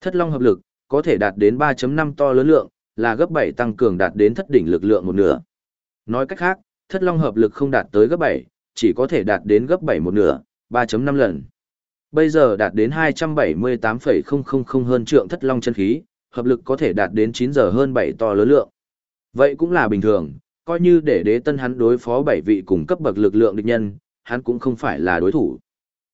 Thất long hợp lực, có thể đạt đến 3.5 to lớn lượng, là gấp 7 tăng cường đạt đến thất đỉnh lực lượng một nửa. Nói cách khác, thất long hợp lực không đạt tới gấp 7, chỉ có thể đạt đến gấp 7 một nửa, 3.5 lần. Bây giờ đạt đến 278,000 hơn trượng thất long chân khí, hợp lực có thể đạt đến 9 giờ hơn 7 to lớn lượng. Vậy cũng là bình thường, coi như để đế tân hắn đối phó 7 vị cùng cấp bậc lực lượng địch nhân, hắn cũng không phải là đối thủ.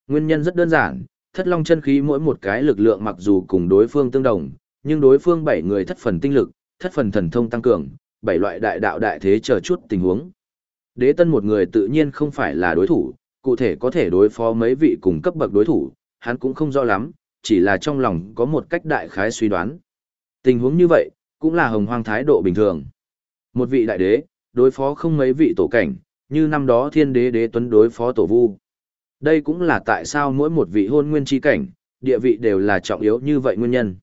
Nguyên nhân rất đơn giản, thất long chân khí mỗi một cái lực lượng mặc dù cùng đối phương tương đồng, nhưng đối phương bảy người thất phần tinh lực, thất phần thần thông tăng cường, bảy loại đại đạo đại thế chờ chút tình huống. Đế tân một người tự nhiên không phải là đối thủ, cụ thể có thể đối phó mấy vị cùng cấp bậc đối thủ, hắn cũng không rõ lắm, chỉ là trong lòng có một cách đại khái suy đoán. Tình huống như vậy, cũng là hồng hoang thái độ bình thường. Một vị đại đế, đối phó không mấy vị tổ cảnh, như năm đó thiên đế đế tuấn đối phó tổ vu. Đây cũng là tại sao mỗi một vị hôn nguyên chi cảnh, địa vị đều là trọng yếu như vậy nguyên nhân.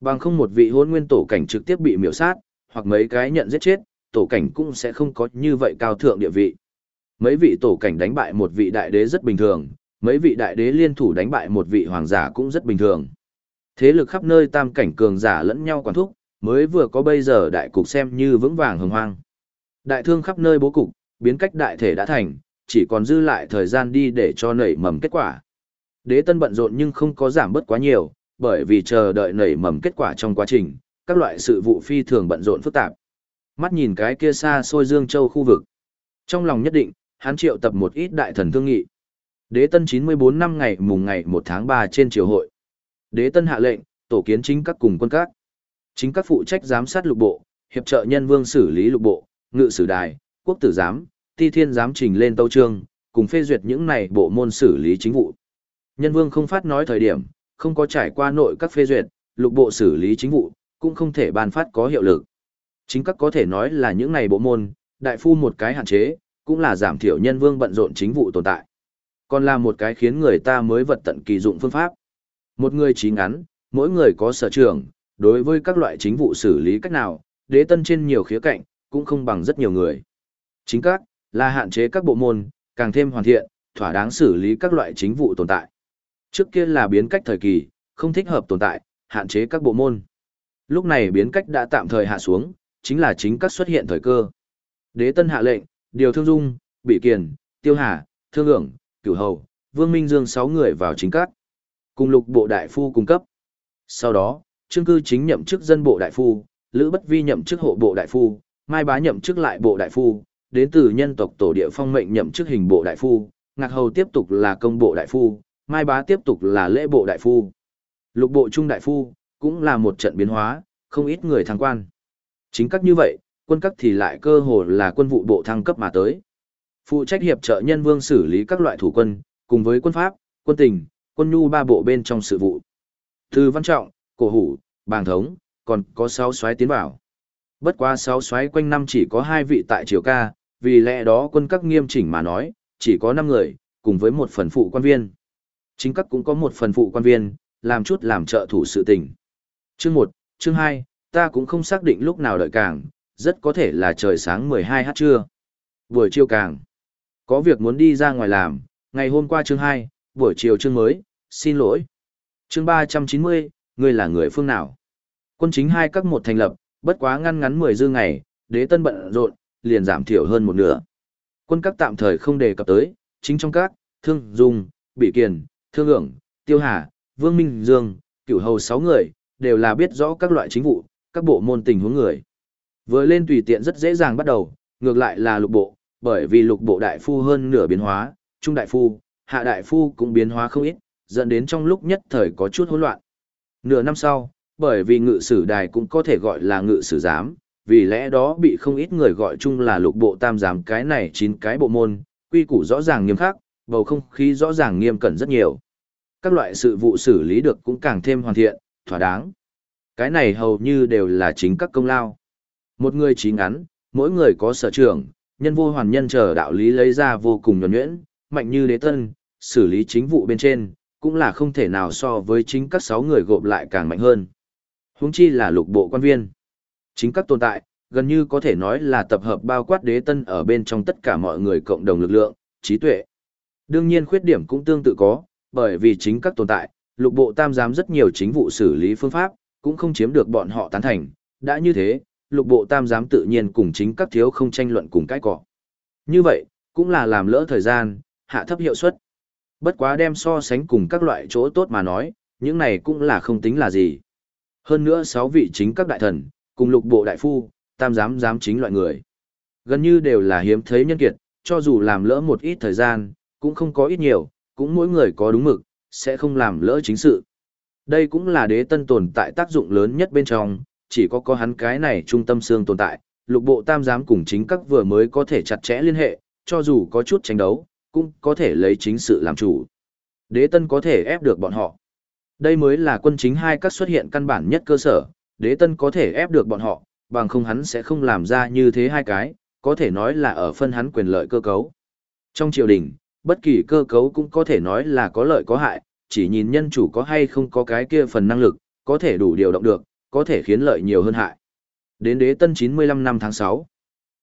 Bằng không một vị hôn nguyên tổ cảnh trực tiếp bị miểu sát, hoặc mấy cái nhận giết chết, tổ cảnh cũng sẽ không có như vậy cao thượng địa vị. Mấy vị tổ cảnh đánh bại một vị đại đế rất bình thường, mấy vị đại đế liên thủ đánh bại một vị hoàng giả cũng rất bình thường. Thế lực khắp nơi tam cảnh cường giả lẫn nhau quản thúc, mới vừa có bây giờ đại cục xem như vững vàng hồng hoang. Đại thương khắp nơi bố cục, biến cách đại thể đã thành, chỉ còn dư lại thời gian đi để cho nảy mầm kết quả. Đế tân bận rộn nhưng không có giảm bớt quá nhiều, bởi vì chờ đợi nảy mầm kết quả trong quá trình, các loại sự vụ phi thường bận rộn phức tạp. Mắt nhìn cái kia xa xôi Dương Châu khu vực. Trong lòng nhất định, hắn triệu tập một ít đại thần thương nghị. Đế tân 94 năm ngày mùng ngày 1 tháng 3 trên triều hội. Đế tân hạ lệnh, tổ kiến chính các cùng quân các. Chính các phụ trách giám sát lục bộ, hiệp trợ nhân vương xử lý lục bộ, ngự sử đài, quốc tử giám, ti thiên giám trình lên tâu trương, cùng phê duyệt những này bộ môn xử lý chính vụ. Nhân vương không phát nói thời điểm, không có trải qua nội các phê duyệt, lục bộ xử lý chính vụ, cũng không thể ban phát có hiệu lực. Chính các có thể nói là những này bộ môn, đại phu một cái hạn chế, cũng là giảm thiểu nhân vương bận rộn chính vụ tồn tại. Còn là một cái khiến người ta mới vật tận kỳ dụng phương pháp. Một người trí ngắn, mỗi người có sở trường, đối với các loại chính vụ xử lý cách nào, đế tân trên nhiều khía cạnh, cũng không bằng rất nhiều người. Chính các, là hạn chế các bộ môn, càng thêm hoàn thiện, thỏa đáng xử lý các loại chính vụ tồn tại. Trước kia là biến cách thời kỳ, không thích hợp tồn tại, hạn chế các bộ môn. Lúc này biến cách đã tạm thời hạ xuống, chính là chính các xuất hiện thời cơ. Đế tân hạ lệnh, điều thương dung, bị kiền, tiêu hà, thương ưởng, cửu hầu, vương minh dương 6 người vào chính các. Cùng lục bộ đại phu cung cấp. Sau đó, trương cư chính nhậm chức dân bộ đại phu, lữ bất vi nhậm chức hộ bộ đại phu, mai bá nhậm chức lại bộ đại phu, đến từ nhân tộc tổ địa phong mệnh nhậm chức hình bộ đại phu, ngạc hầu tiếp tục là công bộ đại phu, mai bá tiếp tục là lễ bộ đại phu. Lục bộ trung đại phu, cũng là một trận biến hóa, không ít người thăng quan. Chính các như vậy, quân cấp thì lại cơ hồ là quân vụ bộ thăng cấp mà tới. Phụ trách hiệp trợ nhân vương xử lý các loại thủ quân, cùng với quân pháp, quân tình, quân nhu ba bộ bên trong sự vụ. Từ văn trọng, cổ hủ, bàng thống, còn có sáu xoáy tiến vào. Bất quá sáu xoáy quanh năm chỉ có hai vị tại triều ca, vì lẽ đó quân các nghiêm chỉnh mà nói, chỉ có năm người, cùng với một phần phụ quan viên. Chính các cũng có một phần phụ quan viên, làm chút làm trợ thủ sự tình. Chương 1, chương 2, ta cũng không xác định lúc nào đợi càng, rất có thể là trời sáng 12 h trưa. Buổi chiều càng. Có việc muốn đi ra ngoài làm, ngày hôm qua chương 2, buổi chiều chương mới, xin lỗi. Chương 390, ngươi là người phương nào? Quân chính hai các một thành lập, bất quá ngăn ngắn 10 dư ngày, đế tân bận rộn, liền giảm thiểu hơn một nửa. Quân các tạm thời không đề cập tới, chính trong các, thương, dung, bị kiền, thương ưởng, tiêu hà, vương minh dương, cửu hầu 6 người, đều là biết rõ các loại chính vụ, các bộ môn tình huống người. Vừa lên tùy tiện rất dễ dàng bắt đầu, ngược lại là lục bộ, bởi vì lục bộ đại phu hơn nửa biến hóa, trung đại phu, hạ đại phu cũng biến hóa không ít, dẫn đến trong lúc nhất thời có chút hỗn loạn. Nửa năm sau, bởi vì ngự sử đài cũng có thể gọi là ngự sử giám, vì lẽ đó bị không ít người gọi chung là lục bộ tam giám cái này chín cái bộ môn, quy củ rõ ràng nghiêm khắc, bầu không khí rõ ràng nghiêm cẩn rất nhiều. Các loại sự vụ xử lý được cũng càng thêm hoàn thiện, thỏa đáng. Cái này hầu như đều là chính các công lao. Một người trí ngắn, mỗi người có sở trường, nhân vô hoàn nhân chờ đạo lý lấy ra vô cùng nhuẩn nhuyễn, mạnh như đế tân, xử lý chính vụ bên trên, cũng là không thể nào so với chính các sáu người gộp lại càng mạnh hơn. Huống chi là lục bộ quan viên. Chính các tồn tại, gần như có thể nói là tập hợp bao quát đế tân ở bên trong tất cả mọi người cộng đồng lực lượng, trí tuệ. Đương nhiên khuyết điểm cũng tương tự có, bởi vì chính các tồn tại, lục bộ tam giám rất nhiều chính vụ xử lý phương pháp, cũng không chiếm được bọn họ tán thành, đã như thế, lục bộ tam giám tự nhiên cùng chính các thiếu không tranh luận cùng cái cọ. Như vậy, cũng là làm lỡ thời gian, hạ thấp hiệu suất. Bất quá đem so sánh cùng các loại chỗ tốt mà nói, những này cũng là không tính là gì. Hơn nữa sáu vị chính các đại thần, cùng lục bộ đại phu, tam giám giám chính loại người. Gần như đều là hiếm thấy nhân kiệt, cho dù làm lỡ một ít thời gian, cũng không có ít nhiều, cũng mỗi người có đúng mực, sẽ không làm lỡ chính sự. Đây cũng là đế tân tồn tại tác dụng lớn nhất bên trong, chỉ có có hắn cái này trung tâm xương tồn tại, lục bộ tam giám cùng chính các vừa mới có thể chặt chẽ liên hệ, cho dù có chút tranh đấu, cũng có thể lấy chính sự làm chủ. Đế tân có thể ép được bọn họ. Đây mới là quân chính hai các xuất hiện căn bản nhất cơ sở, đế tân có thể ép được bọn họ, bằng không hắn sẽ không làm ra như thế hai cái, có thể nói là ở phân hắn quyền lợi cơ cấu. Trong triều đình, bất kỳ cơ cấu cũng có thể nói là có lợi có hại, chỉ nhìn nhân chủ có hay không có cái kia phần năng lực, có thể đủ điều động được, có thể khiến lợi nhiều hơn hại. Đến đế tân 95 năm tháng 6,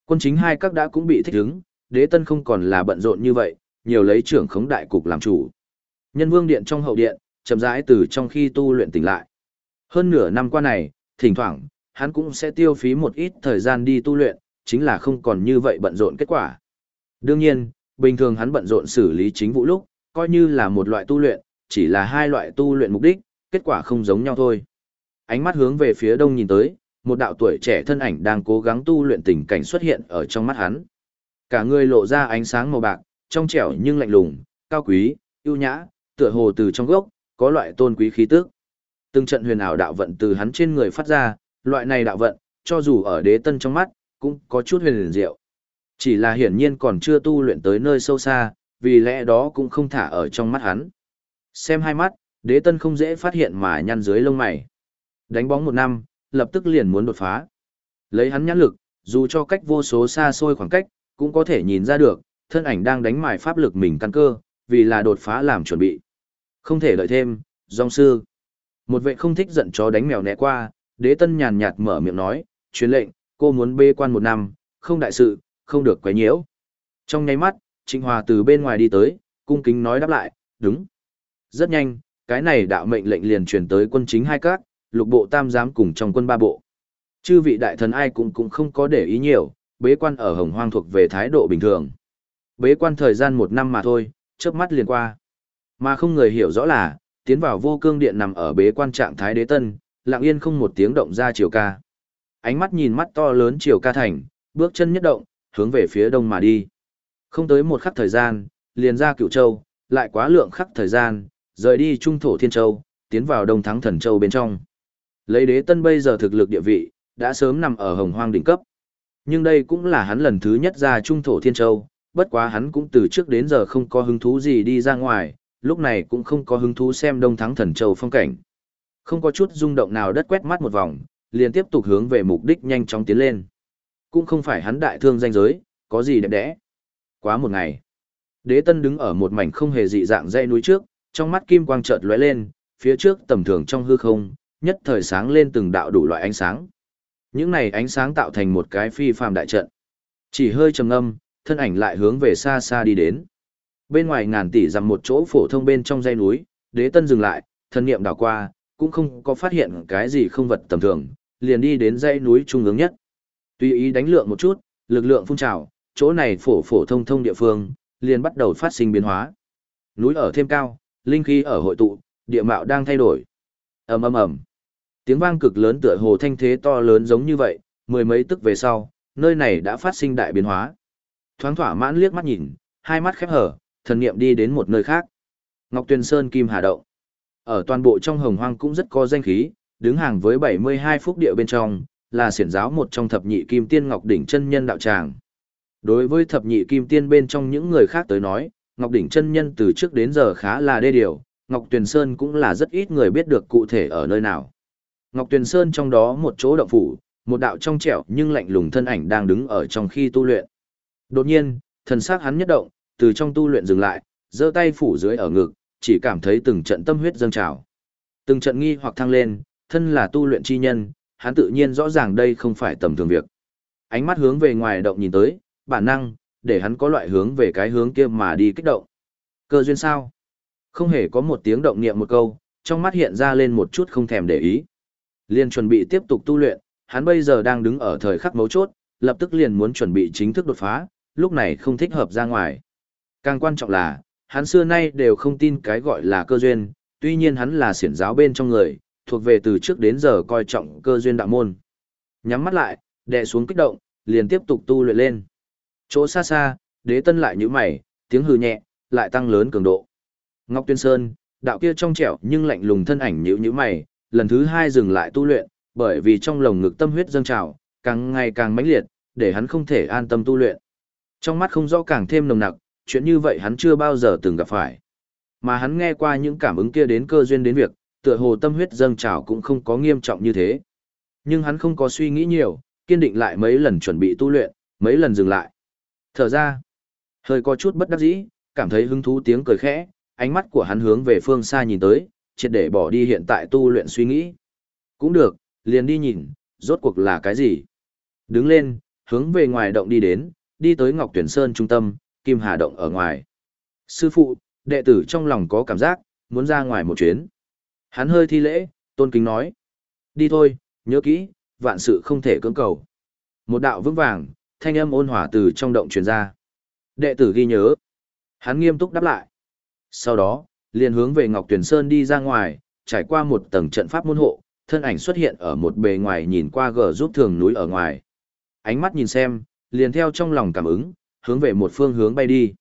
quân chính hai các đã cũng bị thích ứng, đế tân không còn là bận rộn như vậy, nhiều lấy trưởng khống đại cục làm chủ. Nhân vương điện trong hậu điện, chậm rãi từ trong khi tu luyện tỉnh lại. Hơn nửa năm qua này, thỉnh thoảng, hắn cũng sẽ tiêu phí một ít thời gian đi tu luyện, chính là không còn như vậy bận rộn kết quả. Đương nhiên, bình thường hắn bận rộn xử lý chính vụ lúc, coi như là một loại tu luyện, chỉ là hai loại tu luyện mục đích, kết quả không giống nhau thôi. Ánh mắt hướng về phía đông nhìn tới, một đạo tuổi trẻ thân ảnh đang cố gắng tu luyện tình cảnh xuất hiện ở trong mắt hắn. Cả người lộ ra ánh sáng màu bạc, trong trẻo nhưng lạnh lùng, cao quý, ưu nhã, tựa hồ từ trong gốc, có loại tôn quý khí tức. Từng trận huyền ảo đạo vận từ hắn trên người phát ra, loại này đạo vận, cho dù ở đế tân trong mắt, cũng có chút huyền liền diệu. Chỉ là hiển nhiên còn chưa tu luyện tới nơi sâu xa, vì lẽ đó cũng không thả ở trong mắt hắn. Xem hai mắt, đế tân không dễ phát hiện mà nhăn dưới lông mày. Đánh bóng một năm, lập tức liền muốn đột phá. Lấy hắn nhãn lực, dù cho cách vô số xa xôi khoảng cách, cũng có thể nhìn ra được, thân ảnh đang đánh mài pháp lực mình căn cơ, vì là đột phá làm chuẩn bị. Không thể đợi thêm, dòng sư. Một vệ không thích giận chó đánh mèo né qua, đế tân nhàn nhạt mở miệng nói, truyền lệnh, cô muốn bê quan một năm, không đại sự, không được quấy nhiễu. Trong nháy mắt, Trịnh Hòa từ bên ngoài đi tới, cung kính nói đáp lại, đúng. Rất nhanh, cái này đạo mệnh lệnh liền truyền tới quân chính hai các, lục bộ tam giám cùng trong quân ba bộ. Chư vị đại thần ai cũng cũng không có để ý nhiều, bế quan ở hồng hoang thuộc về thái độ bình thường. Bế quan thời gian một năm mà thôi, chớp mắt liền qua. Mà không người hiểu rõ là, tiến vào vô cương điện nằm ở bế quan trạng thái đế tân, lặng yên không một tiếng động ra chiều ca. Ánh mắt nhìn mắt to lớn chiều ca thành, bước chân nhất động, hướng về phía đông mà đi. Không tới một khắc thời gian, liền ra cựu châu, lại quá lượng khắc thời gian, rời đi trung thổ thiên châu, tiến vào đông thắng thần châu bên trong. Lấy đế tân bây giờ thực lực địa vị, đã sớm nằm ở hồng hoang đỉnh cấp. Nhưng đây cũng là hắn lần thứ nhất ra trung thổ thiên châu, bất quá hắn cũng từ trước đến giờ không có hứng thú gì đi ra ngoài, lúc này cũng không có hứng thú xem đông thắng thần châu phong cảnh. Không có chút rung động nào đất quét mắt một vòng, liền tiếp tục hướng về mục đích nhanh chóng tiến lên. Cũng không phải hắn đại thương danh giới, có gì đẹp đẽ. Quá một ngày. Đế Tân đứng ở một mảnh không hề dị dạng dãy núi trước, trong mắt kim quang chợt lóe lên, phía trước tầm thường trong hư không, nhất thời sáng lên từng đạo đủ loại ánh sáng. Những này ánh sáng tạo thành một cái phi phàm đại trận. Chỉ hơi trầm ngâm, thân ảnh lại hướng về xa xa đi đến. Bên ngoài ngàn tỷ dặm một chỗ phổ thông bên trong dãy núi, Đế Tân dừng lại, thân niệm đảo qua, cũng không có phát hiện cái gì không vật tầm thường, liền đi đến dãy núi trung ương nhất. Tùy ý đánh lượng một chút, lực lượng phun trào, chỗ này phổ phổ thông thông địa phương, liền bắt đầu phát sinh biến hóa. Núi ở thêm cao, linh khí ở hội tụ, địa mạo đang thay đổi. ầm ầm ầm, tiếng vang cực lớn tựa hồ thanh thế to lớn giống như vậy, mười mấy tức về sau, nơi này đã phát sinh đại biến hóa. Thoáng thỏa mãn liếc mắt nhìn, hai mắt khép hở, thần niệm đi đến một nơi khác. Ngọc Tuyền Sơn Kim Hà Động. Ở toàn bộ trong hồng hoang cũng rất có danh khí, đứng hàng với 72 phúc địa bên trong, là xiển giáo một trong thập nhị kim tiên Ngọc Đỉnh chân nhân đạo tràng. Đối với thập nhị kim tiên bên trong những người khác tới nói, Ngọc Đỉnh chân nhân từ trước đến giờ khá là đê điều, Ngọc Tuyền Sơn cũng là rất ít người biết được cụ thể ở nơi nào. Ngọc Tuyền Sơn trong đó một chỗ động phủ, một đạo trong trẻo nhưng lạnh lùng thân ảnh đang đứng ở trong khi tu luyện. Đột nhiên, thần sắc hắn nhất động, từ trong tu luyện dừng lại, giơ tay phủ dưới ở ngực, chỉ cảm thấy từng trận tâm huyết dâng trào. Từng trận nghi hoặc thăng lên, thân là tu luyện chi nhân, hắn tự nhiên rõ ràng đây không phải tầm thường việc. Ánh mắt hướng về ngoài động nhìn tới, bản năng, để hắn có loại hướng về cái hướng kia mà đi kích động. Cơ duyên sao? Không hề có một tiếng động niệm một câu, trong mắt hiện ra lên một chút không thèm để ý. Liên chuẩn bị tiếp tục tu luyện, hắn bây giờ đang đứng ở thời khắc mấu chốt, lập tức liền muốn chuẩn bị chính thức đột phá, lúc này không thích hợp ra ngoài. Càng quan trọng là, hắn xưa nay đều không tin cái gọi là cơ duyên, tuy nhiên hắn là siển giáo bên trong người, thuộc về từ trước đến giờ coi trọng cơ duyên đạo môn. Nhắm mắt lại, đè xuống kích động, liền tiếp tục tu luyện lên. Chỗ xa xa, đế tân lại nhíu mày, tiếng hừ nhẹ, lại tăng lớn cường độ. Ngọc Tuyên Sơn, đạo kia trong trẻo nhưng lạnh lùng thân ảnh nhíu nhíu mày, lần thứ hai dừng lại tu luyện, bởi vì trong lồng ngực tâm huyết dâng trào, càng ngày càng mãnh liệt, để hắn không thể an tâm tu luyện. Trong mắt không rõ càng thêm nồng nặc, chuyện như vậy hắn chưa bao giờ từng gặp phải. Mà hắn nghe qua những cảm ứng kia đến cơ duyên đến việc, tựa hồ tâm huyết dâng trào cũng không có nghiêm trọng như thế. Nhưng hắn không có suy nghĩ nhiều, kiên định lại mấy lần chuẩn bị tu luyện, mấy lần dừng lại. Thở ra, hơi có chút bất đắc dĩ, cảm thấy hứng thú tiếng cười khẽ, ánh mắt của hắn hướng về phương xa nhìn tới, triệt để bỏ đi hiện tại tu luyện suy nghĩ. Cũng được, liền đi nhìn, rốt cuộc là cái gì. Đứng lên, hướng về ngoài động đi đến, đi tới Ngọc Tuyển Sơn trung tâm, Kim Hà Động ở ngoài. Sư phụ, đệ tử trong lòng có cảm giác, muốn ra ngoài một chuyến. Hắn hơi thi lễ, tôn kính nói. Đi thôi, nhớ kỹ, vạn sự không thể cưỡng cầu. Một đạo vững vàng, thanh âm ôn hòa từ trong động truyền ra. Đệ tử ghi nhớ. Hắn nghiêm túc đáp lại. Sau đó, liền hướng về Ngọc Tuyển Sơn đi ra ngoài, trải qua một tầng trận pháp môn hộ, thân ảnh xuất hiện ở một bề ngoài nhìn qua gờ giúp thường núi ở ngoài. Ánh mắt nhìn xem, liền theo trong lòng cảm ứng, hướng về một phương hướng bay đi.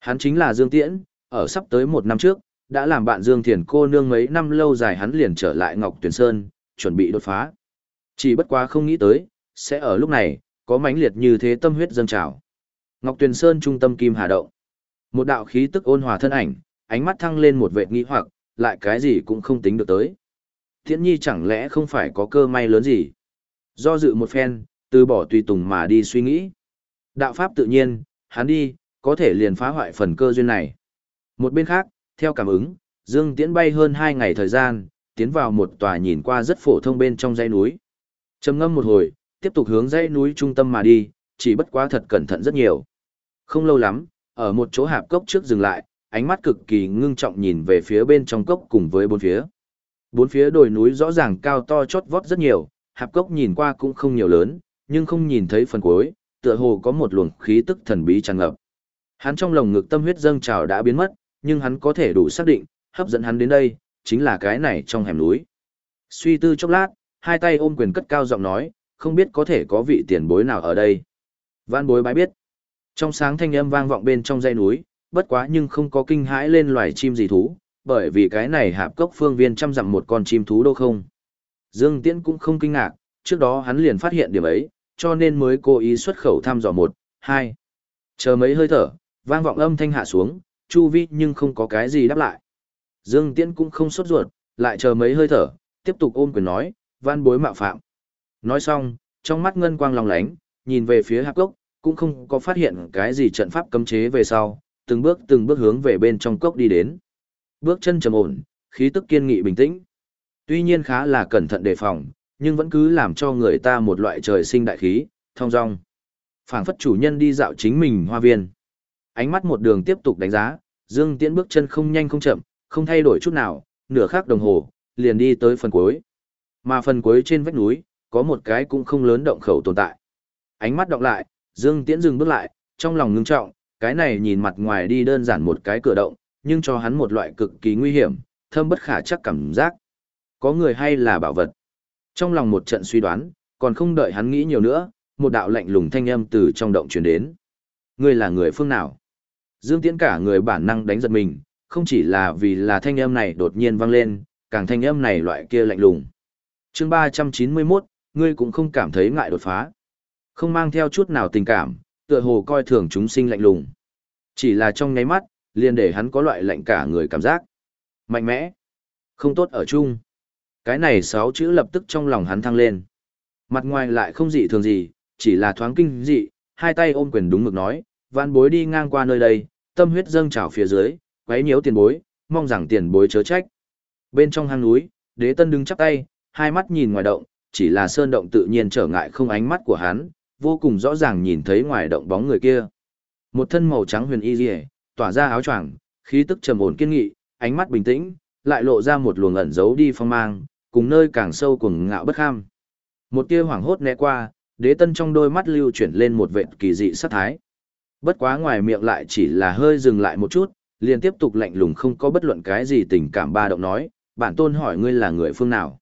Hắn chính là Dương Tiễn, ở sắp tới một năm trước, đã làm bạn Dương Thiền cô nương mấy năm lâu dài hắn liền trở lại Ngọc Tuyền Sơn, chuẩn bị đột phá. Chỉ bất quá không nghĩ tới, sẽ ở lúc này, có mãnh liệt như thế tâm huyết dâng trào. Ngọc Tuyền Sơn trung tâm kim hà động. Một đạo khí tức ôn hòa thân ảnh, ánh mắt thăng lên một vệt nghi hoặc, lại cái gì cũng không tính được tới. Thiện nhi chẳng lẽ không phải có cơ may lớn gì? Do dự một phen, từ bỏ tùy tùng mà đi suy nghĩ. Đạo pháp tự nhiên, hắn đi, có thể liền phá hoại phần cơ duyên này. Một bên khác, theo cảm ứng, Dương Tiễn bay hơn hai ngày thời gian, tiến vào một tòa nhìn qua rất phổ thông bên trong dãy núi. Trầm ngâm một hồi, tiếp tục hướng dãy núi trung tâm mà đi, chỉ bất quá thật cẩn thận rất nhiều. Không lâu lắm, ở một chỗ hạp cốc trước dừng lại, ánh mắt cực kỳ ngưng trọng nhìn về phía bên trong cốc cùng với bốn phía. Bốn phía đồi núi rõ ràng cao to chót vót rất nhiều, hạp cốc nhìn qua cũng không nhiều lớn, nhưng không nhìn thấy phần cuối, tựa hồ có một luồng khí tức thần bí tràn ngập. Hắn trong lồng ngực tâm huyết dâng trào đã biến mất, nhưng hắn có thể đủ xác định, hấp dẫn hắn đến đây, chính là cái này trong hẻm núi. Suy tư chốc lát, hai tay ôm quyền cất cao giọng nói, không biết có thể có vị tiền bối nào ở đây. Vạn bối bái biết. Trong sáng thanh âm vang vọng bên trong dãy núi, bất quá nhưng không có kinh hãi lên loài chim gì thú, bởi vì cái này hạp cốc phương viên trăm dặm một con chim thú đâu không. Dương Tiễn cũng không kinh ngạc, trước đó hắn liền phát hiện điểm ấy, cho nên mới cố ý xuất khẩu thăm dò một, hai. Chờ mấy hơi thở, vang vọng âm thanh hạ xuống, chu vi nhưng không có cái gì đáp lại. Dương Tiễn cũng không sốt ruột, lại chờ mấy hơi thở, tiếp tục ôm quyền nói, van bối mạo phạm. Nói xong, trong mắt ngân quang lòng lánh, nhìn về phía hạp cốc, cũng không có phát hiện cái gì trận pháp cấm chế về sau, từng bước từng bước hướng về bên trong cốc đi đến. Bước chân trầm ổn, khí tức kiên nghị bình tĩnh. Tuy nhiên khá là cẩn thận đề phòng, nhưng vẫn cứ làm cho người ta một loại trời sinh đại khí, thong dong. phảng phất chủ nhân đi dạo chính mình hoa viên. Ánh mắt một đường tiếp tục đánh giá, Dương Tiễn bước chân không nhanh không chậm, không thay đổi chút nào, nửa khắc đồng hồ, liền đi tới phần cuối. Mà phần cuối trên vách núi, có một cái cũng không lớn động khẩu tồn tại. Ánh mắt đọc lại, Dương Tiễn dừng bước lại, trong lòng ngưng trọng, cái này nhìn mặt ngoài đi đơn giản một cái cửa động, nhưng cho hắn một loại cực kỳ nguy hiểm, thâm bất khả chắc cảm giác. Có người hay là bảo vật? Trong lòng một trận suy đoán, còn không đợi hắn nghĩ nhiều nữa, một đạo lạnh lùng thanh âm từ trong động truyền đến. Ngươi là người phương nào? Dương Tiễn cả người bản năng đánh giật mình, không chỉ là vì là thanh âm này đột nhiên vang lên, càng thanh âm này loại kia lạnh lùng. Chương 391, ngươi cũng không cảm thấy ngại đột phá. Không mang theo chút nào tình cảm, tựa hồ coi thường chúng sinh lạnh lùng. Chỉ là trong nháy mắt, liền để hắn có loại lạnh cả người cảm giác. Mạnh mẽ. Không tốt ở chung. Cái này sáu chữ lập tức trong lòng hắn thăng lên. Mặt ngoài lại không dị thường gì, chỉ là thoáng kinh dị, hai tay ôm quyền đúng mực nói, vạn bối đi ngang qua nơi đây, tâm huyết dâng trào phía dưới, quấy nhiễu tiền bối, mong rằng tiền bối chớ trách. Bên trong hang núi, đế tân đứng chắp tay, hai mắt nhìn ngoài động, chỉ là sơn động tự nhiên trở ngại không ánh mắt của hắn, vô cùng rõ ràng nhìn thấy ngoài động bóng người kia. Một thân màu trắng huyền y liễu, tỏa ra áo choàng, khí tức trầm ổn kiên nghị, ánh mắt bình tĩnh, lại lộ ra một luồng ẩn giấu đi phong mang, cùng nơi càng sâu cuồng ngạo bất kham. Một tia hoảng hốt né qua, đế tân trong đôi mắt lưu chuyển lên một vệt kỳ dị sát thái. Bất quá ngoài miệng lại chỉ là hơi dừng lại một chút, liền tiếp tục lạnh lùng không có bất luận cái gì tình cảm ba động nói, bản tôn hỏi ngươi là người phương nào.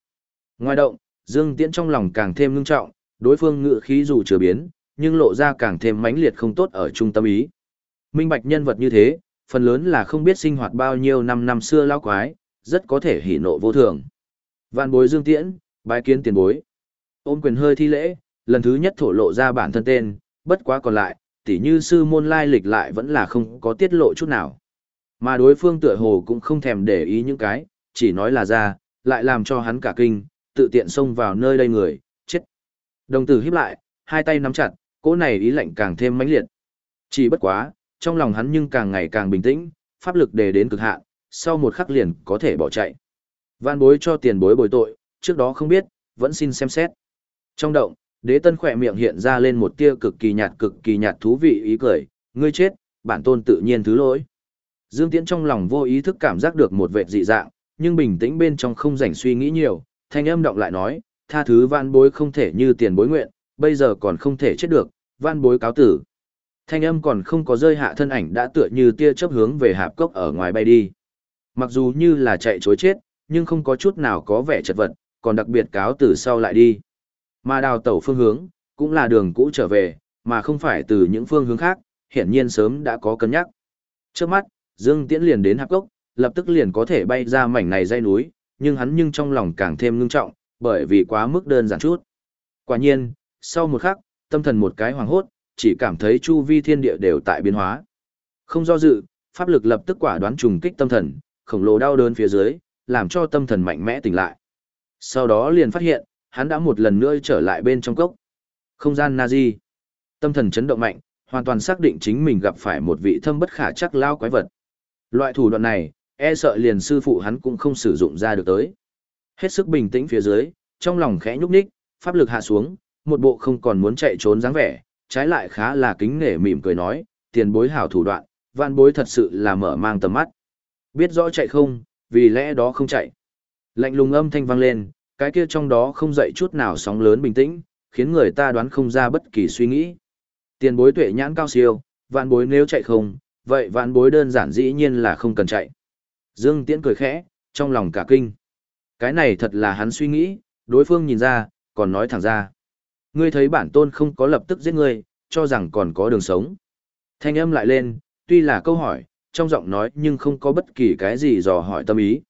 Ngoài động, Dương Tiễn trong lòng càng thêm ngưng trọng, đối phương ngựa khí dù chưa biến, nhưng lộ ra càng thêm mãnh liệt không tốt ở trung tâm ý. Minh bạch nhân vật như thế, phần lớn là không biết sinh hoạt bao nhiêu năm năm xưa lão quái, rất có thể hỉ nộ vô thường. Vạn bối Dương Tiễn, bái kiến tiền bối. ôn quyền hơi thi lễ, lần thứ nhất thổ lộ ra bản thân tên, bất quá còn lại, tỉ như sư môn lai lịch lại vẫn là không có tiết lộ chút nào. Mà đối phương tựa hồ cũng không thèm để ý những cái, chỉ nói là ra, lại làm cho hắn cả kinh, tự tiện xông vào nơi đây người, chết. Đồng tử híp lại, hai tay nắm chặt, cỗ này ý lạnh càng thêm mãnh liệt. Chỉ bất quá, trong lòng hắn nhưng càng ngày càng bình tĩnh, pháp lực đề đến cực hạn, sau một khắc liền có thể bỏ chạy. Van bối cho tiền bối bồi tội, trước đó không biết, vẫn xin xem xét. Trong động, đế tân khỏe miệng hiện ra lên một tia cực kỳ nhạt cực kỳ nhạt thú vị ý cười, ngươi chết, bản tôn tự nhiên thứ lỗi. Dương Tiễn trong lòng vô ý thức cảm giác được một vệt dị dạng, nhưng bình tĩnh bên trong không rảnh suy nghĩ nhiều, thanh âm động lại nói, tha thứ van bối không thể như tiền bối nguyện, bây giờ còn không thể chết được, van bối cáo tử. Thanh âm còn không có rơi hạ thân ảnh đã tựa như tia chớp hướng về hạp cốc ở ngoài bay đi. Mặc dù như là chạy chối chết, nhưng không có chút nào có vẻ chật vật, còn đặc biệt cáo từ sau lại đi. Mà đào tẩu phương hướng, cũng là đường cũ trở về, mà không phải từ những phương hướng khác, hiển nhiên sớm đã có cân nhắc. Trước mắt, Dương Tiễn liền đến hạp gốc, lập tức liền có thể bay ra mảnh này dây núi, nhưng hắn nhưng trong lòng càng thêm ngưng trọng, bởi vì quá mức đơn giản chút. Quả nhiên, sau một khắc, tâm thần một cái hoàng hốt, chỉ cảm thấy chu vi thiên địa đều tại biến hóa. Không do dự, pháp lực lập tức quả đoán trùng kích tâm thần, khổng lồ đau đớn phía dưới, làm cho tâm thần mạnh mẽ tỉnh lại. Sau đó liền phát hiện, hắn đã một lần nữa trở lại bên trong cốc. Không gian Nazi. Tâm thần chấn động mạnh, hoàn toàn xác định chính mình gặp phải một vị thâm bất khả chắc lao quái vật. Loại thủ đoạn này, e sợ liền sư phụ hắn cũng không sử dụng ra được tới. Hết sức bình tĩnh phía dưới, trong lòng khẽ nhúc nhích, pháp lực hạ xuống, một bộ không còn muốn chạy trốn dáng vẻ, trái lại khá là kính nể mỉm cười nói, tiền bối hảo thủ đoạn, vạn bối thật sự là mở mang tầm mắt. Biết rõ chạy không, vì lẽ đó không chạy. Lạnh lùng âm thanh vang lên, cái kia trong đó không dậy chút nào sóng lớn bình tĩnh, khiến người ta đoán không ra bất kỳ suy nghĩ. Tiền bối tuệ nhãn cao siêu, vạn bối nếu chạy không, vậy vạn bối đơn giản dĩ nhiên là không cần chạy. Dương Tiễn cười khẽ, trong lòng cả kinh. Cái này thật là hắn suy nghĩ, đối phương nhìn ra, còn nói thẳng ra. Ngươi thấy bản tôn không có lập tức giết ngươi, cho rằng còn có đường sống. Thanh âm lại lên, tuy là câu hỏi, trong giọng nói nhưng không có bất kỳ cái gì dò hỏi tâm ý.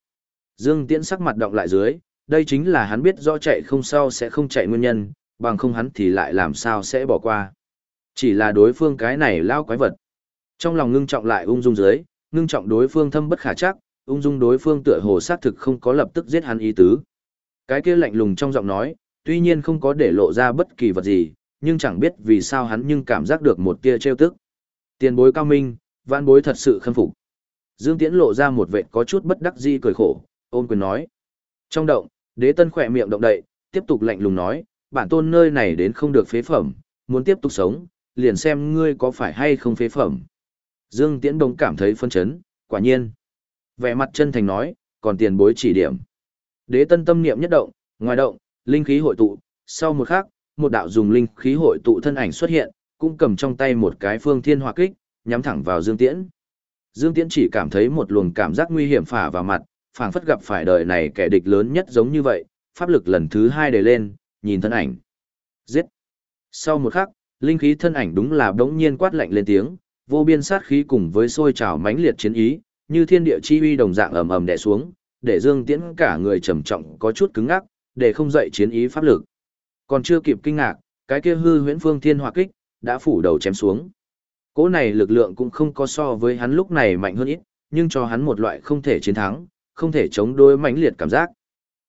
Dương Tiễn sắc mặt động lại dưới, đây chính là hắn biết rõ chạy không sao sẽ không chạy nguyên nhân, bằng không hắn thì lại làm sao sẽ bỏ qua. Chỉ là đối phương cái này lao quái vật. Trong lòng ngưng trọng lại ung dung dưới, ngưng trọng đối phương thâm bất khả chắc, ung dung đối phương tựa hồ sát thực không có lập tức giết hắn ý tứ. Cái kia lạnh lùng trong giọng nói, tuy nhiên không có để lộ ra bất kỳ vật gì, nhưng chẳng biết vì sao hắn nhưng cảm giác được một tia trêu tức. Tiền bối cao minh, vạn bối thật sự khâm phục. Dương Tiễn lộ ra một vệt có chút bất đắc dĩ cười khổ, ôn quyền nói. Trong động, đế tân khỏe miệng động đậy, tiếp tục lạnh lùng nói, bản tôn nơi này đến không được phế phẩm, muốn tiếp tục sống, liền xem ngươi có phải hay không phế phẩm. Dương Tiễn Đông cảm thấy phân chấn, quả nhiên. Vẻ mặt chân thành nói, còn tiền bối chỉ điểm. Đế tân tâm niệm nhất động, ngoài động, linh khí hội tụ, sau một khắc, một đạo dùng linh khí hội tụ thân ảnh xuất hiện, cũng cầm trong tay một cái phương thiên hỏa kích, nhắm thẳng vào Dương Tiễn. Dương Tiễn chỉ cảm thấy một luồng cảm giác nguy hiểm phả vào mặt, phảng phất gặp phải đời này kẻ địch lớn nhất giống như vậy, pháp lực lần thứ hai đề lên, nhìn thân ảnh. Giết! Sau một khắc, linh khí thân ảnh đúng là đống nhiên quát lạnh lên tiếng, vô biên sát khí cùng với sôi trào mãnh liệt chiến ý, như thiên địa chi uy đồng dạng ầm ầm đè xuống, để Dương Tiễn cả người trầm trọng có chút cứng ngắc, để không dậy chiến ý pháp lực. Còn chưa kịp kinh ngạc, cái kia hư huyễn phương thiên hỏa kích đã phủ đầu chém xuống. Cỗ này lực lượng cũng không có so với hắn lúc này mạnh hơn ít, nhưng cho hắn một loại không thể chiến thắng, không thể chống đối mãnh liệt cảm giác.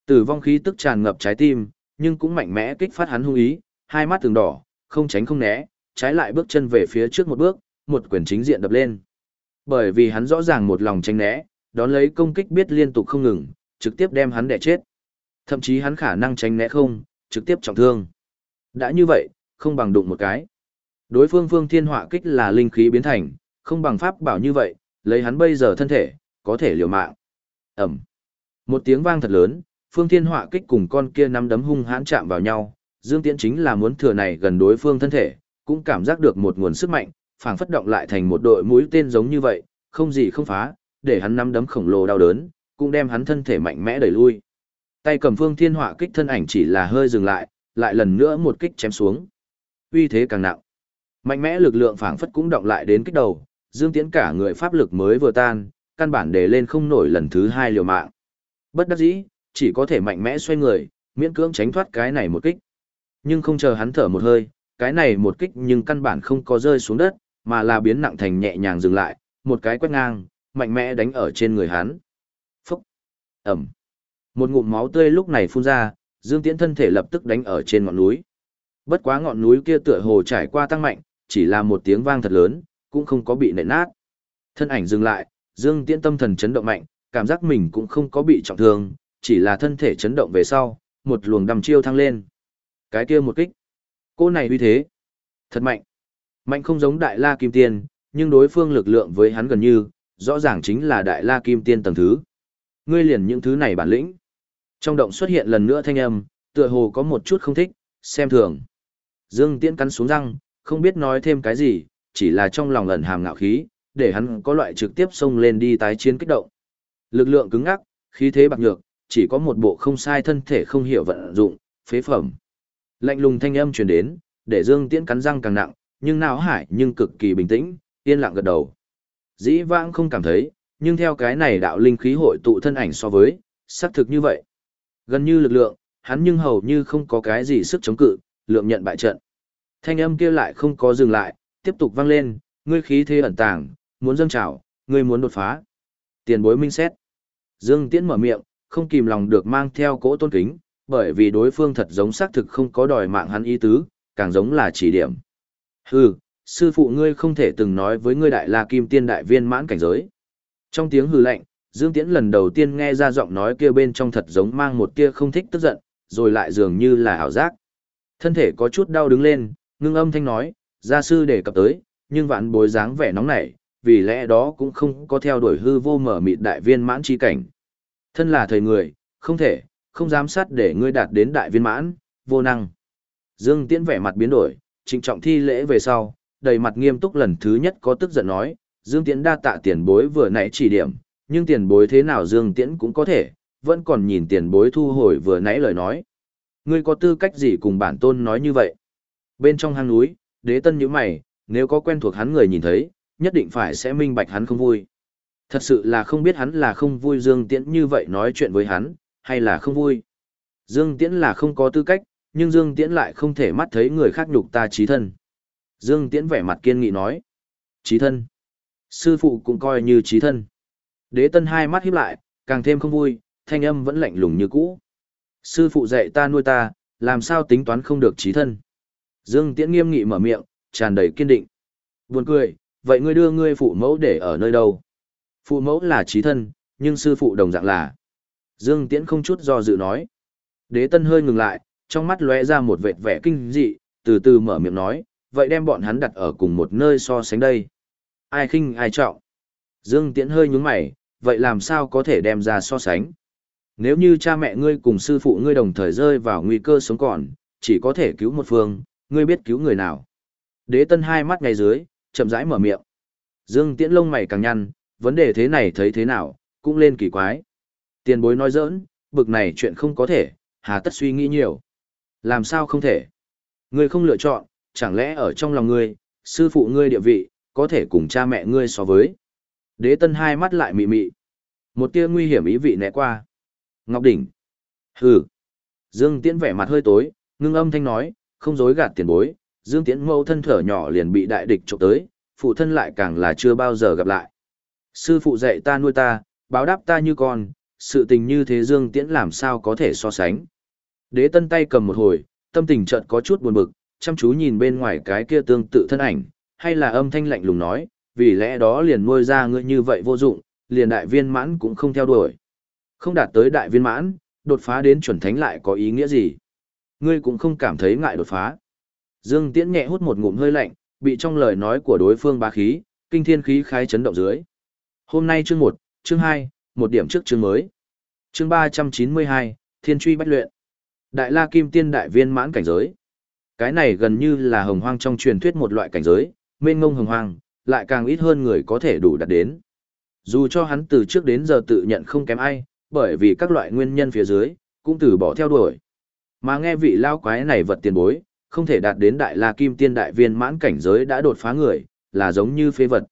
Tử vong khí tức tràn ngập trái tim, nhưng cũng mạnh mẽ kích phát hắn hung ý, hai mắt từng đỏ, không tránh không né, trái lại bước chân về phía trước một bước, một quyền chính diện đập lên. Bởi vì hắn rõ ràng một lòng tránh né, đón lấy công kích biết liên tục không ngừng, trực tiếp đem hắn đè chết. Thậm chí hắn khả năng tránh né không, trực tiếp trọng thương. Đã như vậy, không bằng đụng một cái. Đối phương phương thiên họa kích là linh khí biến thành, không bằng pháp bảo như vậy, lấy hắn bây giờ thân thể, có thể liều mạng. Ẩm. Một tiếng vang thật lớn, Phương Thiên Họa kích cùng con kia nắm đấm hung hãn chạm vào nhau, Dương Tiễn chính là muốn thừa này gần đối phương thân thể, cũng cảm giác được một nguồn sức mạnh, phảng phất động lại thành một đội mũi tên giống như vậy, không gì không phá, để hắn nắm đấm khổng lồ đau đớn, cũng đem hắn thân thể mạnh mẽ đẩy lui. Tay cầm Phương Thiên Họa kích thân ảnh chỉ là hơi dừng lại, lại lần nữa một kích chém xuống. Uy thế càng nặng. Mạnh mẽ lực lượng phảng phất cũng động lại đến kích đầu, Dương Tiễn cả người pháp lực mới vừa tan, căn bản để lên không nổi lần thứ hai liều mạng. Bất đắc dĩ, chỉ có thể mạnh mẽ xoay người, miễn cưỡng tránh thoát cái này một kích. Nhưng không chờ hắn thở một hơi, cái này một kích nhưng căn bản không có rơi xuống đất, mà là biến nặng thành nhẹ nhàng dừng lại, một cái quét ngang, mạnh mẽ đánh ở trên người hắn. Phúc! Ẩm! Một ngụm máu tươi lúc này phun ra, Dương Tiễn thân thể lập tức đánh ở trên ngọn núi. Bất quá ngọn núi kia tựa hồ trải qua tăng mạnh, chỉ là một tiếng vang thật lớn, cũng không có bị nện nát. Thân ảnh dừng lại, Dương Tiễn tâm thần chấn động mạnh, cảm giác mình cũng không có bị trọng thương, chỉ là thân thể chấn động về sau, một luồng đầm chiêu thăng lên. Cái kia một kích. Cô này uy thế. Thật mạnh. Mạnh không giống Đại La Kim Tiên, nhưng đối phương lực lượng với hắn gần như, rõ ràng chính là Đại La Kim Tiên tầng thứ. Ngươi liền những thứ này bản lĩnh. Trong động xuất hiện lần nữa thanh âm, tựa hồ có một chút không thích, xem thường. Dương Tiễn cắn xuống răng, không biết nói thêm cái gì, chỉ là trong lòng ẩn hàm ngạo khí, để hắn có loại trực tiếp xông lên đi tái chiến kích động. Lực lượng cứng ngắc, khí thế bạc nhược, chỉ có một bộ không sai thân thể không hiểu vận dụng, phế phẩm. Lạnh lùng thanh âm truyền đến, để Dương Tiễn cắn răng càng nặng, nhưng não hải nhưng cực kỳ bình tĩnh, yên lặng gật đầu. Dĩ vãng không cảm thấy, nhưng theo cái này đạo linh khí hội tụ thân ảnh so với, xác thực như vậy. Gần như lực lượng, hắn nhưng hầu như không có cái gì sức chống cự, lượng nhận bại trận. Thanh âm kia lại không có dừng lại, tiếp tục vang lên, ngươi khí thế ẩn tàng, muốn dâng trào, ngươi muốn đột phá. Tiền bối minh xét. Dương Tiễn mở miệng, không kìm lòng được mang theo cỗ tôn kính, bởi vì đối phương thật giống xác thực không có đòi mạng hắn ý tứ, càng giống là chỉ điểm. Hừ, sư phụ ngươi không thể từng nói với ngươi đại la kim tiên đại viên mãn cảnh giới. Trong tiếng hừ lạnh, Dương Tiễn lần đầu tiên nghe ra giọng nói kia bên trong thật giống mang một tia không thích tức giận, rồi lại dường như là ảo giác. Thân thể có chút đau đứng lên, ngưng âm thanh nói, gia sư đề cập tới, nhưng vạn bối dáng vẻ nóng nảy, vì lẽ đó cũng không có theo đuổi hư vô mở mịt đại viên mãn chi cảnh. Thân là thời người, không thể, không dám sát để ngươi đạt đến đại viên mãn, vô năng. Dương Tiễn vẻ mặt biến đổi, trịnh trọng thi lễ về sau, đầy mặt nghiêm túc lần thứ nhất có tức giận nói, Dương Tiễn đa tạ tiền bối vừa nãy chỉ điểm, nhưng tiền bối thế nào Dương Tiễn cũng có thể, vẫn còn nhìn tiền bối thu hồi vừa nãy lời nói. Ngươi có tư cách gì cùng bản tôn nói như vậy? Bên trong hang núi, đế tân nhíu mày, nếu có quen thuộc hắn người nhìn thấy, nhất định phải sẽ minh bạch hắn không vui. Thật sự là không biết hắn là không vui Dương Tiễn như vậy nói chuyện với hắn, hay là không vui. Dương Tiễn là không có tư cách, nhưng Dương Tiễn lại không thể mắt thấy người khác nhục ta trí thân. Dương Tiễn vẻ mặt kiên nghị nói. Trí thân. Sư phụ cũng coi như trí thân. Đế tân hai mắt híp lại, càng thêm không vui, thanh âm vẫn lạnh lùng như cũ. Sư phụ dạy ta nuôi ta, làm sao tính toán không được trí thân. Dương Tiễn nghiêm nghị mở miệng, tràn đầy kiên định. Buồn cười, vậy ngươi đưa ngươi phụ mẫu để ở nơi đâu? Phụ mẫu là trí thân, nhưng sư phụ đồng dạng là. Dương Tiễn không chút do dự nói. Đế tân hơi ngừng lại, trong mắt lóe ra một vệt vẻ kinh dị, từ từ mở miệng nói, vậy đem bọn hắn đặt ở cùng một nơi so sánh đây. Ai khinh ai trọng. Dương Tiễn hơi nhướng mày, vậy làm sao có thể đem ra so sánh? Nếu như cha mẹ ngươi cùng sư phụ ngươi đồng thời rơi vào nguy cơ sống còn, chỉ có thể cứu một phương, ngươi biết cứu người nào? Đế tân hai mắt ngay dưới, chậm rãi mở miệng. Dương Tiễn lông mày càng nhăn, vấn đề thế này thấy thế nào, cũng lên kỳ quái. Tiền bối nói giỡn, bực này chuyện không có thể, hà tất suy nghĩ nhiều. Làm sao không thể? Ngươi không lựa chọn, chẳng lẽ ở trong lòng ngươi, sư phụ ngươi địa vị, có thể cùng cha mẹ ngươi so với. Đế tân hai mắt lại mị mị. Một tia nguy hiểm ý vị né qua. Ngọc Đỉnh. Hừ. Dương Tiễn vẻ mặt hơi tối, ngưng âm thanh nói, không dối gạt tiền bối. Dương Tiễn mâu thân thở nhỏ liền bị đại địch trộm tới, phụ thân lại càng là chưa bao giờ gặp lại. Sư phụ dạy ta nuôi ta, báo đáp ta như con, sự tình như thế Dương Tiễn làm sao có thể so sánh. Đế tân tay cầm một hồi, tâm tình chợt có chút buồn bực, chăm chú nhìn bên ngoài cái kia tương tự thân ảnh, hay là âm thanh lạnh lùng nói, vì lẽ đó liền nuôi ra ngươi như vậy vô dụng, liền đại viên mãn cũng không theo đuổi. Không đạt tới đại viên mãn, đột phá đến chuẩn thánh lại có ý nghĩa gì? Ngươi cũng không cảm thấy ngại đột phá. Dương Tiễn nhẹ hút một ngụm hơi lạnh, bị trong lời nói của đối phương bá khí, kinh thiên khí khái chấn động dưới. Hôm nay chương 1, chương 2, một điểm trước chương mới. chương 392, Thiên truy bách luyện. Đại La Kim Tiên đại viên mãn cảnh giới. Cái này gần như là hồng hoang trong truyền thuyết một loại cảnh giới, mênh ngông hồng hoang, lại càng ít hơn người có thể đủ đạt đến. Dù cho hắn từ trước đến giờ tự nhận không kém ai, bởi vì các loại nguyên nhân phía dưới, cũng từ bỏ theo đuổi. Mà nghe vị lao quái này vật tiền bối, không thể đạt đến đại la kim tiên đại viên mãn cảnh giới đã đột phá người, là giống như phế vật.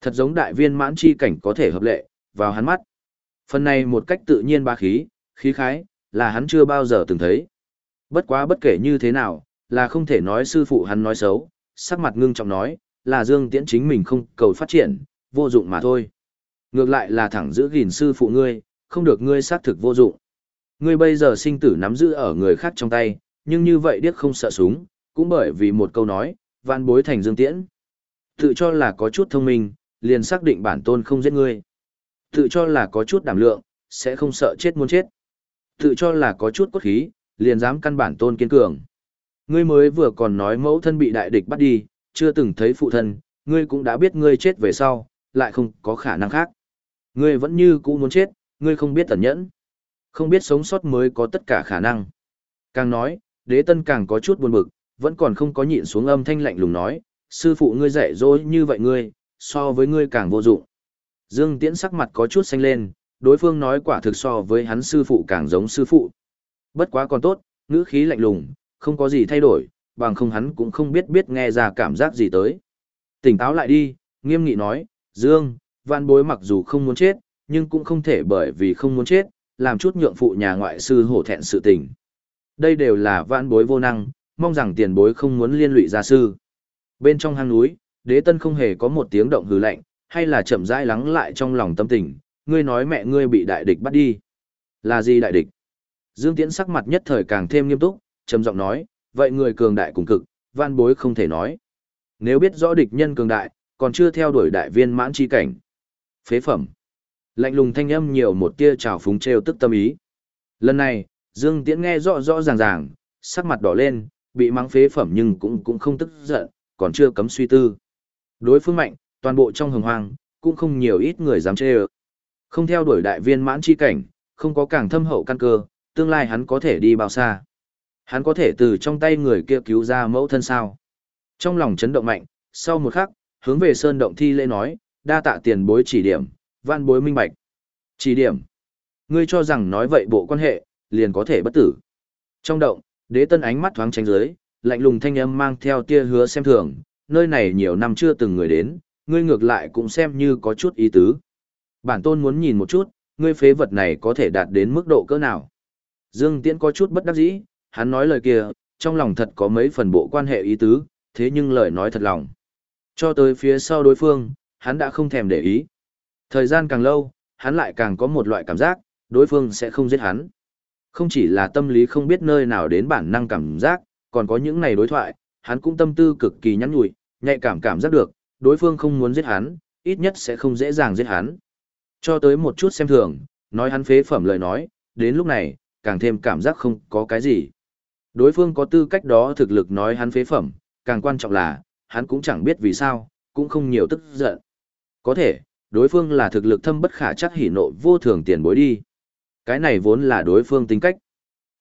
Thật giống đại viên mãn chi cảnh có thể hợp lệ, vào hắn mắt. Phần này một cách tự nhiên ba khí, khí khái, là hắn chưa bao giờ từng thấy. Bất quá bất kể như thế nào, là không thể nói sư phụ hắn nói xấu, sắc mặt ngưng trọng nói, là Dương Tiễn chính mình không cầu phát triển, vô dụng mà thôi. Ngược lại là thẳng giữ gìn sư phụ ngươi, không được ngươi xác thực vô dụng. Ngươi bây giờ sinh tử nắm giữ ở người khác trong tay, nhưng như vậy điếc không sợ súng, cũng bởi vì một câu nói, vạn bối thành Dương Tiễn. Tự cho là có chút thông minh, liền xác định bản tôn không giết ngươi. Tự cho là có chút đảm lượng, sẽ không sợ chết muốn chết. Tự cho là có chút cốt khí, liền dám căn bản tôn kiên cường. Ngươi mới vừa còn nói mẫu thân bị đại địch bắt đi, chưa từng thấy phụ thân, ngươi cũng đã biết ngươi chết về sau, lại không có khả năng khác. Ngươi vẫn như cũ muốn chết, ngươi không biết tẩn nhẫn. Không biết sống sót mới có tất cả khả năng. Càng nói, đế tân càng có chút buồn bực, vẫn còn không có nhịn xuống âm thanh lạnh lùng nói, sư phụ ngươi dạy dỗ như vậy ngươi, so với ngươi càng vô dụng. Dương Tiễn sắc mặt có chút xanh lên, đối phương nói quả thực so với hắn sư phụ càng giống sư phụ. Bất quá còn tốt, ngữ khí lạnh lùng, không có gì thay đổi, bằng không hắn cũng không biết biết nghe ra cảm giác gì tới. Tỉnh táo lại đi, nghiêm nghị nói, Dương, văn bối mặc dù không muốn chết, nhưng cũng không thể bởi vì không muốn chết, làm chút nhượng phụ nhà ngoại sư hổ thẹn sự tình. Đây đều là vãn bối vô năng, mong rằng tiền bối không muốn liên lụy gia sư. Bên trong hang núi, đế tân không hề có một tiếng động hừ lạnh, hay là chậm rãi lắng lại trong lòng tâm tình, ngươi nói mẹ ngươi bị đại địch bắt đi. Là gì đại địch? Dương Tiễn sắc mặt nhất thời càng thêm nghiêm túc, trầm giọng nói, vậy người cường đại cùng cực, vãn bối không thể nói. Nếu biết rõ địch nhân cường đại, còn chưa theo đuổi đại viên mãn chi cảnh. Phế phẩm. Lạnh lùng thanh âm nhiều một tia trào phúng trêu tức tâm ý. Lần này, Dương Tiễn nghe rõ rõ ràng ràng, sắc mặt đỏ lên, bị mắng phế phẩm nhưng cũng cũng không tức giận, còn chưa cấm suy tư. Đối phương mạnh, toàn bộ trong hồng hoang, cũng không nhiều ít người dám chê ơ. Không theo đuổi đại viên mãn chi cảnh, không có càng thâm hậu căn cơ, tương lai hắn có thể đi bao xa. Hắn có thể từ trong tay người kia cứu ra mẫu thân sao. Trong lòng chấn động mạnh, sau một khắc, hướng về sơn động thi lễ nói, đa tạ tiền bối chỉ điểm, van bối minh bạch. Chỉ điểm. Ngươi cho rằng nói vậy bộ quan hệ, liền có thể bất tử. Trong động, đế tân ánh mắt thoáng tránh dưới, lạnh lùng thanh âm mang theo tia hứa xem thường, nơi này nhiều năm chưa từng người đến, ngươi ngược lại cũng xem như có chút ý tứ. Bản tôn muốn nhìn một chút, ngươi phế vật này có thể đạt đến mức độ cỡ nào. Dương Tiễn có chút bất đắc dĩ, hắn nói lời kia, trong lòng thật có mấy phần bộ quan hệ ý tứ, thế nhưng lời nói thật lòng. Cho tới phía sau đối phương, hắn đã không thèm để ý. Thời gian càng lâu, hắn lại càng có một loại cảm giác, đối phương sẽ không giết hắn. Không chỉ là tâm lý không biết nơi nào đến bản năng cảm giác, còn có những này đối thoại, hắn cũng tâm tư cực kỳ nhắn nhủi, nhạy cảm cảm giác được, đối phương không muốn giết hắn, ít nhất sẽ không dễ dàng giết hắn. Cho tới một chút xem thường, nói hắn phế phẩm lời nói, đến lúc này, càng thêm cảm giác không có cái gì. Đối phương có tư cách đó thực lực nói hắn phế phẩm, càng quan trọng là, hắn cũng chẳng biết vì sao, cũng không nhiều tức giận. Có thể, đối phương là thực lực thâm bất khả chắc hỉ nộ vô thường tiền bối đi. Cái này vốn là đối phương tính cách.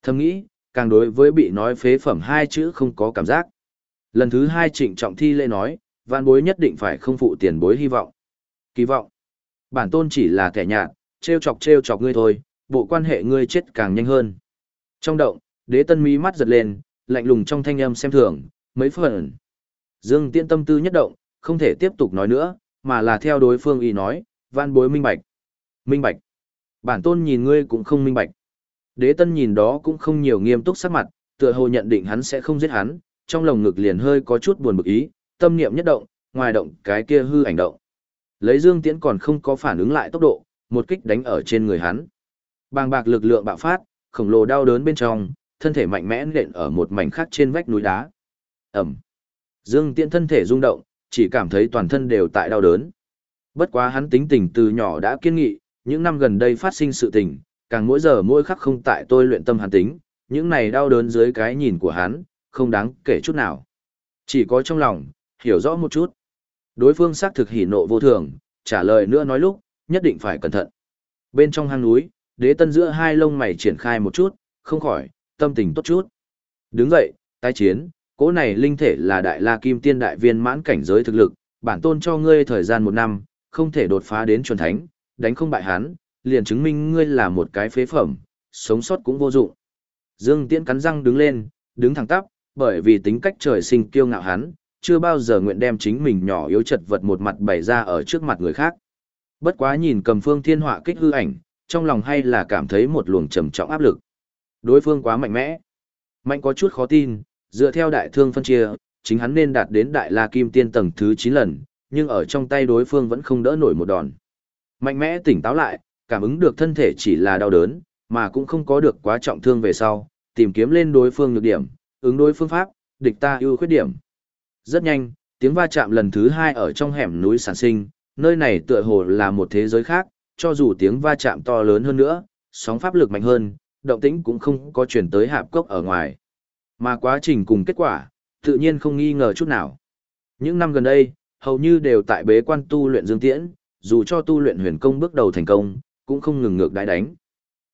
Thầm nghĩ, càng đối với bị nói phế phẩm hai chữ không có cảm giác. Lần thứ hai trịnh trọng thi lễ nói, văn bối nhất định phải không phụ tiền bối hy vọng. Kỳ vọng. Bản tôn chỉ là kẻ nhạt, treo chọc treo chọc ngươi thôi, bộ quan hệ ngươi chết càng nhanh hơn. Trong động, đế tân mí mắt giật lên, lạnh lùng trong thanh âm xem thường, mấy phần. Dương tiện tâm tư nhất động, không thể tiếp tục nói nữa, mà là theo đối phương y nói, van bối minh bạch. Minh bạch. Bản tôn nhìn ngươi cũng không minh bạch. Đế tân nhìn đó cũng không nhiều nghiêm túc sắc mặt, tựa hồ nhận định hắn sẽ không giết hắn, trong lồng ngực liền hơi có chút buồn bực ý, tâm niệm nhất động, ngoài động cái kia hư ảnh động. Lấy Dương Tiễn còn không có phản ứng lại tốc độ, một kích đánh ở trên người hắn. Bàng bạc lực lượng bạo phát, khổng lồ đau đớn bên trong, thân thể mạnh mẽ nện ở một mảnh khác trên vách núi đá. ầm, Dương Tiễn thân thể rung động, chỉ cảm thấy toàn thân đều tại đau đớn. Bất quá hắn tính tình từ nhỏ đã kiên nghị, những năm gần đây phát sinh sự tình, càng mỗi giờ mỗi khắc không tại tôi luyện tâm hắn tính, những này đau đớn dưới cái nhìn của hắn, không đáng kể chút nào. Chỉ có trong lòng, hiểu rõ một chút. Đối phương xác thực hỉ nộ vô thường, trả lời nữa nói lúc, nhất định phải cẩn thận. Bên trong hang núi, đế tân giữa hai lông mày triển khai một chút, không khỏi, tâm tình tốt chút. Đứng dậy, tái chiến, cỗ này linh thể là đại la kim tiên đại viên mãn cảnh giới thực lực, bản tôn cho ngươi thời gian một năm, không thể đột phá đến chuẩn thánh, đánh không bại hắn, liền chứng minh ngươi là một cái phế phẩm, sống sót cũng vô dụng. Dương Tiễn cắn răng đứng lên, đứng thẳng tắp, bởi vì tính cách trời sinh kiêu ngạo hắn, chưa bao giờ nguyện đem chính mình nhỏ yếu chật vật một mặt bày ra ở trước mặt người khác. Bất quá nhìn cầm phương thiên họa kích hư ảnh, trong lòng hay là cảm thấy một luồng trầm trọng áp lực. Đối phương quá mạnh mẽ. Mạnh có chút khó tin, dựa theo đại thương phân chia, chính hắn nên đạt đến đại la kim tiên tầng thứ 9 lần, nhưng ở trong tay đối phương vẫn không đỡ nổi một đòn. Mạnh mẽ tỉnh táo lại, cảm ứng được thân thể chỉ là đau đớn, mà cũng không có được quá trọng thương về sau, tìm kiếm lên đối phương nhược điểm, ứng đối phương pháp, địch ta ưu khuyết điểm. Rất nhanh, tiếng va chạm lần thứ hai ở trong hẻm núi sản sinh, nơi này tựa hồ là một thế giới khác, cho dù tiếng va chạm to lớn hơn nữa, sóng pháp lực mạnh hơn, động tĩnh cũng không có chuyển tới hạp cốc ở ngoài. Mà quá trình cùng kết quả, tự nhiên không nghi ngờ chút nào. Những năm gần đây, hầu như đều tại bế quan tu luyện dương tiễn, dù cho tu luyện huyền công bước đầu thành công, cũng không ngừng ngược đái đánh.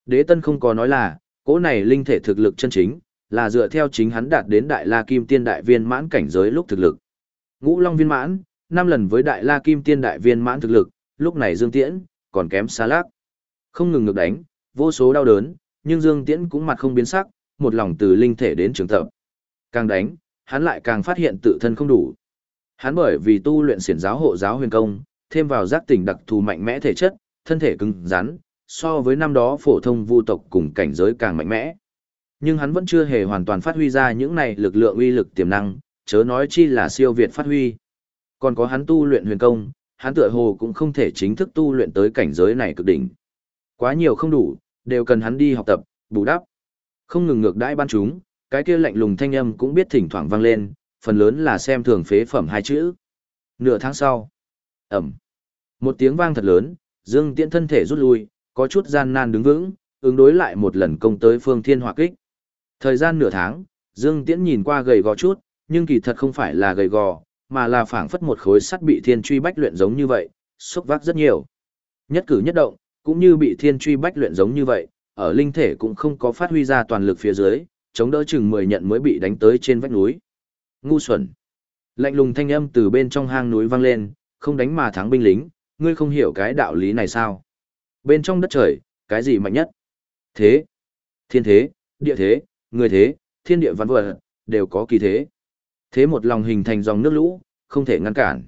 Đế Tân không có nói là, cỗ này linh thể thực lực chân chính, là dựa theo chính hắn đạt đến Đại La Kim Tiên Đại Viên mãn cảnh giới lúc thực lực. Ngũ Long viên mãn, năm lần với Đại La Kim Tiên Đại Viên mãn thực lực, lúc này Dương Tiễn, còn kém xa lác. Không ngừng ngược đánh, vô số đau đớn, nhưng Dương Tiễn cũng mặt không biến sắc, một lòng từ linh thể đến trường tập. Càng đánh, hắn lại càng phát hiện tự thân không đủ. Hắn bởi vì tu luyện xiển giáo hộ giáo huyền công, thêm vào giác tỉnh đặc thù mạnh mẽ thể chất, thân thể cứng rắn, so với năm đó phổ thông vu tộc cùng cảnh giới càng mạnh mẽ. Nhưng hắn vẫn chưa hề hoàn toàn phát huy ra những này lực lượng uy lực tiềm năng, chớ nói chi là siêu việt phát huy. Còn có hắn tu luyện huyền công, hắn tựa hồ cũng không thể chính thức tu luyện tới cảnh giới này cực đỉnh. Quá nhiều không đủ, đều cần hắn đi học tập, bù đắp. Không ngừng ngược đãi ban chúng, cái kia lạnh lùng thanh âm cũng biết thỉnh thoảng vang lên, phần lớn là xem thường phế phẩm hai chữ. Nửa tháng sau, ẩm, một tiếng vang thật lớn, Dương Tiễn thân thể rút lui, có chút gian nan đứng vững, ứng đối lại một lần công tới phương thiên hỏa kích. Thời gian nửa tháng, Dương Tiễn nhìn qua gầy gò chút, nhưng kỳ thật không phải là gầy gò, mà là phảng phất một khối sắt bị thiên truy bách luyện giống như vậy, xúc vác rất nhiều. Nhất cử nhất động, cũng như bị thiên truy bách luyện giống như vậy, ở linh thể cũng không có phát huy ra toàn lực phía dưới, chống đỡ chừng 10 nhận mới bị đánh tới trên vách núi. Ngu xuẩn. Lạnh lùng thanh âm từ bên trong hang núi vang lên, không đánh mà thắng binh lính, ngươi không hiểu cái đạo lý này sao? Bên trong đất trời, cái gì mạnh nhất? Thế, thiên thế, địa thế, người thế, thiên địa văn vật, đều có kỳ thế. Thế một lòng hình thành dòng nước lũ, không thể ngăn cản.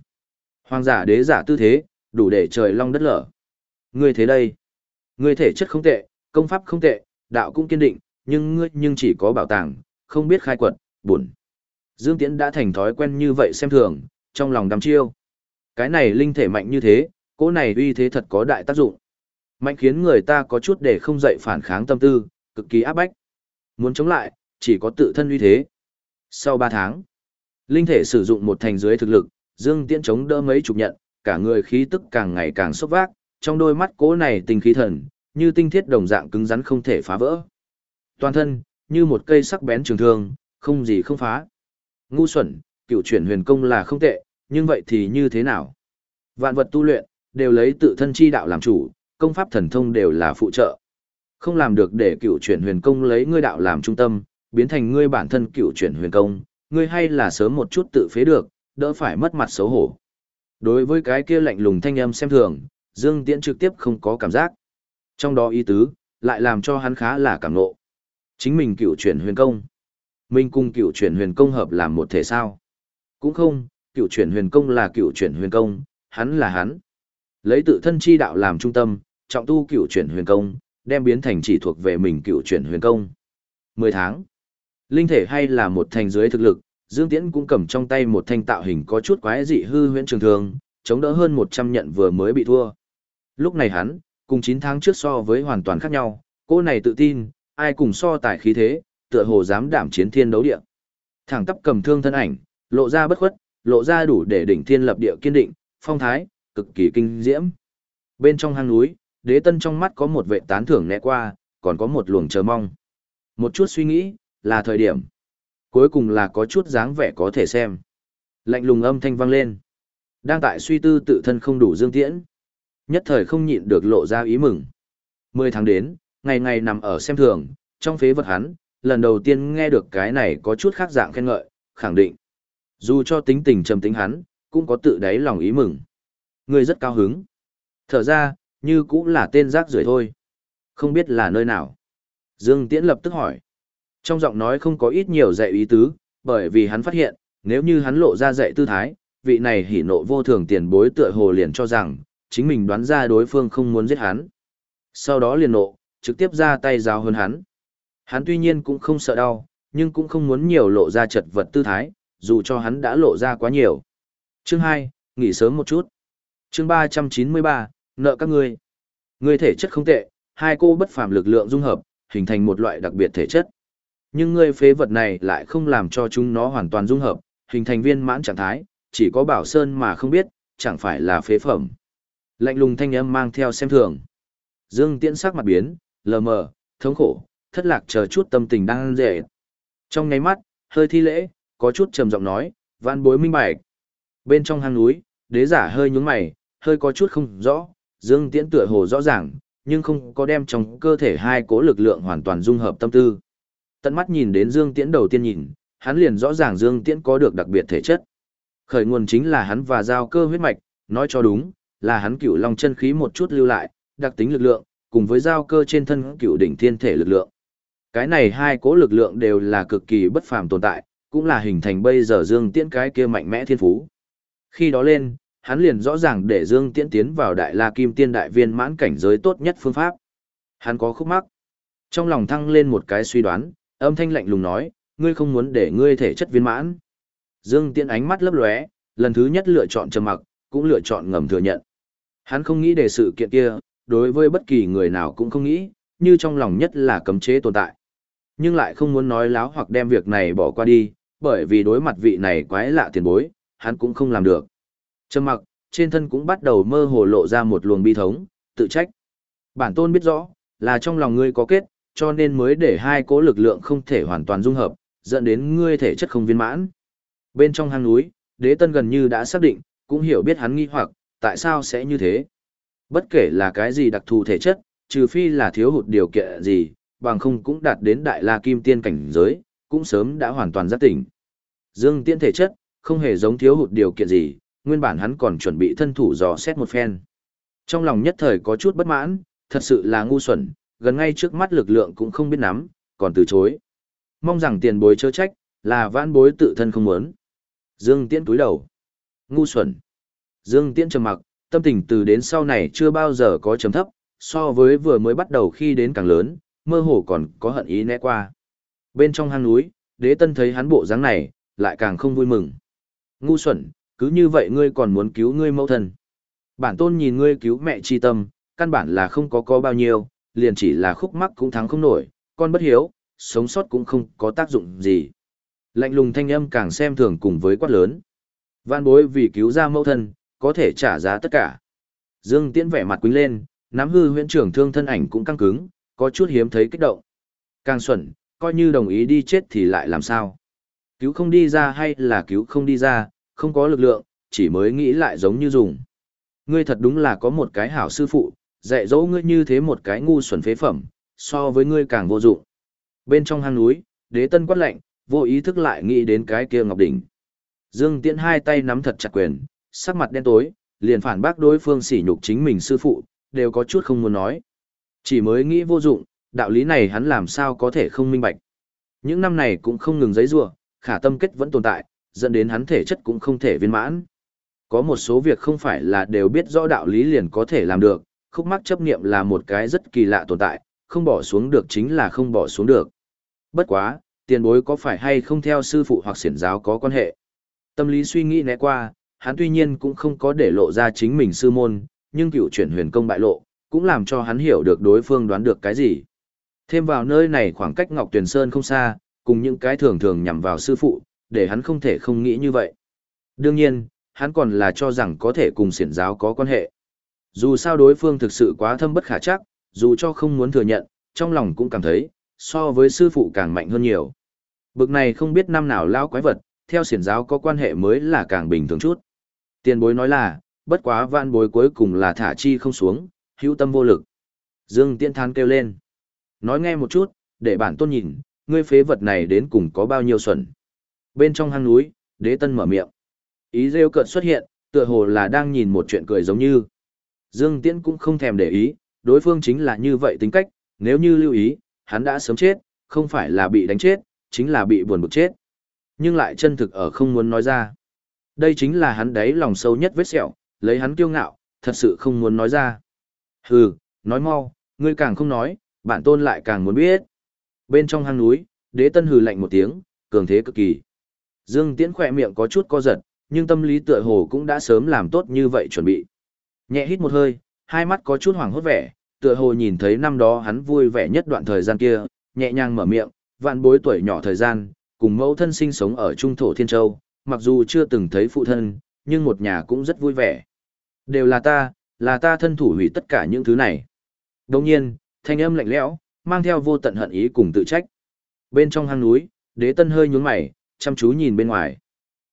Hoàng giả đế giả tư thế, đủ để trời long đất lở. Ngươi thế đây, ngươi thể chất không tệ, công pháp không tệ, đạo cũng kiên định, nhưng ngươi nhưng chỉ có bảo tàng, không biết khai quật, buồn. Dương Tiễn đã thành thói quen như vậy xem thường, trong lòng đăm chiêu. Cái này linh thể mạnh như thế, cỗ này uy thế thật có đại tác dụng. Mạnh khiến người ta có chút để không dậy phản kháng tâm tư, cực kỳ áp bách. Muốn chống lại, chỉ có tự thân uy thế. Sau 3 tháng, linh thể sử dụng một thành dưới thực lực, Dương Tiễn chống đỡ mấy chục nhận, cả người khí tức càng ngày càng sốc vác, trong đôi mắt cố này tinh khí thần, như tinh thiết đồng dạng cứng rắn không thể phá vỡ. Toàn thân, như một cây sắc bén trường thương, không gì không phá. Ngu xuẩn, cựu chuyển huyền công là không tệ, nhưng vậy thì như thế nào? Vạn vật tu luyện, đều lấy tự thân chi đạo làm chủ, công pháp thần thông đều là phụ trợ. Không làm được để cựu chuyển huyền công lấy ngươi đạo làm trung tâm, biến thành ngươi bản thân cựu chuyển huyền công, ngươi hay là sớm một chút tự phế được, đỡ phải mất mặt xấu hổ. Đối với cái kia lạnh lùng thanh âm xem thường, Dương Tiễn trực tiếp không có cảm giác. Trong đó ý tứ, lại làm cho hắn khá là cảm nộ. Chính mình cựu chuyển huyền công. Mình cùng cựu chuyển huyền công hợp làm một thể sao. Cũng không, cựu chuyển huyền công là cựu chuyển huyền công, hắn là hắn. Lấy tự thân chi đạo làm trung tâm, trọng tu cựu chuyển huyền công, đem biến thành chỉ thuộc về mình cựu chuyển huyền công. 10 tháng. Linh thể hay là một thành dưới thực lực, Dương Tiễn cũng cầm trong tay một thanh tạo hình có chút quái dị hư huyễn trường thường, chống đỡ hơn 100 nhận vừa mới bị thua. Lúc này hắn, cùng 9 tháng trước so với hoàn toàn khác nhau, cô này tự tin, ai cùng so tài khí thế, tựa hồ dám đảm chiến thiên đấu địa. Thẳng tắp cầm thương thân ảnh, lộ ra bất khuất, lộ ra đủ để đỉnh thiên lập địa kiên định, phong thái, cực kỳ kinh diễm. Bên trong hang núi, đế tân trong mắt có một vệ tán thưởng né qua, còn có một luồng chờ mong. Một chút suy nghĩ, là thời điểm. Cuối cùng là có chút dáng vẻ có thể xem. Lạnh lùng âm thanh vang lên. Đang tại suy tư tự thân không đủ dương tiễn. Nhất thời không nhịn được lộ ra ý mừng. Mười tháng đến, ngày ngày nằm ở xem thường, trong phế vật hắn, lần đầu tiên nghe được cái này có chút khác dạng khen ngợi, khẳng định. Dù cho tính tình trầm tính hắn, cũng có tự đáy lòng ý mừng. Người rất cao hứng. Thở ra, như cũng là tên rác rưởi thôi. Không biết là nơi nào. Dương Tiễn lập tức hỏi. Trong giọng nói không có ít nhiều dạy ý tứ, bởi vì hắn phát hiện, nếu như hắn lộ ra dạy tư thái, vị này hỉ nộ vô thường tiền bối tựa hồ liền cho rằng, chính mình đoán ra đối phương không muốn giết hắn. Sau đó liền nộ, trực tiếp ra tay giáo hơn hắn. Hắn tuy nhiên cũng không sợ đau, nhưng cũng không muốn nhiều lộ ra chật vật tư thái, dù cho hắn đã lộ ra quá nhiều. Chương 2, nghỉ sớm một chút. Chương 393, nợ các ngươi. Ngươi thể chất không tệ, hai cô bất phàm lực lượng dung hợp, hình thành một loại đặc biệt thể chất. Nhưng ngươi phế vật này lại không làm cho chúng nó hoàn toàn dung hợp, hình thành viên mãn trạng thái, chỉ có bảo sơn mà không biết, chẳng phải là phế phẩm. Lạnh lùng thanh âm mang theo xem thường. Dương Tiễn sắc mặt biến, lờ mờ, thống khổ, thất lạc chờ chút tâm tình đang dễ. Trong ngáy mắt, hơi thi lễ, có chút trầm giọng nói, vạn bối minh bạch. Bên trong hang núi, đế giả hơi nhúng mày, hơi có chút không rõ, Dương Tiễn tựa hồ rõ ràng, nhưng không có đem trong cơ thể hai cố lực lượng hoàn toàn dung hợp tâm tư. Tận mắt nhìn đến Dương Tiễn đầu tiên nhìn, hắn liền rõ ràng Dương Tiễn có được đặc biệt thể chất. Khởi nguồn chính là hắn và giao cơ huyết mạch, nói cho đúng, là hắn cựu long chân khí một chút lưu lại, đặc tính lực lượng, cùng với giao cơ trên thân cựu đỉnh thiên thể lực lượng. Cái này hai cố lực lượng đều là cực kỳ bất phàm tồn tại, cũng là hình thành bây giờ Dương Tiễn cái kia mạnh mẽ thiên phú. Khi đó lên, hắn liền rõ ràng để Dương Tiễn tiến vào Đại La Kim Tiên đại viên mãn cảnh giới tốt nhất phương pháp. Hắn có khúc mắc. Trong lòng thăng lên một cái suy đoán, âm thanh lạnh lùng nói, ngươi không muốn để ngươi thể chất viên mãn. Dương Tiễn ánh mắt lấp lóe, lần thứ nhất lựa chọn trầm mặc, cũng lựa chọn ngầm thừa nhận. Hắn không nghĩ để sự kiện kia, đối với bất kỳ người nào cũng không nghĩ, như trong lòng nhất là cấm chế tồn tại. Nhưng lại không muốn nói láo hoặc đem việc này bỏ qua đi, bởi vì đối mặt vị này quái lạ tiền bối, hắn cũng không làm được. Trầm mặc, trên thân cũng bắt đầu mơ hồ lộ ra một luồng bi thống, tự trách. Bản tôn biết rõ, là trong lòng ngươi có kết, cho nên mới để hai cố lực lượng không thể hoàn toàn dung hợp, dẫn đến ngươi thể chất không viên mãn. Bên trong hang núi, đế tân gần như đã xác định, cũng hiểu biết hắn nghi hoặc, tại sao sẽ như thế. Bất kể là cái gì đặc thù thể chất, trừ phi là thiếu hụt điều kiện gì, bằng không cũng đạt đến đại la kim tiên cảnh giới, cũng sớm đã hoàn toàn giác tỉnh. Dương tiên thể chất, không hề giống thiếu hụt điều kiện gì, nguyên bản hắn còn chuẩn bị thân thủ dò xét một phen. Trong lòng nhất thời có chút bất mãn, thật sự là ngu xuẩn, gần ngay trước mắt lực lượng cũng không biết nắm, còn từ chối. Mong rằng tiền bối chớ trách, là vãn bối tự thân không muốn. Dương Tiễn túi đầu. Ngu xuẩn. Dương Tiễn trầm mặc, tâm tình từ đến sau này chưa bao giờ có trầm thấp, so với vừa mới bắt đầu khi đến càng lớn, mơ hồ còn có hận ý né qua. Bên trong hang núi, đế tân thấy hắn bộ dáng này, lại càng không vui mừng. Ngu xuẩn, cứ như vậy ngươi còn muốn cứu ngươi mẫu thân. Bản tôn nhìn ngươi cứu mẹ chi tâm, căn bản là không có có bao nhiêu, liền chỉ là khúc mắc cũng thắng không nổi, con bất hiếu, sống sót cũng không có tác dụng gì. Lạnh lùng thanh âm càng xem thường cùng với quát lớn. Van bối vì cứu ra mẫu thân, có thể trả giá tất cả. Dương Tiễn vẻ mặt quýnh lên, nắm hư huyễn trưởng thương thân ảnh cũng căng cứng, có chút hiếm thấy kích động. Càng xuẩn, coi như đồng ý đi chết thì lại làm sao? Cứu không đi ra hay là cứu không đi ra, không có lực lượng, chỉ mới nghĩ lại giống như dùng. Ngươi thật đúng là có một cái hảo sư phụ, dạy dỗ ngươi như thế một cái ngu xuẩn phế phẩm, so với ngươi càng vô dụng. Bên trong hang núi, đế tân quát lạnh, vô ý thức lại nghĩ đến cái kia ngọc đỉnh. Dương Tiễn hai tay nắm thật chặt quyền, sắc mặt đen tối, liền phản bác đối phương sỉ nhục chính mình sư phụ, đều có chút không muốn nói. Chỉ mới nghĩ vô dụng, đạo lý này hắn làm sao có thể không minh bạch. Những năm này cũng không ngừng giấy rủa, khả tâm kết vẫn tồn tại, dẫn đến hắn thể chất cũng không thể viên mãn. Có một số việc không phải là đều biết rõ đạo lý liền có thể làm được, khúc mắc chấp niệm là một cái rất kỳ lạ tồn tại, không bỏ xuống được chính là không bỏ xuống được. Bất quá, tiền bối có phải hay không theo sư phụ hoặc xiển giáo có quan hệ. Tâm lý suy nghĩ né qua, hắn tuy nhiên cũng không có để lộ ra chính mình sư môn, nhưng cựu chuyển huyền công bại lộ, cũng làm cho hắn hiểu được đối phương đoán được cái gì. Thêm vào nơi này khoảng cách Ngọc Tuyền Sơn không xa, cùng những cái thường thường nhằm vào sư phụ, để hắn không thể không nghĩ như vậy. Đương nhiên, hắn còn là cho rằng có thể cùng siển giáo có quan hệ. Dù sao đối phương thực sự quá thâm bất khả chắc, dù cho không muốn thừa nhận, trong lòng cũng cảm thấy, so với sư phụ càng mạnh hơn nhiều. Bực này không biết năm nào lao quái vật, theo siển giáo có quan hệ mới là càng bình thường chút. Tiền bối nói là, bất quá vạn bối cuối cùng là thả chi không xuống, hữu tâm vô lực. Dương Tiễn Thán kêu lên. Nói nghe một chút, để bản tôn nhìn, ngươi phế vật này đến cùng có bao nhiêu xuẩn. Bên trong hang núi, đế tân mở miệng. Ý rêu cợt xuất hiện, tựa hồ là đang nhìn một chuyện cười giống như. Dương Tiễn cũng không thèm để ý, đối phương chính là như vậy tính cách, nếu như lưu ý, hắn đã sớm chết, không phải là bị đánh chết, chính là bị buồn bực chết. Nhưng lại chân thực ở không muốn nói ra. Đây chính là hắn đấy lòng sâu nhất vết sẹo, lấy hắn kiêu ngạo, thật sự không muốn nói ra. Hừ, nói mau, ngươi càng không nói, bản tôn lại càng muốn biết. Bên trong hang núi, đế tân hừ lạnh một tiếng, cường thế cực kỳ. Dương Tiễn khỏe miệng có chút co giật, nhưng tâm lý tựa hồ cũng đã sớm làm tốt như vậy chuẩn bị. Nhẹ hít một hơi, hai mắt có chút hoảng hốt vẻ, tựa hồ nhìn thấy năm đó hắn vui vẻ nhất đoạn thời gian kia, nhẹ nhàng mở miệng, vạn bối tuổi nhỏ thời gian, cùng mẫu thân sinh sống ở Trung Thổ Thiên Châu, mặc dù chưa từng thấy phụ thân, nhưng một nhà cũng rất vui vẻ. Đều là ta, là ta thân thủ hủy tất cả những thứ này. Đồng nhiên, thanh âm lạnh lẽo, mang theo vô tận hận ý cùng tự trách. Bên trong hang núi, đế tân hơi nhún mày, chăm chú nhìn bên ngoài.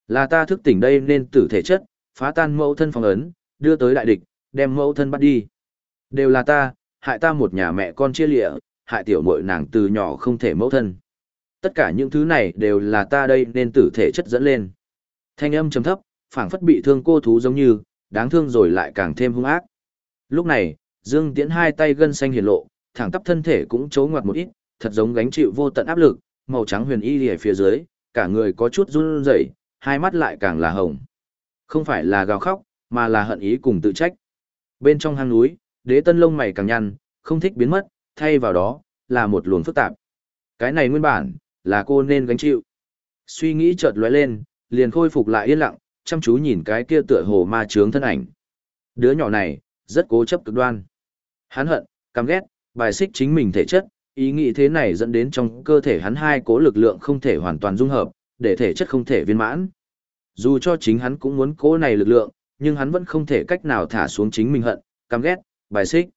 Là ta thức tỉnh đây nên tử thể chất, phá tan mẫu thân phong ấn, đưa tới đại địch, đem mẫu thân bắt đi. Đều là ta, hại ta một nhà mẹ con chia lịa, hại tiểu muội nàng từ nhỏ không thể mẫu thân. Tất cả những thứ này đều là ta đây nên tử thể chất dẫn lên. Thanh âm trầm thấp, phảng phất bị thương cô thú giống như, đáng thương rồi lại càng thêm hung ác. Lúc này, Dương Tiễn hai tay gân xanh hiển lộ, thẳng tắp thân thể cũng chố ngoặt một ít, thật giống gánh chịu vô tận áp lực, màu trắng huyền y liễu phía dưới, cả người có chút run rẩy, hai mắt lại càng là hồng. Không phải là gào khóc, mà là hận ý cùng tự trách. Bên trong hang núi, đế tân lông mày càng nhăn, không thích biến mất, thay vào đó, là một luồng phức tạp. Cái này nguyên bản, là cô nên gánh chịu. Suy nghĩ chợt lóe lên, liền khôi phục lại yên lặng, chăm chú nhìn cái kia tựa hồ ma trướng thân ảnh. Đứa nhỏ này, rất cố chấp cực đoan. Hắn hận, căm ghét, bài xích chính mình thể chất, ý nghĩ thế này dẫn đến trong cơ thể hắn hai cố lực lượng không thể hoàn toàn dung hợp, để thể chất không thể viên mãn. Dù cho chính hắn cũng muốn cố này lực lượng, nhưng hắn vẫn không thể cách nào thả xuống chính mình hận, căm ghét, bài xích.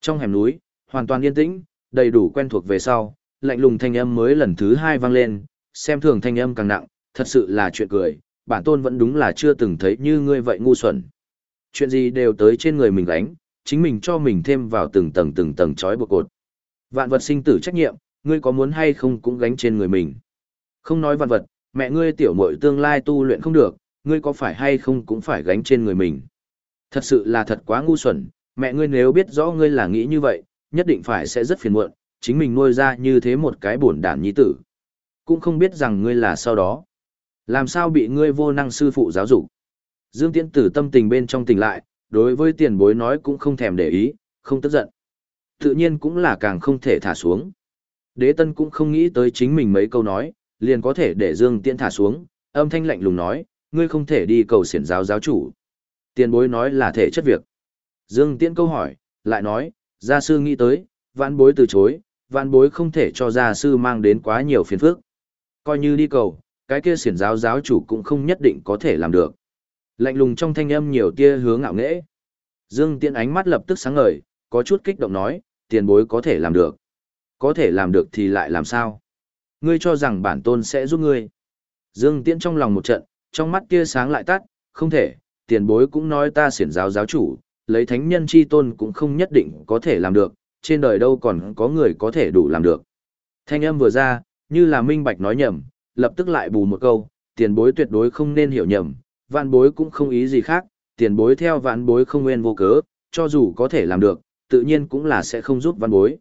Trong hẻm núi, hoàn toàn yên tĩnh, đầy đủ quen thuộc về sau, lạnh lùng thanh âm mới lần thứ hai vang lên, xem thường thanh âm càng nặng, thật sự là chuyện cười, bản tôn vẫn đúng là chưa từng thấy như ngươi vậy ngu xuẩn. Chuyện gì đều tới trên người mình gánh, chính mình cho mình thêm vào từng tầng từng tầng trói buộc cột. Vạn vật sinh tử trách nhiệm, ngươi có muốn hay không cũng gánh trên người mình. Không nói vạn vật, mẹ ngươi tiểu muội tương lai tu luyện không được, ngươi có phải hay không cũng phải gánh trên người mình. Thật sự là thật quá ngu xuẩn, mẹ ngươi nếu biết rõ ngươi là nghĩ như vậy, nhất định phải sẽ rất phiền muộn, chính mình nuôi ra như thế một cái bổn đản nhi tử. Cũng không biết rằng ngươi là sau đó. Làm sao bị ngươi vô năng sư phụ giáo dục. Dương Tiễn Tử tâm tình bên trong tỉnh lại, đối với tiền bối nói cũng không thèm để ý, không tức giận. Tự nhiên cũng là càng không thể thả xuống. Đế Tân cũng không nghĩ tới chính mình mấy câu nói, liền có thể để Dương Tiễn thả xuống, âm thanh lạnh lùng nói, ngươi không thể đi cầu xiển giáo giáo chủ. Tiền bối nói là thể chất việc. Dương Tiễn câu hỏi, lại nói, gia sư nghĩ tới, vãn bối từ chối, vạn bối không thể cho gia sư mang đến quá nhiều phiền phức. Coi như đi cầu, cái kia xiển giáo giáo chủ cũng không nhất định có thể làm được. Lạnh lùng trong thanh âm nhiều tia hướng ngạo nghễ. Dương Tiễn ánh mắt lập tức sáng ngời, có chút kích động nói, tiền bối có thể làm được. Có thể làm được thì lại làm sao? Ngươi cho rằng bản tôn sẽ giúp ngươi. Dương Tiễn trong lòng một trận, trong mắt tia sáng lại tắt, không thể, tiền bối cũng nói ta xiển giáo giáo chủ, lấy thánh nhân chi tôn cũng không nhất định có thể làm được, trên đời đâu còn có người có thể đủ làm được. Thanh âm vừa ra, như là minh bạch nói nhầm, lập tức lại bù một câu, tiền bối tuyệt đối không nên hiểu nhầm, vạn bối cũng không ý gì khác, tiền bối theo vạn bối không nguyên vô cớ, cho dù có thể làm được, tự nhiên cũng là sẽ không giúp vạn bối.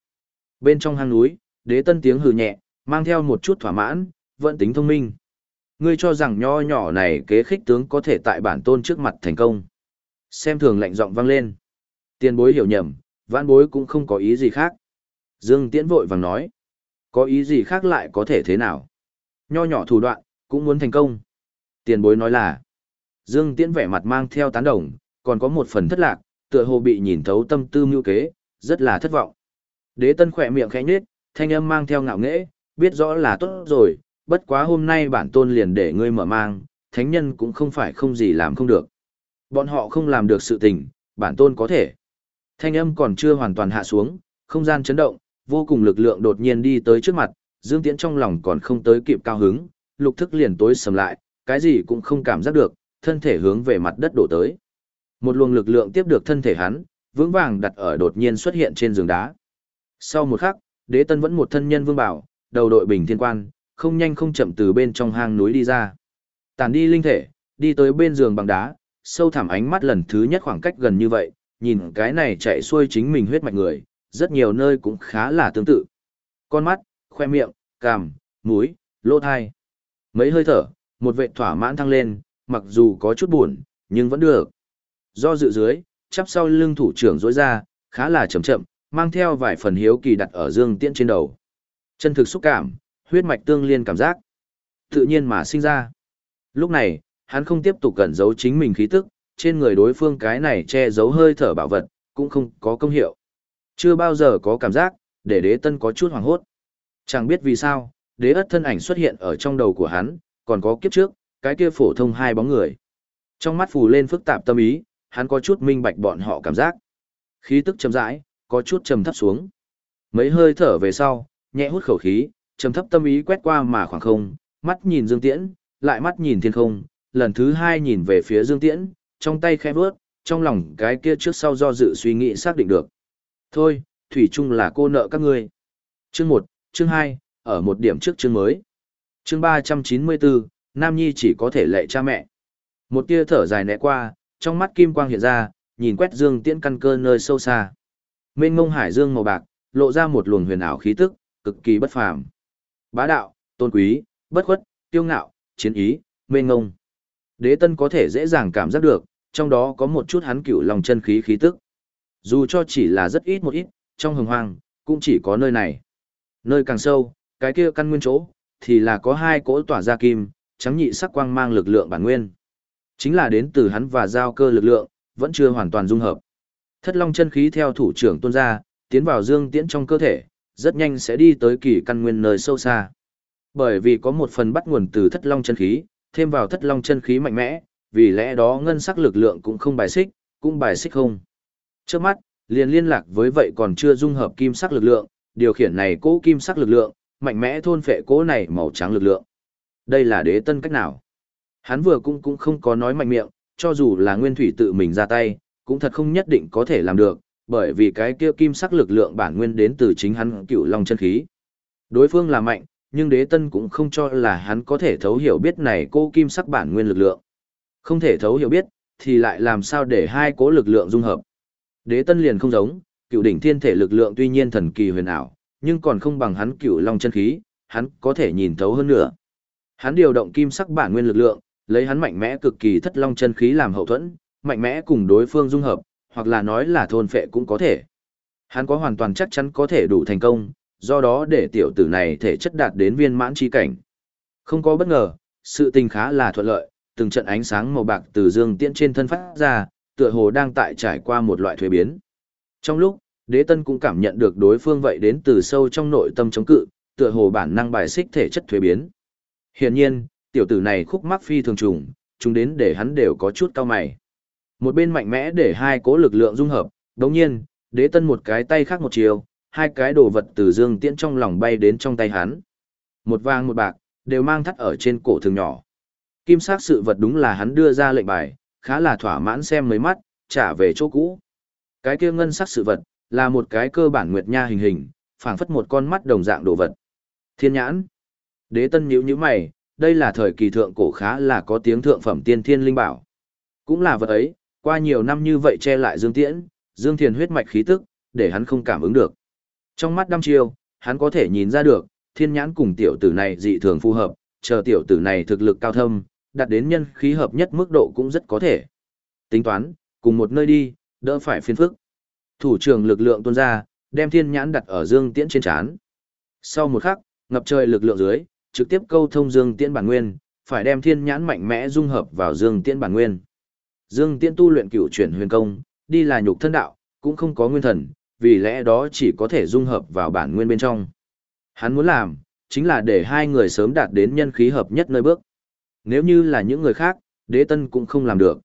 Bên trong hang núi, đế tân tiếng hừ nhẹ, mang theo một chút thỏa mãn, vẫn tính thông minh. Ngươi cho rằng nho nhỏ này kế khích tướng có thể tại bản tôn trước mặt thành công. Xem thường lạnh giọng vang lên. Tiền bối hiểu nhầm, Vãn bối cũng không có ý gì khác. Dương Tiễn vội vàng nói. Có ý gì khác lại có thể thế nào? Nho nhỏ thủ đoạn, cũng muốn thành công. Tiền bối nói là. Dương Tiễn vẻ mặt mang theo tán đồng, còn có một phần thất lạc, tựa hồ bị nhìn thấu tâm tư mưu kế, rất là thất vọng. Đế tân khỏe miệng khẽ nhếch, thanh âm mang theo ngạo nghễ, biết rõ là tốt rồi, bất quá hôm nay bản tôn liền để ngươi mở mang, thánh nhân cũng không phải không gì làm không được. Bọn họ không làm được sự tình, bản tôn có thể. Thanh âm còn chưa hoàn toàn hạ xuống, không gian chấn động, vô cùng lực lượng đột nhiên đi tới trước mặt, Dương Tiễn trong lòng còn không tới kịp cao hứng, lục thức liền tối sầm lại, cái gì cũng không cảm giác được, thân thể hướng về mặt đất đổ tới. Một luồng lực lượng tiếp được thân thể hắn, vững vàng đặt ở đột nhiên xuất hiện trên giường đá. Sau một khắc, Đế Tân vẫn một thân nhân vương bảo, đầu đội bình thiên quan, không nhanh không chậm từ bên trong hang núi đi ra. Tàn đi linh thể, đi tới bên giường bằng đá, sâu thẳm ánh mắt lần thứ nhất khoảng cách gần như vậy, nhìn cái này chạy xuôi chính mình huyết mạch người, rất nhiều nơi cũng khá là tương tự. Con mắt, khoe miệng, cằm, mũi, lỗ thai. Mấy hơi thở, một vệ thỏa mãn thăng lên, mặc dù có chút buồn, nhưng vẫn được. Do dự dưới, chắp sau lưng thủ trưởng rối ra, khá là chậm chậm, mang theo vài phần hiếu kỳ đặt ở dương tiễn trên đầu. Chân thực xúc cảm, huyết mạch tương liên cảm giác, tự nhiên mà sinh ra. Lúc này, hắn không tiếp tục cẩn giấu chính mình khí tức, trên người đối phương cái này che giấu hơi thở bảo vật, cũng không có công hiệu. Chưa bao giờ có cảm giác, để đế tân có chút hoảng hốt. Chẳng biết vì sao, đế ất thân ảnh xuất hiện ở trong đầu của hắn, còn có kiếp trước, cái kia phổ thông hai bóng người. Trong mắt phù lên phức tạp tâm ý, hắn có chút minh bạch bọn họ cảm giác. Khí tức chậm rãi, có chút trầm thấp xuống. Mấy hơi thở về sau, nhẹ hút khẩu khí, trầm thấp tâm ý quét qua mà khoảng không, mắt nhìn Dương Tiễn, lại mắt nhìn thiên không, lần thứ hai nhìn về phía Dương Tiễn, trong tay khẽ vớt, trong lòng cái kia trước sau do dự suy nghĩ xác định được. Thôi, Thủy chung là cô nợ các ngươi. Chương 1, chương 2, ở một điểm trước chương mới. Chương 394, Nam Nhi chỉ có thể lệ cha mẹ. Một tia thở dài nẹ qua, trong mắt kim quang hiện ra, nhìn quét Dương Tiễn căn cơ nơi sâu xa. Mênh mông hải dương màu bạc, lộ ra một luồng huyền ảo khí tức, cực kỳ bất phàm. Bá đạo, tôn quý, bất khuất, tiêu ngạo, chiến ý, mênh ngông. Đế tân có thể dễ dàng cảm giác được, trong đó có một chút hắn cựu lòng chân khí khí tức. Dù cho chỉ là rất ít một ít, trong hồng hoang, cũng chỉ có nơi này. Nơi càng sâu, cái kia căn nguyên chỗ, thì là có hai cỗ tỏa ra kim, trắng nhị sắc quang mang lực lượng bản nguyên. Chính là đến từ hắn và giao cơ lực lượng, vẫn chưa hoàn toàn dung hợp. Thất long chân khí theo thủ trưởng tuôn ra, tiến vào dương tiễn trong cơ thể, rất nhanh sẽ đi tới kỳ căn nguyên nơi sâu xa. Bởi vì có một phần bắt nguồn từ thất long chân khí, thêm vào thất long chân khí mạnh mẽ, vì lẽ đó ngân sắc lực lượng cũng không bài xích, cũng bài xích không. Trước mắt, liền liên lạc với vậy còn chưa dung hợp kim sắc lực lượng, điều khiển này cố kim sắc lực lượng, mạnh mẽ thôn phệ cố này màu trắng lực lượng. Đây là đế tân cách nào? Hắn vừa cũng cũng không có nói mạnh miệng, cho dù là nguyên thủy tự mình ra tay, cũng thật không nhất định có thể làm được, bởi vì cái kia kim sắc lực lượng bản nguyên đến từ chính hắn cựu long chân khí. Đối phương là mạnh, nhưng đế tân cũng không cho là hắn có thể thấu hiểu biết này cô kim sắc bản nguyên lực lượng. Không thể thấu hiểu biết, thì lại làm sao để hai cố lực lượng dung hợp. Đế tân liền không giống, cựu đỉnh thiên thể lực lượng tuy nhiên thần kỳ huyền ảo, nhưng còn không bằng hắn cựu long chân khí, hắn có thể nhìn thấu hơn nữa. Hắn điều động kim sắc bản nguyên lực lượng, lấy hắn mạnh mẽ cực kỳ thất long chân khí làm hậu thuẫn, mạnh mẽ cùng đối phương dung hợp, hoặc là nói là thôn phệ cũng có thể. Hắn có hoàn toàn chắc chắn có thể đủ thành công, do đó để tiểu tử này thể chất đạt đến viên mãn chi cảnh. Không có bất ngờ, sự tình khá là thuận lợi, từng trận ánh sáng màu bạc từ dương tiễn trên thân phát ra, tựa hồ đang tại trải qua một loại thuế biến. Trong lúc, đế tân cũng cảm nhận được đối phương vậy đến từ sâu trong nội tâm chống cự, tựa hồ bản năng bài xích thể chất thuế biến. Hiển nhiên, tiểu tử này khúc mắc phi thường trùng, chúng đến để hắn đều có chút cao mày. Một bên mạnh mẽ để hai cố lực lượng dung hợp, đồng nhiên, đế tân một cái tay khác một chiều, hai cái đồ vật từ dương tiễn trong lòng bay đến trong tay hắn. Một vàng một bạc, đều mang thắt ở trên cổ thường nhỏ. Kim sắc sự vật đúng là hắn đưa ra lệnh bài, khá là thỏa mãn xem mấy mắt, trả về chỗ cũ. Cái kia ngân sắc sự vật, là một cái cơ bản nguyệt nha hình hình, phảng phất một con mắt đồng dạng đồ vật. Thiên nhãn. Đế tân nhíu nhíu mày, đây là thời kỳ thượng cổ khá là có tiếng thượng phẩm tiên thiên linh bảo. Cũng là vật ấy, qua nhiều năm như vậy che lại Dương Tiễn, Dương Thiền huyết mạch khí tức, để hắn không cảm ứng được. Trong mắt đăm chiêu, hắn có thể nhìn ra được, thiên nhãn cùng tiểu tử này dị thường phù hợp, chờ tiểu tử này thực lực cao thâm, đạt đến nhân khí hợp nhất mức độ cũng rất có thể. Tính toán, cùng một nơi đi, đỡ phải phiền phức. Thủ trưởng lực lượng tuôn ra, đem thiên nhãn đặt ở Dương Tiễn trên chán. Sau một khắc, ngập trời lực lượng dưới, trực tiếp câu thông Dương Tiễn bản nguyên, phải đem thiên nhãn mạnh mẽ dung hợp vào Dương Tiễn bản nguyên. Dương Tiễn tu luyện cửu chuyển huyền công, đi là nhục thân đạo, cũng không có nguyên thần, vì lẽ đó chỉ có thể dung hợp vào bản nguyên bên trong. Hắn muốn làm, chính là để hai người sớm đạt đến nhân khí hợp nhất nơi bước. Nếu như là những người khác, đế tân cũng không làm được.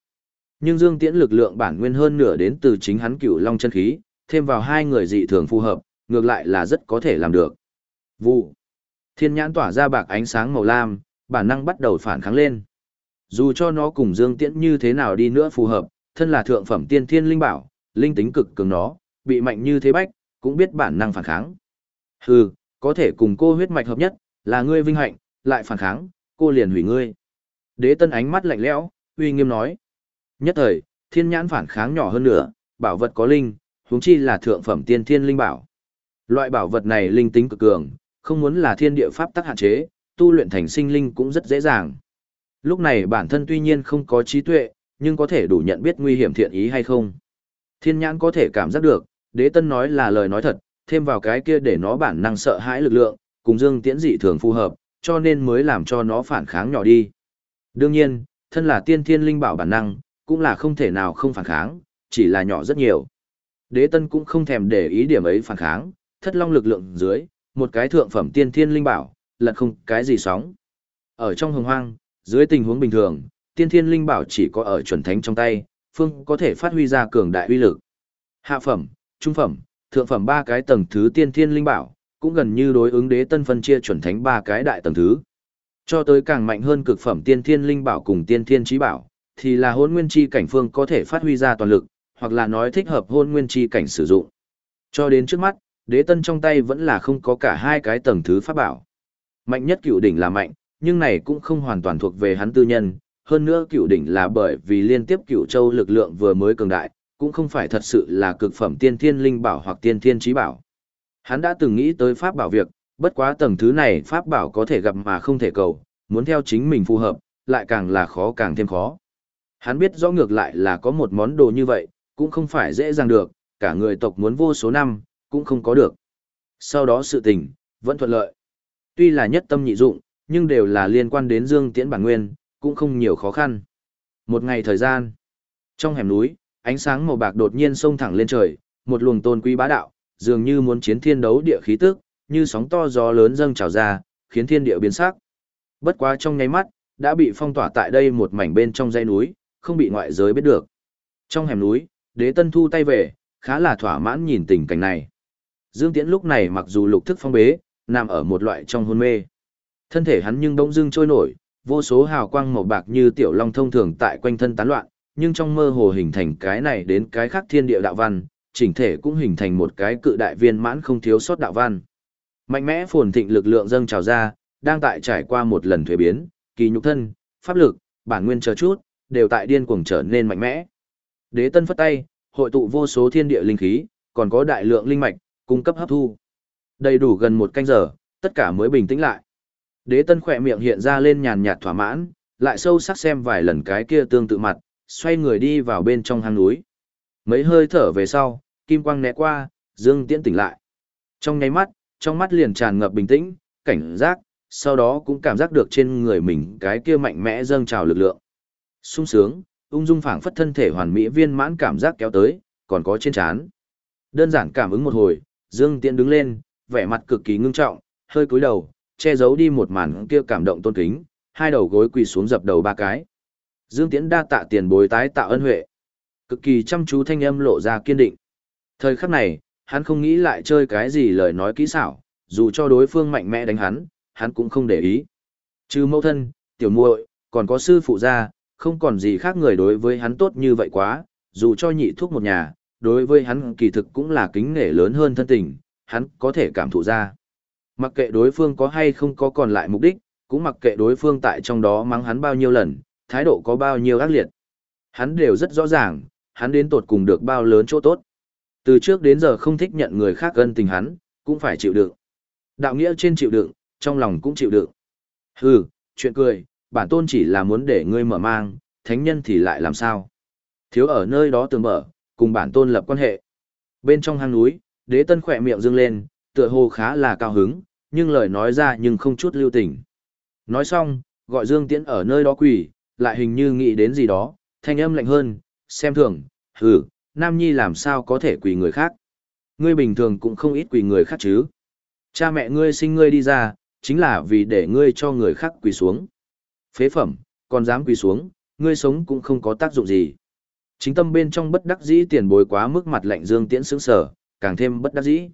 Nhưng Dương Tiễn lực lượng bản nguyên hơn nửa đến từ chính hắn cửu long chân khí, thêm vào hai người dị thường phù hợp, ngược lại là rất có thể làm được. Vụ. Thiên nhãn tỏa ra bạc ánh sáng màu lam, bản năng bắt đầu phản kháng lên. Dù cho nó cùng Dương Tiễn như thế nào đi nữa phù hợp, thân là thượng phẩm tiên thiên linh bảo, linh tính cực cường nó, bị mạnh như thế bách, cũng biết bản năng phản kháng. Hừ, có thể cùng cô huyết mạch hợp nhất, là ngươi vinh hạnh, lại phản kháng, cô liền hủy ngươi. Đế tân ánh mắt lạnh lẽo, uy nghiêm nói. Nhất thời, thiên nhãn phản kháng nhỏ hơn nữa, bảo vật có linh, huống chi là thượng phẩm tiên thiên linh bảo. Loại bảo vật này linh tính cực cường, không muốn là thiên địa pháp tắc hạn chế, tu luyện thành sinh linh cũng rất dễ dàng. Lúc này bản thân tuy nhiên không có trí tuệ, nhưng có thể đủ nhận biết nguy hiểm thiện ý hay không. Thiên nhãn có thể cảm giác được, đế tân nói là lời nói thật, thêm vào cái kia để nó bản năng sợ hãi lực lượng, cùng dương tiễn dị thường phù hợp, cho nên mới làm cho nó phản kháng nhỏ đi. Đương nhiên, thân là tiên thiên linh bảo bản năng, cũng là không thể nào không phản kháng, chỉ là nhỏ rất nhiều. Đế tân cũng không thèm để ý điểm ấy phản kháng, thất long lực lượng dưới, một cái thượng phẩm tiên thiên linh bảo, lật không cái gì sóng. Ở trong hồng hoang, dưới tình huống bình thường, tiên thiên linh bảo chỉ có ở chuẩn thánh trong tay, phương có thể phát huy ra cường đại uy lực. Hạ phẩm, trung phẩm, thượng phẩm ba cái tầng thứ tiên thiên linh bảo, cũng gần như đối ứng đế tân phân chia chuẩn thánh ba cái đại tầng thứ. Cho tới càng mạnh hơn cực phẩm tiên thiên linh bảo cùng tiên thiên trí bảo, thì là hôn nguyên chi cảnh phương có thể phát huy ra toàn lực, hoặc là nói thích hợp hôn nguyên chi cảnh sử dụng. Cho đến trước mắt, đế tân trong tay vẫn là không có cả hai cái tầng thứ pháp bảo. Mạnh nhất cựu đỉnh là mạnh, nhưng này cũng không hoàn toàn thuộc về hắn tư nhân, hơn nữa cựu đỉnh là bởi vì liên tiếp cựu châu lực lượng vừa mới cường đại, cũng không phải thật sự là cực phẩm tiên thiên linh bảo hoặc tiên thiên trí bảo. Hắn đã từng nghĩ tới pháp bảo việc, bất quá tầng thứ này pháp bảo có thể gặp mà không thể cầu, muốn theo chính mình phù hợp, lại càng là khó càng thêm khó. Hắn biết rõ ngược lại là có một món đồ như vậy, cũng không phải dễ dàng được, cả người tộc muốn vô số năm, cũng không có được. Sau đó sự tình, vẫn thuận lợi. Tuy là nhất tâm nhị dụng, nhưng đều là liên quan đến Dương Tiễn bản nguyên, cũng không nhiều khó khăn. Một ngày thời gian, trong hẻm núi, ánh sáng màu bạc đột nhiên xông thẳng lên trời, một luồng tôn quý bá đạo, dường như muốn chiến thiên đấu địa khí tức, như sóng to gió lớn dâng trào ra, khiến thiên địa biến sắc. Bất quá trong nháy mắt, đã bị phong tỏa tại đây một mảnh bên trong dãy núi, không bị ngoại giới biết được. Trong hẻm núi, Đế Tân thu tay về, khá là thỏa mãn nhìn tình cảnh này. Dương Tiễn lúc này mặc dù lục thức phong bế, nằm ở một loại trong hôn mê. Thân thể hắn nhưng bỗng dưng trôi nổi, vô số hào quang màu bạc như tiểu long thông thường tại quanh thân tán loạn, nhưng trong mơ hồ hình thành cái này đến cái khác thiên địa đạo văn, chỉnh thể cũng hình thành một cái cự đại viên mãn không thiếu sót đạo văn. Mạnh mẽ phồn thịnh lực lượng dâng trào ra, đang tại trải qua một lần thuế biến, kỳ nhục thân, pháp lực, bản nguyên chờ chút, đều tại điên cuồng trở nên mạnh mẽ. Đế Tân phất tay, hội tụ vô số thiên địa linh khí, còn có đại lượng linh mạch, cung cấp hấp thu. Đầy đủ gần một canh giờ, tất cả mới bình tĩnh lại. Đế Tân khỏe miệng hiện ra lên nhàn nhạt thỏa mãn, lại sâu sắc xem vài lần cái kia tương tự mặt, xoay người đi vào bên trong hang núi. Mấy hơi thở về sau, kim quang né qua, Dương Tiễn tỉnh lại. Trong nháy mắt, trong mắt liền tràn ngập bình tĩnh, cảnh giác, sau đó cũng cảm giác được trên người mình cái kia mạnh mẽ dâng trào lực lượng. sung sướng, ung dung phảng phất thân thể hoàn mỹ viên mãn cảm giác kéo tới, còn có trên trán. Đơn giản cảm ứng một hồi, Dương Tiễn đứng lên, vẻ mặt cực kỳ ngưng trọng, hơi cúi đầu, che giấu đi một màn kia cảm động tôn kính, hai đầu gối quỳ xuống dập đầu ba cái. Dương Tiễn đa tạ tiền bối tái tạo ân huệ. Cực kỳ chăm chú thanh âm lộ ra kiên định. Thời khắc này, hắn không nghĩ lại chơi cái gì lời nói kỹ xảo, dù cho đối phương mạnh mẽ đánh hắn, hắn cũng không để ý. Trừ mẫu thân, tiểu muội, còn có sư phụ gia, không còn gì khác người đối với hắn tốt như vậy quá, dù cho nhị thuốc một nhà, đối với hắn kỳ thực cũng là kính nể lớn hơn thân tình, hắn có thể cảm thụ ra. Mặc kệ đối phương có hay không có còn lại mục đích, cũng mặc kệ đối phương tại trong đó mắng hắn bao nhiêu lần, thái độ có bao nhiêu ác liệt. Hắn đều rất rõ ràng, hắn đến tột cùng được bao lớn chỗ tốt. Từ trước đến giờ không thích nhận người khác gân tình hắn, cũng phải chịu đựng. Đạo nghĩa trên chịu đựng, trong lòng cũng chịu đựng. Hừ, chuyện cười, bản tôn chỉ là muốn để ngươi mở mang, thánh nhân thì lại làm sao? Thiếu ở nơi đó tường mở, cùng bản tôn lập quan hệ. Bên trong hang núi, đế tân khỏe miệng dương lên, tựa hồ khá là cao hứng, nhưng lời nói ra nhưng không chút lưu tình. Nói xong, gọi Dương Tiễn ở nơi đó quỳ, lại hình như nghĩ đến gì đó, thanh âm lạnh hơn, xem thường, hừ, Nam Nhi làm sao có thể quỳ người khác. Ngươi bình thường cũng không ít quỳ người khác chứ. Cha mẹ ngươi sinh ngươi đi ra, chính là vì để ngươi cho người khác quỳ xuống. Phế phẩm, còn dám quỳ xuống, ngươi sống cũng không có tác dụng gì. Chính tâm bên trong bất đắc dĩ tiền bối quá mức mặt lạnh Dương Tiễn sững sở, càng thêm bất đắc dĩ.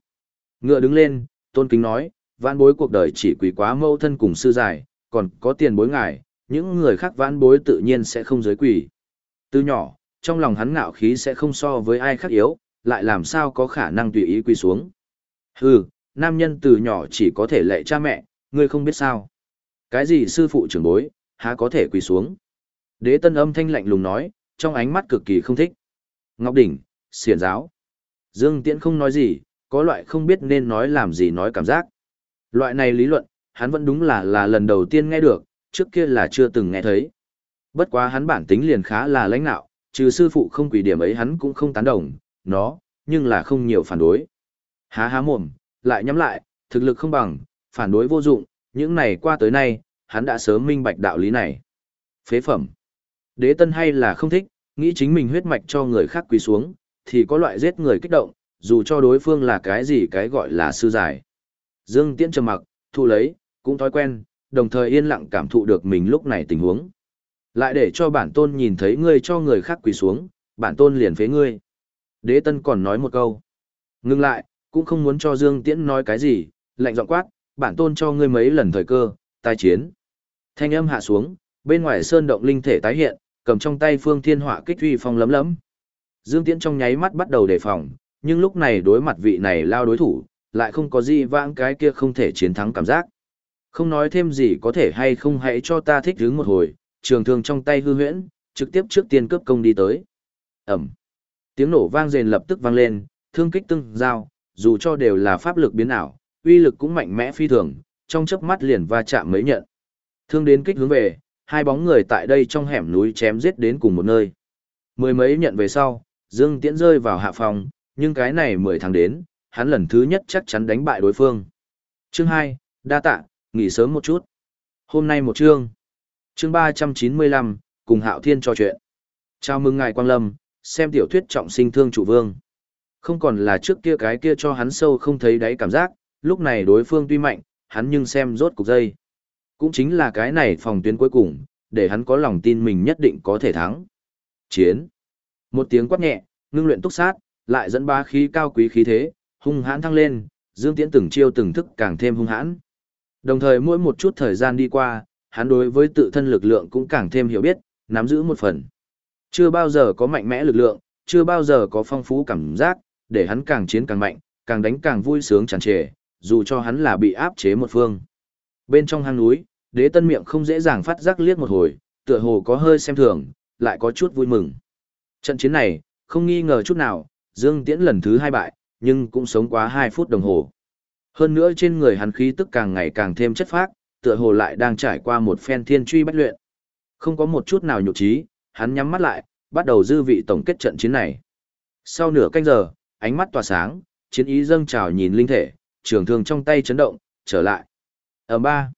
Ngựa đứng lên, tôn kính nói, vãn bối cuộc đời chỉ quỳ quá mâu thân cùng sư giải, còn có tiền bối ngài, những người khác vãn bối tự nhiên sẽ không giới quỳ. Từ nhỏ, trong lòng hắn ngạo khí sẽ không so với ai khác yếu, lại làm sao có khả năng tùy ý quỳ xuống. Hừ, nam nhân từ nhỏ chỉ có thể lệ cha mẹ, ngươi không biết sao. Cái gì sư phụ trưởng bối, há có thể quỳ xuống. Đế tân âm thanh lạnh lùng nói, trong ánh mắt cực kỳ không thích. Ngọc Đỉnh, xiển giáo. Dương Tiễn không nói gì, có loại không biết nên nói làm gì nói cảm giác. Loại này lý luận, hắn vẫn đúng là là lần đầu tiên nghe được, trước kia là chưa từng nghe thấy. Bất quá hắn bản tính liền khá là lãnh nạo, trừ sư phụ không quỷ điểm ấy hắn cũng không tán đồng, nó, nhưng là không nhiều phản đối. Há há mồm, lại nhắm lại, thực lực không bằng, phản đối vô dụng, những này qua tới nay, hắn đã sớm minh bạch đạo lý này. Phế phẩm. Đế tân hay là không thích, nghĩ chính mình huyết mạch cho người khác quỳ xuống, thì có loại giết người kích động, dù cho đối phương là cái gì cái gọi là sư giải. Dương Tiễn trầm mặc, thu lấy, cũng thói quen, đồng thời yên lặng cảm thụ được mình lúc này tình huống. Lại để cho bản tôn nhìn thấy ngươi cho người khác quỳ xuống, bản tôn liền phế ngươi. Đế tân còn nói một câu. Ngưng lại, cũng không muốn cho Dương Tiễn nói cái gì, lạnh giọng quát, bản tôn cho ngươi mấy lần thời cơ, tai chiến. Thanh âm hạ xuống, bên ngoài sơn động linh thể tái hiện, cầm trong tay phương thiên họa kích uy phong lấm lấm. Dương Tiễn trong nháy mắt bắt đầu đề phòng, nhưng lúc này đối mặt vị này lao đối thủ, lại không có gì vãng cái kia không thể chiến thắng cảm giác. Không nói thêm gì có thể hay không hãy cho ta thích hứng một hồi, trường thương trong tay hư huyễn, trực tiếp trước tiên cướp công đi tới. Ẩm. Tiếng nổ vang rền lập tức vang lên, thương kích tương giao, dù cho đều là pháp lực biến ảo, uy lực cũng mạnh mẽ phi thường, trong chớp mắt liền va chạm mấy nhận. Thương đến kích hướng về, hai bóng người tại đây trong hẻm núi chém giết đến cùng một nơi. Mười mấy nhận về sau, Dương Tiễn rơi vào hạ phòng, nhưng cái này mười tháng đến, hắn lần thứ nhất chắc chắn đánh bại đối phương. Chương 2, đa tạ, nghỉ sớm một chút. Hôm nay một chương. Chương 395, cùng Hạo Thiên trò chuyện. Chào mừng ngài Quang Lâm, xem tiểu thuyết trọng sinh thương chủ vương. Không còn là trước kia cái kia cho hắn sâu không thấy đáy cảm giác, lúc này đối phương tuy mạnh, hắn nhưng xem rốt cục dây. Cũng chính là cái này phòng tuyến cuối cùng, để hắn có lòng tin mình nhất định có thể thắng. Chiến. Một tiếng quát nhẹ, ngưng luyện túc sát, lại dẫn ba khí cao quý khí thế, hung hãn thăng lên, Dương Tiễn từng chiêu từng thức càng thêm hung hãn. Đồng thời mỗi một chút thời gian đi qua, hắn đối với tự thân lực lượng cũng càng thêm hiểu biết, nắm giữ một phần. Chưa bao giờ có mạnh mẽ lực lượng, chưa bao giờ có phong phú cảm giác, để hắn càng chiến càng mạnh, càng đánh càng vui sướng tràn trề, dù cho hắn là bị áp chế một phương. Bên trong hang núi, đế tân miệng không dễ dàng phát giác liếc một hồi, tựa hồ có hơi xem thường, lại có chút vui mừng. Trận chiến này, không nghi ngờ chút nào, Dương Tiễn lần thứ hai bại, nhưng cũng sống quá 2 phút đồng hồ. Hơn nữa trên người hắn khí tức càng ngày càng thêm chất phác, tựa hồ lại đang trải qua một phen thiên truy bách luyện. Không có một chút nào nhục trí, hắn nhắm mắt lại, bắt đầu dư vị tổng kết trận chiến này. Sau nửa canh giờ, ánh mắt tỏa sáng, chiến ý dâng trào nhìn linh thể, trường thương trong tay chấn động, trở lại. Ở ba,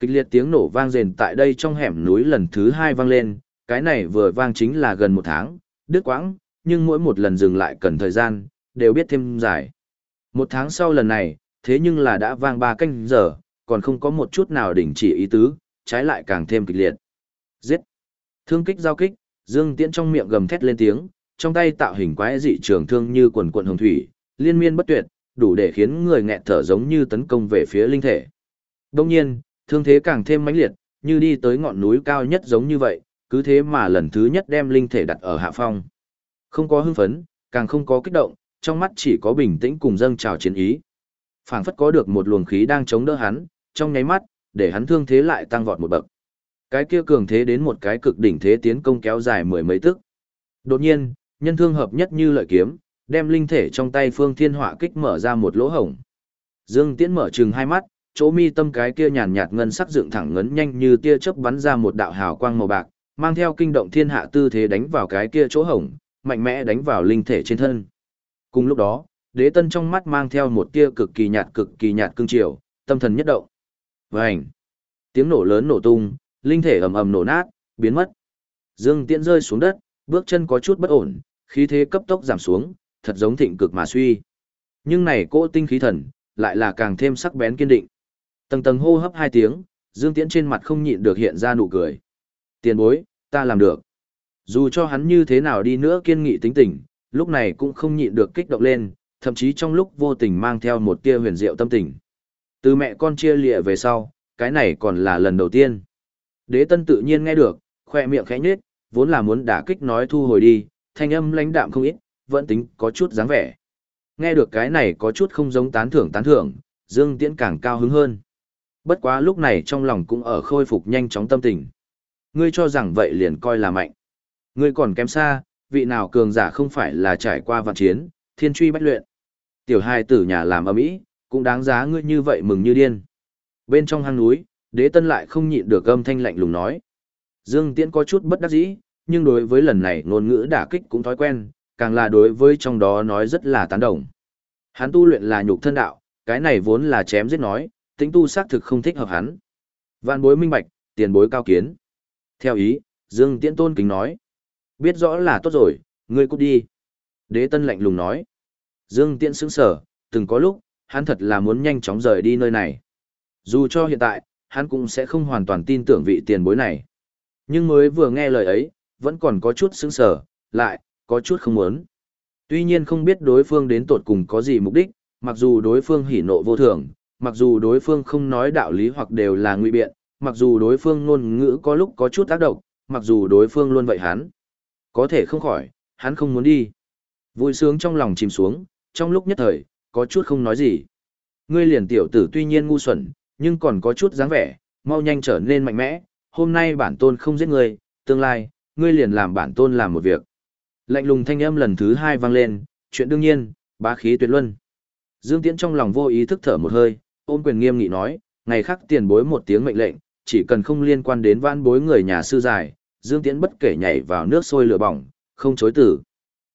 kịch liệt tiếng nổ vang rền tại đây trong hẻm núi lần thứ hai vang lên, cái này vừa vang chính là gần một tháng, đứt quãng, nhưng mỗi một lần dừng lại cần thời gian, đều biết thêm dài. Một tháng sau lần này, thế nhưng là đã vang ba canh giờ, còn không có một chút nào đình chỉ ý tứ, trái lại càng thêm kịch liệt. Giết! Thương kích giao kích, Dương Tiễn trong miệng gầm thét lên tiếng, trong tay tạo hình quái dị trường thương như quần quần hồng thủy, liên miên bất tuyệt, đủ để khiến người nghẹt thở giống như tấn công về phía linh thể. Đồng nhiên, thương thế càng thêm mãnh liệt, như đi tới ngọn núi cao nhất giống như vậy, cứ thế mà lần thứ nhất đem linh thể đặt ở hạ phong. Không có hưng phấn, càng không có kích động, trong mắt chỉ có bình tĩnh cùng dâng trào chiến ý. phảng phất có được một luồng khí đang chống đỡ hắn, trong nháy mắt, để hắn thương thế lại tăng vọt một bậc. Cái kia cường thế đến một cái cực đỉnh thế tiến công kéo dài mười mấy tức. Đột nhiên, nhân thương hợp nhất như lợi kiếm, đem linh thể trong tay Phương Thiên Họa kích mở ra một lỗ hổng. Dương Tiễn mở trừng hai mắt, chỗ mi tâm cái kia nhàn nhạt ngân sắc dựng thẳng ngấn nhanh như tia chớp bắn ra một đạo hào quang màu bạc, mang theo kinh động thiên hạ tư thế đánh vào cái kia chỗ hổng, mạnh mẽ đánh vào linh thể trên thân. Cùng lúc đó, đế tân trong mắt mang theo một tia cực kỳ nhạt cực kỳ nhạt cương triều, tâm thần nhất động. Vành! Tiếng nổ lớn nổ tung, linh thể ầm ầm nổ nát, biến mất. Dương Tiễn rơi xuống đất, bước chân có chút bất ổn, khí thế cấp tốc giảm xuống, thật giống thịnh cực mà suy. Nhưng này cỗ tinh khí thần, lại là càng thêm sắc bén kiên định. Tầng tầng hô hấp hai tiếng, Dương Tiễn trên mặt không nhịn được hiện ra nụ cười. Tiền bối, ta làm được. Dù cho hắn như thế nào đi nữa kiên nghị tính tình, lúc này cũng không nhịn được kích động lên, thậm chí trong lúc vô tình mang theo một tia huyền diệu tâm tình. Từ mẹ con chia lịa về sau, cái này còn là lần đầu tiên. Đế tân tự nhiên nghe được, khoe miệng khẽ nhếch, vốn là muốn đả kích nói thu hồi đi, thanh âm lãnh đạm không ít, vẫn tính có chút dáng vẻ. Nghe được cái này có chút không giống tán thưởng tán thưởng, Dương Tiễn càng cao hứng hơn. Bất quá lúc này trong lòng cũng ở khôi phục nhanh chóng tâm tình. Ngươi cho rằng vậy liền coi là mạnh. Ngươi còn kém xa, vị nào cường giả không phải là trải qua vạn chiến, thiên truy bách luyện. Tiểu hai tử nhà làm ở mỹ, cũng đáng giá ngươi như vậy mừng như điên. Bên trong hang núi, đế tân lại không nhịn được âm thanh lạnh lùng nói. Dương Tiễn có chút bất đắc dĩ, nhưng đối với lần này ngôn ngữ đả kích cũng thói quen, càng là đối với trong đó nói rất là tán đồng. Hắn tu luyện là nhục thân đạo, cái này vốn là chém giết nói, tính tu xác thực không thích hợp hắn. Vạn bối minh bạch, tiền bối cao kiến. Theo ý, Dương Tiễn tôn kính nói. Biết rõ là tốt rồi, ngươi cút đi. Đế tân lạnh lùng nói. Dương Tiễn sững sở, từng có lúc, hắn thật là muốn nhanh chóng rời đi nơi này. Dù cho hiện tại, hắn cũng sẽ không hoàn toàn tin tưởng vị tiền bối này. Nhưng mới vừa nghe lời ấy, vẫn còn có chút sững sở, lại, có chút không muốn. Tuy nhiên không biết đối phương đến tột cùng có gì mục đích, mặc dù đối phương hỉ nộ vô thường, mặc dù đối phương không nói đạo lý hoặc đều là nguy biện, mặc dù đối phương ngôn ngữ có lúc có chút tác động, mặc dù đối phương luôn vậy hắn. Có thể không khỏi, hắn không muốn đi. Vui sướng trong lòng chìm xuống, trong lúc nhất thời, có chút không nói gì. Ngươi liền tiểu tử tuy nhiên ngu xuẩn, nhưng còn có chút dáng vẻ, mau nhanh trở nên mạnh mẽ, hôm nay bản tôn không giết ngươi, tương lai, ngươi liền làm bản tôn làm một việc. Lạnh lùng thanh âm lần thứ hai vang lên, chuyện đương nhiên, bá khí tuyệt luân. Dương Tiễn trong lòng vô ý thức thở một hơi, ôm quyền nghiêm nghị nói, ngày khác tiền bối một tiếng mệnh lệnh, chỉ cần không liên quan đến vãn bối người nhà sư dài, Dương Tiễn bất kể nhảy vào nước sôi lửa bỏng, không chối tử.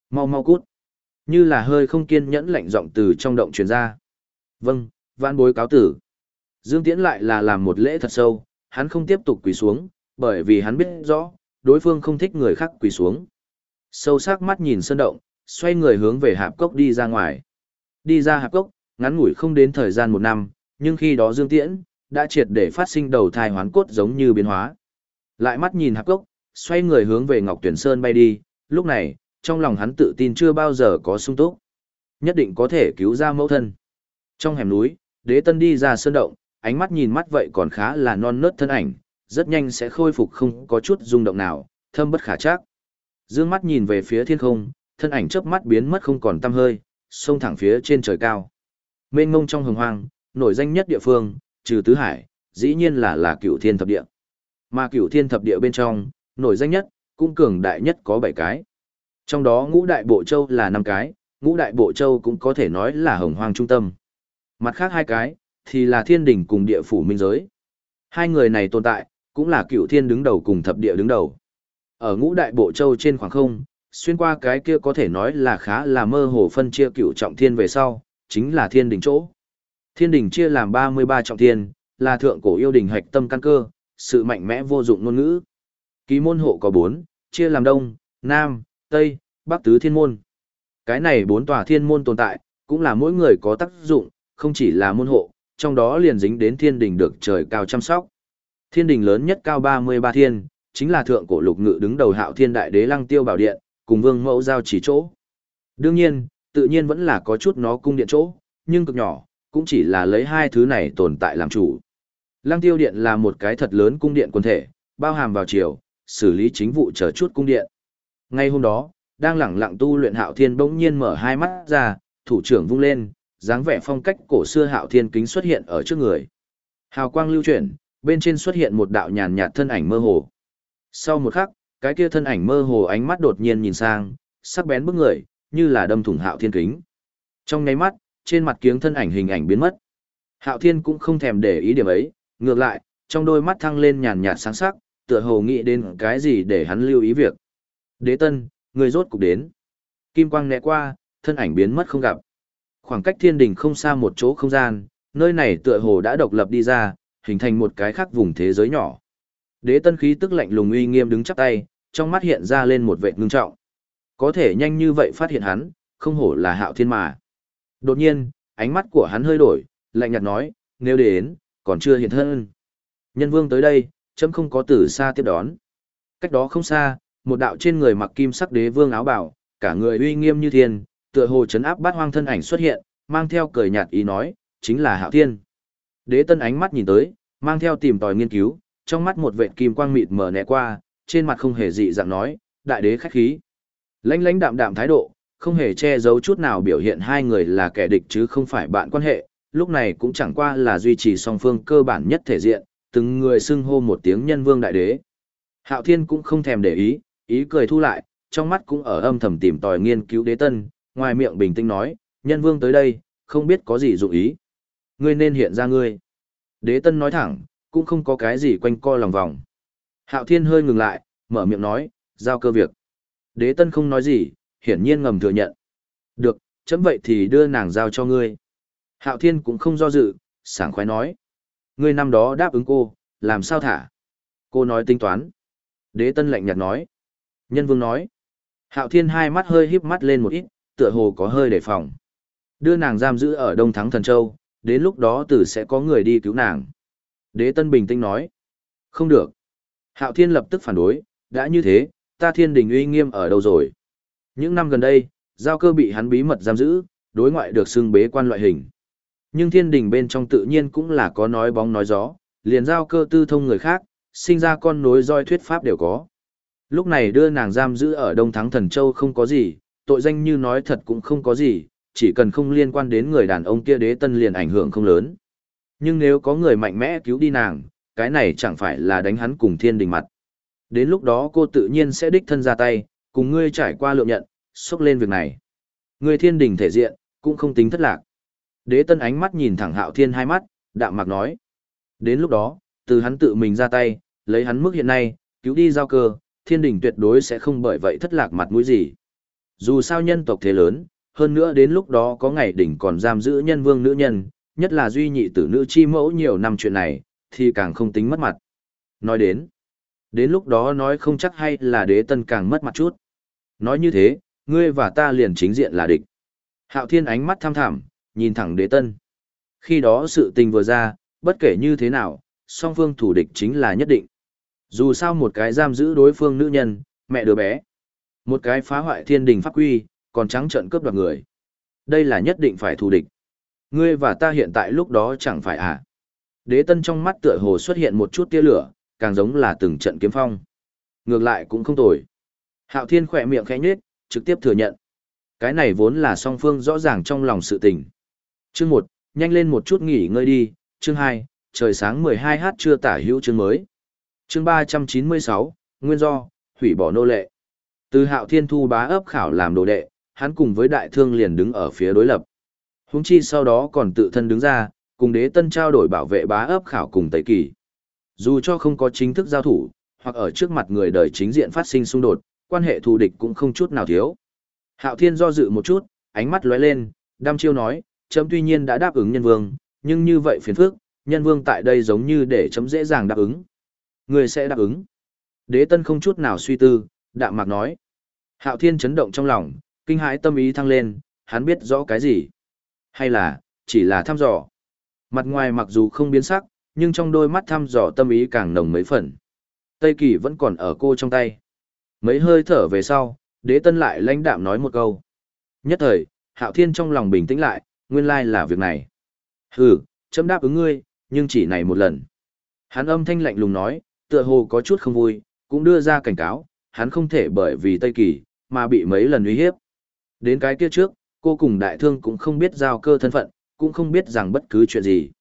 Mau mau cút. Như là hơi không kiên nhẫn lạnh giọng từ trong động truyền ra. Vâng, vãn bối cáo tử. Dương Tiễn lại là làm một lễ thật sâu, hắn không tiếp tục quỳ xuống, bởi vì hắn biết rõ, đối phương không thích người khác quỳ xuống. Sâu sắc mắt nhìn sơn động, xoay người hướng về hạp cốc đi ra ngoài. Đi ra hạp cốc, ngắn ngủi không đến thời gian một năm, nhưng khi đó Dương Tiễn đã triệt để phát sinh đầu thai hoán cốt giống như biến hóa. Lại mắt nhìn hạp cốc, xoay người hướng về Ngọc Tuyển Sơn bay đi, lúc này, trong lòng hắn tự tin chưa bao giờ có sung túc. Nhất định có thể cứu ra mẫu thân. Trong hẻm núi, đế tân đi ra sơn động, ánh mắt nhìn mắt vậy còn khá là non nớt thân ảnh, rất nhanh sẽ khôi phục không có chút rung động nào, thâm bất khả chắc. Dương mắt nhìn về phía thiên không, thân ảnh chớp mắt biến mất không còn tăm hơi, xông thẳng phía trên trời cao. Mênh ngông trong hồng hoang, nổi danh nhất địa phương, trừ tứ hải, dĩ nhiên là là cửu thiên thập địa. Mà cửu thiên thập địa bên trong, nổi danh nhất, cũng cường đại nhất có 7 cái. Trong đó ngũ đại bộ châu là 5 cái, ngũ đại bộ châu cũng có thể nói là hồng hoang trung tâm. Mặt khác hai cái, thì là thiên đỉnh cùng địa phủ minh giới. Hai người này tồn tại, cũng là cửu thiên đứng đầu cùng thập địa đứng đầu. Ở ngũ đại bộ châu trên khoảng không, xuyên qua cái kia có thể nói là khá là mơ hồ phân chia cửu trọng thiên về sau, chính là thiên đỉnh chỗ. Thiên đỉnh chia làm 33 trọng thiên, là thượng cổ yêu đỉnh hạch tâm căn cơ, sự mạnh mẽ vô dụng ngôn ngữ. Ký môn hộ có 4, chia làm đông, nam, tây, bắc tứ thiên môn. Cái này bốn tòa thiên môn tồn tại, cũng là mỗi người có tác dụng, không chỉ là môn hộ, trong đó liền dính đến thiên đình được trời cao chăm sóc. Thiên đình lớn nhất cao 33 thiên, chính là thượng cổ lục ngự đứng đầu hạo thiên đại đế lăng tiêu bảo điện, cùng vương mẫu giao chỉ chỗ. Đương nhiên, tự nhiên vẫn là có chút nó cung điện chỗ, nhưng cực nhỏ, cũng chỉ là lấy hai thứ này tồn tại làm chủ. Lăng tiêu điện là một cái thật lớn cung điện quân thể, bao hàm vào chiều, xử lý chính vụ chờ chút cung điện. Ngay hôm đó, đang lẳng lặng tu luyện hạo thiên bỗng nhiên mở hai mắt ra, thủ trưởng vung lên, dáng vẻ phong cách cổ xưa hạo thiên kính xuất hiện ở trước người. Hào quang lưu chuyển, bên trên xuất hiện một đạo nhàn nhạt thân ảnh mơ hồ. Sau một khắc, cái kia thân ảnh mơ hồ ánh mắt đột nhiên nhìn sang, sắc bén bức người, như là đâm thủng hạo thiên kính. Trong nháy mắt, trên mặt kiếng thân ảnh hình ảnh biến mất. Hạo thiên cũng không thèm để ý điểm ấy, ngược lại, trong đôi mắt thăng lên nhàn nhạt sáng sắc, tựa hồ nghĩ đến cái gì để hắn lưu ý việc. Đế tân, người rốt cục đến. Kim quang né qua, thân ảnh biến mất không gặp. Khoảng cách thiên đình không xa một chỗ không gian, nơi này tựa hồ đã độc lập đi ra, hình thành một cái khác vùng thế giới nhỏ. Đế tân khí tức lạnh lùng uy nghiêm đứng chắp tay, trong mắt hiện ra lên một vệ ngưng trọng. Có thể nhanh như vậy phát hiện hắn, không hổ là hạo thiên mà. Đột nhiên, ánh mắt của hắn hơi đổi, lạnh nhạt nói, nếu đến, còn chưa hiện thân. Nhân vương tới đây, chấm không có từ xa tiếp đón. Cách đó không xa, một đạo trên người mặc kim sắc đế vương áo bảo, cả người uy nghiêm như thiên, tựa hồ chấn áp bát hoang thân ảnh xuất hiện, mang theo cười nhạt ý nói, chính là hạo thiên. Đế tân ánh mắt nhìn tới, mang theo tìm tòi nghiên cứu, trong mắt một vệt kim quang mịt mờ né qua, trên mặt không hề dị dạng nói, đại đế khách khí. Lãnh lãnh đạm đạm thái độ, không hề che giấu chút nào biểu hiện hai người là kẻ địch chứ không phải bạn quan hệ, lúc này cũng chẳng qua là duy trì song phương cơ bản nhất thể diện, từng người xưng hô một tiếng nhân vương đại đế. Hạo Thiên cũng không thèm để ý, ý cười thu lại, trong mắt cũng ở âm thầm tìm tòi nghiên cứu đế tân, ngoài miệng bình tĩnh nói, nhân vương tới đây, không biết có gì dụng ý. Ngươi nên hiện ra ngươi. Đế tân nói thẳng, cũng không có cái gì quanh co lòng vòng. Hạo Thiên hơi ngừng lại, mở miệng nói, giao cơ việc. Đế tân không nói gì, hiển nhiên ngầm thừa nhận. Được, chấm vậy thì đưa nàng giao cho ngươi. Hạo Thiên cũng không do dự, sảng khoái nói. Ngươi năm đó đáp ứng cô, làm sao thả? Cô nói tính toán. Đế tân lạnh nhạt nói. Nhân vương nói. Hạo Thiên hai mắt hơi híp mắt lên một ít, tựa hồ có hơi đề phòng. Đưa nàng giam giữ ở Đông Thắng Thần Châu, đến lúc đó tử sẽ có người đi cứu nàng. Đế tân bình tĩnh nói. Không được. Hạo Thiên lập tức phản đối, đã như thế, ta thiên đình uy nghiêm ở đâu rồi? Những năm gần đây, giao cơ bị hắn bí mật giam giữ, đối ngoại được xưng bế quan loại hình. Nhưng thiên đình bên trong tự nhiên cũng là có nói bóng nói gió, liền giao cơ tư thông người khác, sinh ra con nối roi thuyết pháp đều có. Lúc này đưa nàng giam giữ ở Đông Thắng Thần Châu không có gì, tội danh như nói thật cũng không có gì, chỉ cần không liên quan đến người đàn ông kia đế tân liền ảnh hưởng không lớn. Nhưng nếu có người mạnh mẽ cứu đi nàng, cái này chẳng phải là đánh hắn cùng thiên đình mặt. Đến lúc đó cô tự nhiên sẽ đích thân ra tay, cùng ngươi trải qua lượng nhận, xúc lên việc này. Ngươi thiên đình thể diện, cũng không tính thất lạc. Đế tân ánh mắt nhìn thẳng hạo thiên hai mắt, đạm mạc nói. Đến lúc đó, từ hắn tự mình ra tay, lấy hắn mức hiện nay, cứu đi giao cơ, thiên đình tuyệt đối sẽ không bởi vậy thất lạc mặt mũi gì. Dù sao nhân tộc thế lớn, hơn nữa đến lúc đó có ngày đỉnh còn giam giữ nhân vương nữ nhân, nhất là duy nhị tử nữ chi mẫu nhiều năm chuyện này, thì càng không tính mất mặt. Nói đến, đến lúc đó nói không chắc hay là đế tân càng mất mặt chút. Nói như thế, ngươi và ta liền chính diện là địch. Hạo thiên ánh mắt tham thảm, nhìn thẳng đế tân. Khi đó sự tình vừa ra, bất kể như thế nào, song phương thủ địch chính là nhất định. Dù sao một cái giam giữ đối phương nữ nhân, mẹ đứa bé. Một cái phá hoại thiên đình pháp quy, còn trắng trợn cướp đoạt người. Đây là nhất định phải thù địch. Ngươi và ta hiện tại lúc đó chẳng phải à. Đế tân trong mắt tựa hồ xuất hiện một chút tia lửa, càng giống là từng trận kiếm phong. Ngược lại cũng không tồi. Hạo thiên khỏe miệng khẽ nhếch, trực tiếp thừa nhận. Cái này vốn là song phương rõ ràng trong lòng sự tình. Chương một, nhanh lên một chút nghỉ ngơi đi. Chương hai, trời sáng 12h chưa tả hữu chương mới. Chương 396, Nguyên do, hủy bỏ nô lệ. Từ hạo thiên thu bá ấp khảo làm đồ đệ, hắn cùng với đại thương liền đứng ở phía đối lập. Húng chi sau đó còn tự thân đứng ra, cùng đế tân trao đổi bảo vệ bá ấp khảo cùng tẩy kỳ. Dù cho không có chính thức giao thủ, hoặc ở trước mặt người đời chính diện phát sinh xung đột, quan hệ thù địch cũng không chút nào thiếu. Hạo Thiên do dự một chút, ánh mắt lóe lên, đam chiêu nói, chấm tuy nhiên đã đáp ứng nhân vương, nhưng như vậy phiền phức, nhân vương tại đây giống như để chấm dễ dàng đáp ứng. Người sẽ đáp ứng. Đế tân không chút nào suy tư, đạm mạc nói. Hạo Thiên chấn động trong lòng, kinh hãi tâm ý thăng lên, hắn biết rõ cái gì. Hay là, chỉ là thăm dò. Mặt ngoài mặc dù không biến sắc, nhưng trong đôi mắt thăm dò tâm ý càng nồng mấy phần. Tây Kỳ vẫn còn ở cô trong tay. Mấy hơi thở về sau, đế tân lại lãnh đạm nói một câu. Nhất thời, Hạo Thiên trong lòng bình tĩnh lại, nguyên lai là việc này. Hừ, chấm đáp ứng ngươi, nhưng chỉ này một lần. Hắn âm thanh lạnh lùng nói, tựa hồ có chút không vui, cũng đưa ra cảnh cáo, hắn không thể bởi vì Tây Kỳ, mà bị mấy lần uy hiếp. Đến cái kia trước, cô cùng đại thương cũng không biết giao cơ thân phận, cũng không biết rằng bất cứ chuyện gì.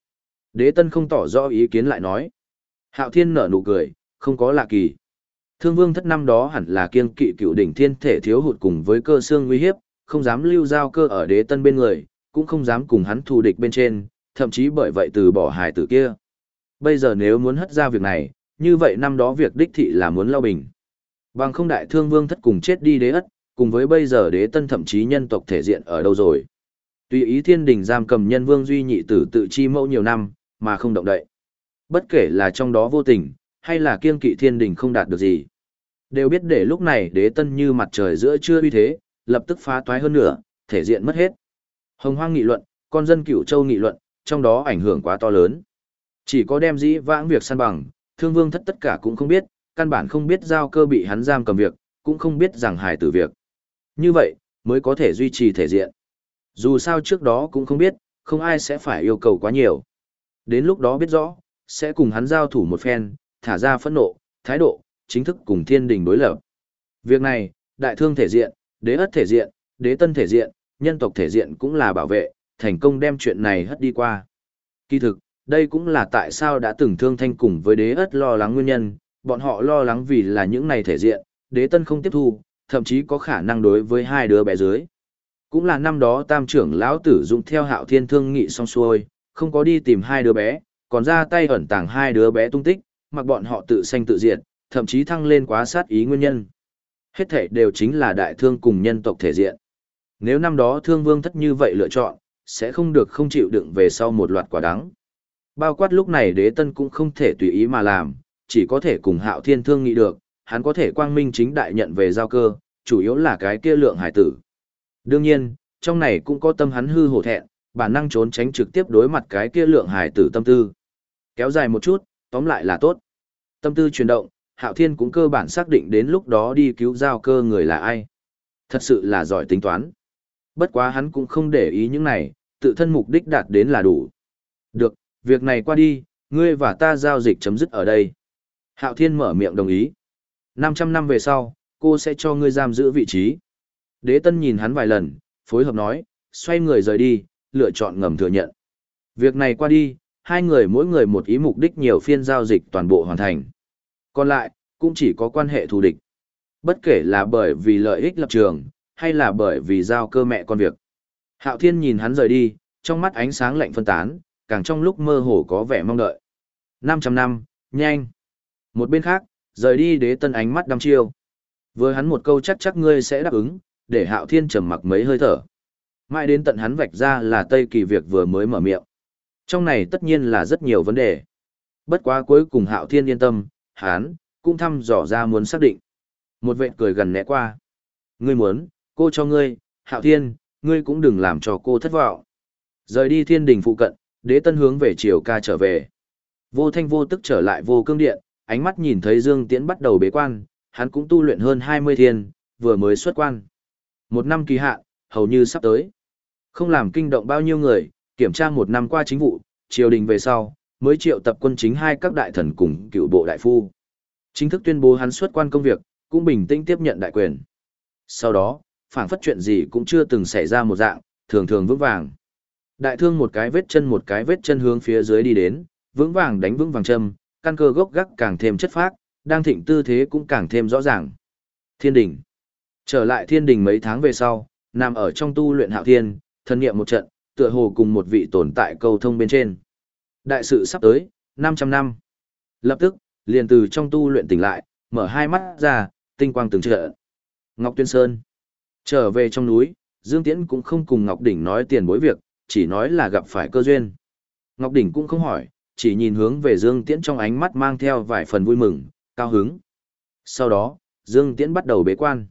Đế tân không tỏ rõ ý kiến lại nói. Hạo thiên nở nụ cười, không có lạ kỳ. Thương vương thất năm đó hẳn là kiêng kỵ cựu đỉnh thiên thể thiếu hụt cùng với cơ xương uy hiếp, không dám lưu giao cơ ở đế tân bên người, cũng không dám cùng hắn thù địch bên trên, thậm chí bởi vậy từ bỏ hài tử kia. Bây giờ nếu muốn hất ra việc này, như vậy năm đó việc đích thị là muốn lao bình. Bằng không đại thương vương thất cùng chết đi đế ất, cùng với bây giờ đế tân thậm chí nhân tộc thể diện ở đâu rồi. Tùy ý thiên đình giam cầm nhân vương duy nhị tử tự chi mẫu nhiều năm, mà không động đậy. Bất kể là trong đó vô tình, hay là kiêng kỵ thiên đình không đạt được gì. Đều biết để lúc này đế tân như mặt trời giữa trưa uy thế, lập tức phá toái hơn nữa, thể diện mất hết. Hồng hoang nghị luận, con dân cửu châu nghị luận, trong đó ảnh hưởng quá to lớn. Chỉ có đem dĩ vãng việc săn bằng, thương vương thất tất cả cũng không biết, căn bản không biết giao cơ bị hắn giam cầm việc, cũng không biết rằng hài tử việc. Như vậy, mới có thể duy trì thể diện. Dù sao trước đó cũng không biết, không ai sẽ phải yêu cầu quá nhiều. Đến lúc đó biết rõ, sẽ cùng hắn giao thủ một phen, thả ra phẫn nộ, thái độ, chính thức cùng thiên đình đối lập. Việc này, đại thương thể diện, đế ất thể diện, đế tân thể diện, nhân tộc thể diện cũng là bảo vệ, thành công đem chuyện này hất đi qua. Kỳ thực, đây cũng là tại sao đã từng thương thanh cùng với đế ất lo lắng nguyên nhân, bọn họ lo lắng vì là những này thể diện, đế tân không tiếp thu, thậm chí có khả năng đối với hai đứa bé dưới. Cũng là năm đó tam trưởng lão tử dụng theo hạo thiên thương nghị xong xuôi, không có đi tìm hai đứa bé, còn ra tay ẩn tàng hai đứa bé tung tích, mặc bọn họ tự sanh tự diệt, thậm chí thăng lên quá sát ý nguyên nhân. Hết thể đều chính là đại thương cùng nhân tộc thể diện. Nếu năm đó thương vương thất như vậy lựa chọn, sẽ không được không chịu đựng về sau một loạt quả đắng. Bao quát lúc này đế tân cũng không thể tùy ý mà làm, chỉ có thể cùng hạo thiên thương nghị được, hắn có thể quang minh chính đại nhận về giao cơ, chủ yếu là cái kia lượng hải tử. Đương nhiên, trong này cũng có tâm hắn hư hổ thẹn, bản năng trốn tránh trực tiếp đối mặt cái kia lượng hải tử tâm tư. Kéo dài một chút, tóm lại là tốt. Tâm tư chuyển động, Hạo Thiên cũng cơ bản xác định đến lúc đó đi cứu giao cơ người là ai. Thật sự là giỏi tính toán. Bất quá hắn cũng không để ý những này, tự thân mục đích đạt đến là đủ. Được, việc này qua đi, ngươi và ta giao dịch chấm dứt ở đây. Hạo Thiên mở miệng đồng ý. 500 năm về sau, cô sẽ cho ngươi giam giữ vị trí. Đế Tân nhìn hắn vài lần, phối hợp nói, xoay người rời đi, lựa chọn ngầm thừa nhận. Việc này qua đi, hai người mỗi người một ý mục đích nhiều phiên giao dịch toàn bộ hoàn thành. Còn lại, cũng chỉ có quan hệ thù địch. Bất kể là bởi vì lợi ích lập trường, hay là bởi vì giao cơ mẹ con việc. Hạo Thiên nhìn hắn rời đi, trong mắt ánh sáng lạnh phân tán, càng trong lúc mơ hồ có vẻ mong đợi. 500 năm, nhanh. Một bên khác, rời đi đế tân ánh mắt đăm chiêu. Với hắn một câu chắc chắc ngươi sẽ đáp ứng, để Hạo Thiên trầm mặc mấy hơi thở. Mãi đến tận hắn vạch ra là Tây Kỳ việc vừa mới mở miệng. Trong này tất nhiên là rất nhiều vấn đề. Bất quá cuối cùng Hạo Thiên yên tâm, hắn cũng thăm dò ra muốn xác định. Một vệ cười gần né qua. Ngươi muốn, cô cho ngươi, Hạo Thiên, ngươi cũng đừng làm cho cô thất vọng. Rời đi thiên đình phụ cận, đế tân hướng về triều ca trở về. Vô thanh vô tức trở lại vô cương điện, ánh mắt nhìn thấy Dương Tiễn bắt đầu bế quan, hắn cũng tu luyện hơn 20 thiên, vừa mới xuất quan. Một năm kỳ hạn, hầu như sắp tới. Không làm kinh động bao nhiêu người, kiểm tra một năm qua chính vụ, triều đình về sau, mới triệu tập quân chính hai các đại thần cùng cựu bộ đại phu. Chính thức tuyên bố hắn xuất quan công việc, cũng bình tĩnh tiếp nhận đại quyền. Sau đó, phảng phất chuyện gì cũng chưa từng xảy ra một dạng, thường thường vững vàng. Đại thương một cái vết chân một cái vết chân hướng phía dưới đi đến, vững vàng đánh vững vàng châm, căn cơ gốc gác càng thêm chất phác, đang thịnh tư thế cũng càng thêm rõ ràng. Thiên đình. Trở lại thiên đình mấy tháng về sau, nằm ở trong tu luyện hạo thiên, thân nghiệm một trận, tựa hồ cùng một vị tồn tại cầu thông bên trên. Đại sự sắp tới, 500 năm. Lập tức, liền từ trong tu luyện tỉnh lại, mở hai mắt ra, tinh quang từng trợ. Ngọc Tuyên Sơn. Trở về trong núi, Dương Tiễn cũng không cùng Ngọc Đỉnh nói tiền bối việc, chỉ nói là gặp phải cơ duyên. Ngọc Đỉnh cũng không hỏi, chỉ nhìn hướng về Dương Tiễn trong ánh mắt mang theo vài phần vui mừng, cao hứng. Sau đó, Dương Tiễn bắt đầu bế quan.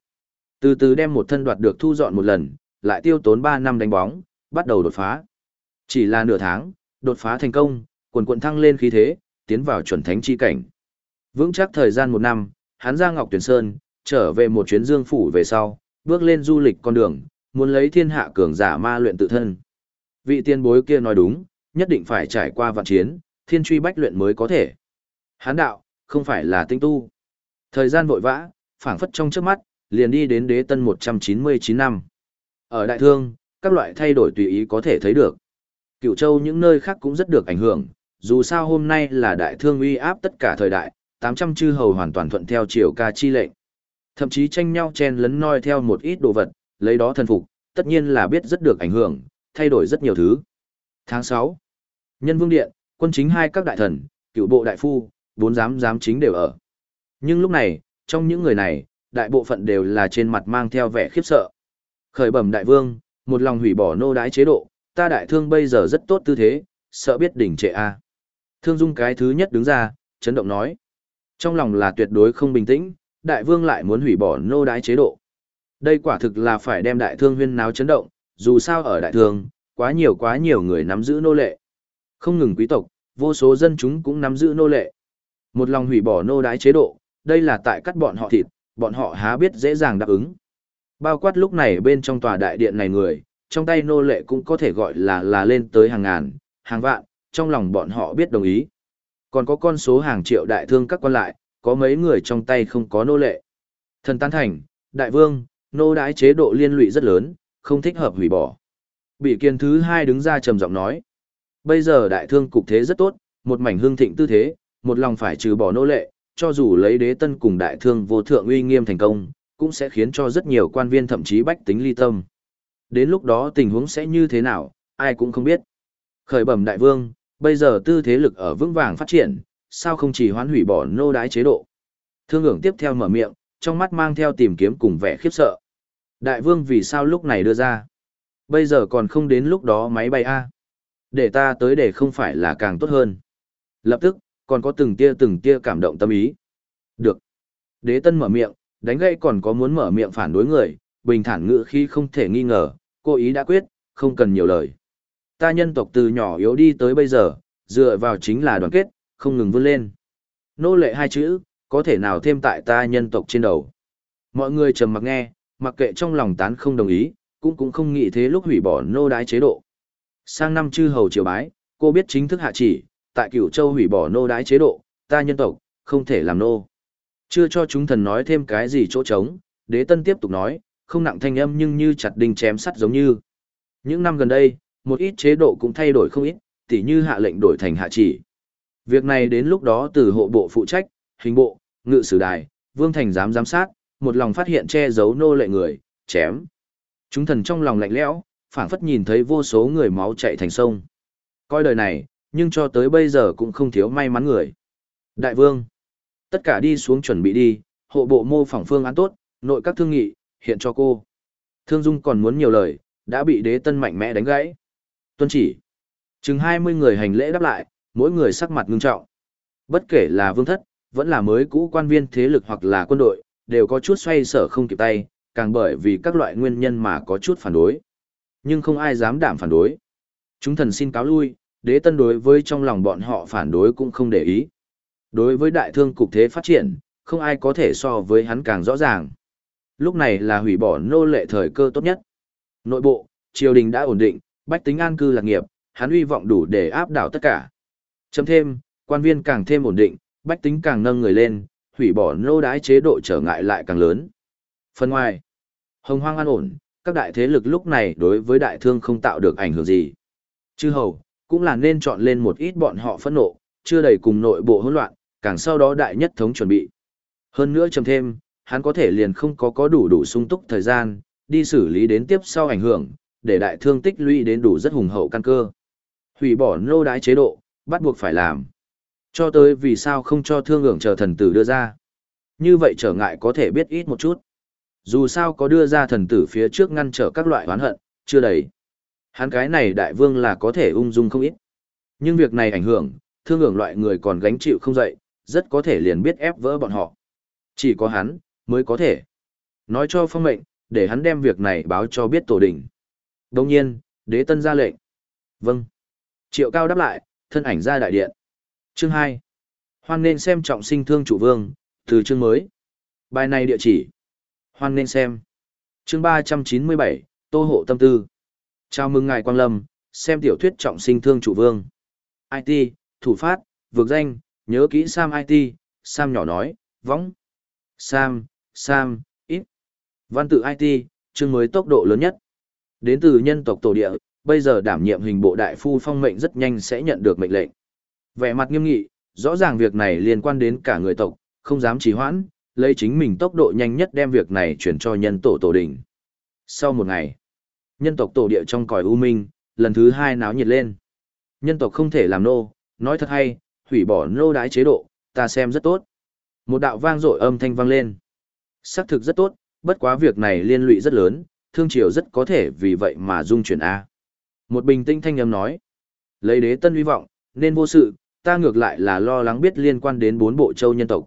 Từ từ đem một thân đoạt được thu dọn một lần, lại tiêu tốn 3 năm đánh bóng, bắt đầu đột phá. Chỉ là nửa tháng, đột phá thành công, quần quần thăng lên khí thế, tiến vào chuẩn thánh chi cảnh. Vững chắc thời gian một năm, hắn ra Ngọc Tuyển Sơn, trở về một chuyến dương phủ về sau, bước lên du lịch con đường, muốn lấy thiên hạ cường giả ma luyện tự thân. Vị tiên bối kia nói đúng, nhất định phải trải qua vạn chiến, thiên truy bách luyện mới có thể. Hán đạo, không phải là tinh tu. Thời gian vội vã, phảng phất trong trước mắt, liền đi đến đế tân 199 năm. Ở đại thương, các loại thay đổi tùy ý có thể thấy được. Cựu châu những nơi khác cũng rất được ảnh hưởng, dù sao hôm nay là đại thương uy áp tất cả thời đại, 800 chư hầu hoàn toàn thuận theo triều ca chi lệnh. Thậm chí tranh nhau chen lấn noi theo một ít đồ vật, lấy đó thần phục, tất nhiên là biết rất được ảnh hưởng, thay đổi rất nhiều thứ. Tháng 6, Nhân Vương Điện, quân chính hai các đại thần, cựu bộ đại phu, bốn giám giám chính đều ở. Nhưng lúc này, trong những người này, đại bộ phận đều là trên mặt mang theo vẻ khiếp sợ. Khởi bẩm đại vương, một lòng hủy bỏ nô đái chế độ, ta đại thương bây giờ rất tốt tư thế, sợ biết đỉnh trệ a. Thương Dung cái thứ nhất đứng ra, chấn động nói. Trong lòng là tuyệt đối không bình tĩnh, đại vương lại muốn hủy bỏ nô đái chế độ. Đây quả thực là phải đem đại thương huyên náo chấn động, dù sao ở đại thương, quá nhiều quá nhiều người nắm giữ nô lệ. Không ngừng quý tộc, vô số dân chúng cũng nắm giữ nô lệ. Một lòng hủy bỏ nô đái chế độ, đây là tại cắt bọn họ thịt, bọn họ há biết dễ dàng đáp ứng. Bao quát lúc này bên trong tòa đại điện này người, trong tay nô lệ cũng có thể gọi là là lên tới hàng ngàn, hàng vạn, trong lòng bọn họ biết đồng ý. Còn có con số hàng triệu đại thương các quan lại, có mấy người trong tay không có nô lệ. Thần tán thành, đại vương, nô đái chế độ liên lụy rất lớn, không thích hợp hủy bỏ. Bị kiên thứ hai đứng ra trầm giọng nói. Bây giờ đại thương cục thế rất tốt, một mảnh hương thịnh tư thế, một lòng phải trừ bỏ nô lệ, cho dù lấy đế tân cùng đại thương vô thượng uy nghiêm thành công, cũng sẽ khiến cho rất nhiều quan viên thậm chí bách tính ly tâm. Đến lúc đó tình huống sẽ như thế nào, ai cũng không biết. Khởi bẩm đại vương, bây giờ tư thế lực ở vững vàng phát triển, sao không chỉ hoán hủy bỏ nô đái chế độ. Thương ưởng tiếp theo mở miệng, trong mắt mang theo tìm kiếm cùng vẻ khiếp sợ. Đại vương vì sao lúc này đưa ra? Bây giờ còn không đến lúc đó máy bay A. Để ta tới để không phải là càng tốt hơn. Lập tức, còn có từng tia từng tia cảm động tâm ý. Được. Đế tân mở miệng, đánh gây còn có muốn mở miệng phản đối người, bình thản ngữ khi không thể nghi ngờ, cô ý đã quyết, không cần nhiều lời. Ta nhân tộc từ nhỏ yếu đi tới bây giờ, dựa vào chính là đoàn kết, không ngừng vươn lên. Nô lệ hai chữ, có thể nào thêm tại ta nhân tộc trên đầu. Mọi người trầm mặc nghe, mặc kệ trong lòng tán không đồng ý, cũng cũng không nghĩ thế lúc hủy bỏ nô đái chế độ. Sang năm chư hầu triều bái, cô biết chính thức hạ chỉ, tại cửu châu hủy bỏ nô đái chế độ, ta nhân tộc, không thể làm nô. Chưa cho chúng thần nói thêm cái gì chỗ trống, đế tân tiếp tục nói, không nặng thanh âm nhưng như chặt đinh chém sắt giống như. Những năm gần đây, một ít chế độ cũng thay đổi không ít, tỉ như hạ lệnh đổi thành hạ chỉ. Việc này đến lúc đó từ hộ bộ phụ trách, hình bộ, ngự sử đài, vương thành giám giám sát, một lòng phát hiện che giấu nô lệ người, chém. Chúng thần trong lòng lạnh lẽo, phảng phất nhìn thấy vô số người máu chạy thành sông. Coi đời này, nhưng cho tới bây giờ cũng không thiếu may mắn người. Đại vương, tất cả đi xuống chuẩn bị đi, hộ bộ mô phỏng phương án tốt, nội các thương nghị, hiện cho cô. Thương Dung còn muốn nhiều lời, đã bị đế tân mạnh mẽ đánh gãy. Tuân chỉ. Chừng 20 người hành lễ đáp lại, mỗi người sắc mặt ngưng trọng. Bất kể là vương thất, vẫn là mới cũ quan viên thế lực hoặc là quân đội, đều có chút xoay sở không kịp tay, càng bởi vì các loại nguyên nhân mà có chút phản đối. Nhưng không ai dám đảm phản đối. Chúng thần xin cáo lui, đế tân đối với trong lòng bọn họ phản đối cũng không để ý. Đối với đại thương cục thế phát triển, không ai có thể so với hắn càng rõ ràng. Lúc này là hủy bỏ nô lệ thời cơ tốt nhất. Nội bộ, triều đình đã ổn định, bách tính an cư lạc nghiệp, hắn uy vọng đủ để áp đảo tất cả. Chấm thêm, quan viên càng thêm ổn định, bách tính càng nâng người lên, hủy bỏ nô đái chế độ trở ngại lại càng lớn. Phần ngoài, hồng hoang an ổn, các đại thế lực lúc này đối với đại thương không tạo được ảnh hưởng gì. Chư hầu, cũng là nên chọn lên một ít bọn họ phẫn nộ, chưa đầy cùng nội bộ hỗn loạn, càng sau đó đại nhất thống chuẩn bị. Hơn nữa chấm thêm, hắn có thể liền không có có đủ đủ sung túc thời gian, đi xử lý đến tiếp sau ảnh hưởng, để đại thương tích lũy đến đủ rất hùng hậu căn cơ. Hủy bỏ nô đái chế độ, bắt buộc phải làm. Cho tới vì sao không cho thương hưởng chờ thần tử đưa ra. Như vậy trở ngại có thể biết ít một chút. Dù sao có đưa ra thần tử phía trước ngăn trở các loại oán hận, chưa đầy. Hắn cái này đại vương là có thể ung dung không ít. Nhưng việc này ảnh hưởng, thương hưởng loại người còn gánh chịu không dậy, rất có thể liền biết ép vỡ bọn họ. Chỉ có hắn, mới có thể. Nói cho phong mệnh, để hắn đem việc này báo cho biết tổ đình. Đồng nhiên, đế tân ra lệnh. Vâng. Triệu cao đáp lại, thân ảnh ra đại điện. Chương 2. Hoan nên xem trọng sinh thương chủ vương, từ chương mới. Bài này địa chỉ. Hoan nên xem. Chương 397, Tô Hộ Tâm Tư. Chào mừng ngài Quang Lâm, xem tiểu thuyết trọng sinh thương chủ vương. IT, thủ phát, vượt danh, nhớ kỹ Sam IT, Sam nhỏ nói, võng. Sam, Sam, ít. Văn tự IT, chương mới tốc độ lớn nhất. Đến từ nhân tộc tổ địa, bây giờ đảm nhiệm hình bộ đại phu phong mệnh rất nhanh sẽ nhận được mệnh lệnh. Vẻ mặt nghiêm nghị, rõ ràng việc này liên quan đến cả người tộc, không dám trì hoãn, lấy chính mình tốc độ nhanh nhất đem việc này chuyển cho nhân tổ tổ đình. Sau một ngày, nhân tộc tổ địa trong cõi u minh, lần thứ hai náo nhiệt lên. Nhân tộc không thể làm nô, nói thật hay, hủy bỏ nô đái chế độ, ta xem rất tốt. Một đạo vang dội âm thanh vang lên. Xác thực rất tốt, bất quá việc này liên lụy rất lớn, thương triều rất có thể vì vậy mà dung chuyển A. Một bình tĩnh thanh âm nói. Lấy đế tân hy vọng, nên vô sự, ta ngược lại là lo lắng biết liên quan đến bốn bộ châu nhân tộc.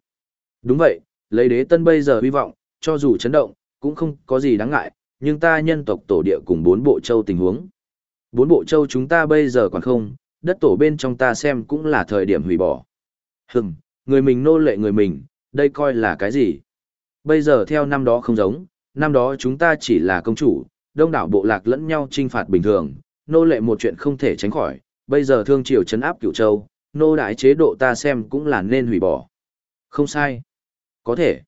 Đúng vậy, lấy đế tân bây giờ hy vọng, cho dù chấn động, cũng không có gì đáng ngại, nhưng ta nhân tộc tổ địa cùng bốn bộ châu tình huống. Bốn bộ châu chúng ta bây giờ còn không, đất tổ bên trong ta xem cũng là thời điểm hủy bỏ. Hừm, người mình nô lệ người mình, đây coi là cái gì? Bây giờ theo năm đó không giống, năm đó chúng ta chỉ là công chủ, đông đảo bộ lạc lẫn nhau trinh phạt bình thường, nô lệ một chuyện không thể tránh khỏi, bây giờ thương triều chấn áp cửu châu, nô đại chế độ ta xem cũng là nên hủy bỏ. Không sai. Có thể.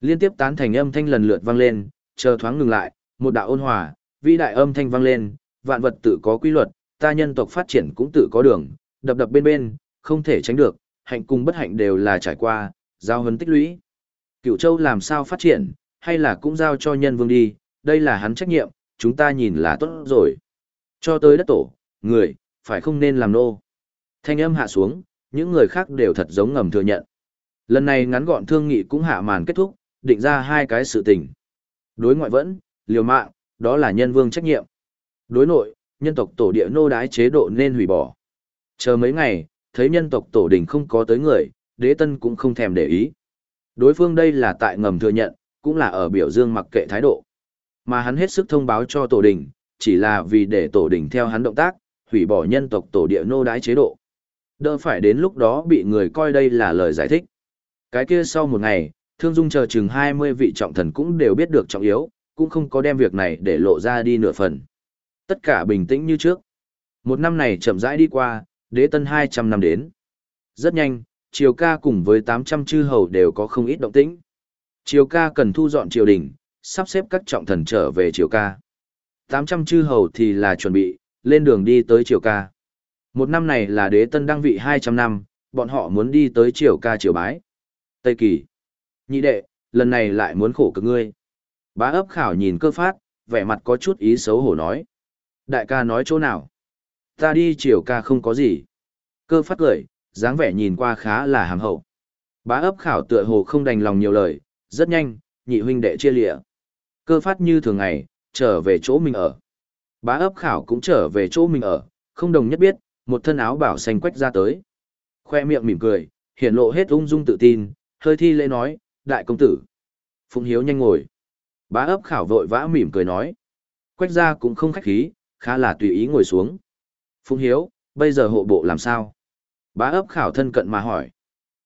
Liên tiếp tán thành âm thanh lần lượt vang lên, chờ thoáng ngừng lại, một đạo ôn hòa, vĩ đại âm thanh vang lên, vạn vật tự có quy luật, ta nhân tộc phát triển cũng tự có đường, đập đập bên bên, không thể tránh được, hạnh cùng bất hạnh đều là trải qua, giao hấn tích lũy. Cựu châu làm sao phát triển, hay là cũng giao cho nhân vương đi, đây là hắn trách nhiệm, chúng ta nhìn là tốt rồi. Cho tới đất tổ, người, phải không nên làm nô. Thanh âm hạ xuống, những người khác đều thật giống ngầm thừa nhận. Lần này ngắn gọn thương nghị cũng hạ màn kết thúc, định ra hai cái sự tình. Đối ngoại vẫn, liều mạng, đó là nhân vương trách nhiệm. Đối nội, nhân tộc tổ địa nô đái chế độ nên hủy bỏ. Chờ mấy ngày, thấy nhân tộc tổ đình không có tới người, đế tân cũng không thèm để ý. Đối phương đây là tại ngầm thừa nhận, cũng là ở biểu dương mặc kệ thái độ. Mà hắn hết sức thông báo cho tổ đình, chỉ là vì để tổ đình theo hắn động tác, hủy bỏ nhân tộc tổ địa nô đái chế độ. Đỡ phải đến lúc đó bị người coi đây là lời giải thích. Cái kia sau một ngày, thương dung chờ chừng 20 vị trọng thần cũng đều biết được trọng yếu, cũng không có đem việc này để lộ ra đi nửa phần. Tất cả bình tĩnh như trước. Một năm này chậm rãi đi qua, đế tân 200 năm đến. Rất nhanh, triều ca cùng với 800 chư hầu đều có không ít động tĩnh. Triều ca cần thu dọn triều đình, sắp xếp các trọng thần trở về triều ca. 800 chư hầu thì là chuẩn bị, lên đường đi tới triều ca. Một năm này là đế tân đăng vị 200 năm, bọn họ muốn đi tới triều ca triều bái. Tây Kỳ. Nhị đệ, lần này lại muốn khổ cực ngươi. Bá ấp khảo nhìn cơ phát, vẻ mặt có chút ý xấu hổ nói. Đại ca nói chỗ nào? Ta đi triều ca không có gì. Cơ phát cười, dáng vẻ nhìn qua khá là hàm hậu. Bá ấp khảo tựa hồ không đành lòng nhiều lời, rất nhanh, nhị huynh đệ chia lịa. Cơ phát như thường ngày, trở về chỗ mình ở. Bá ấp khảo cũng trở về chỗ mình ở, không đồng nhất biết, một thân áo bảo xanh quách ra tới. Khoe miệng mỉm cười, hiển lộ hết ung dung tự tin, hơi thi lễ nói, đại công tử. Phụng hiếu nhanh ngồi. Bá ấp khảo vội vã mỉm cười nói. Quách ra cũng không khách khí, khá là tùy ý ngồi xuống. Phụng hiếu, bây giờ hộ bộ làm sao? Bá ấp khảo thân cận mà hỏi.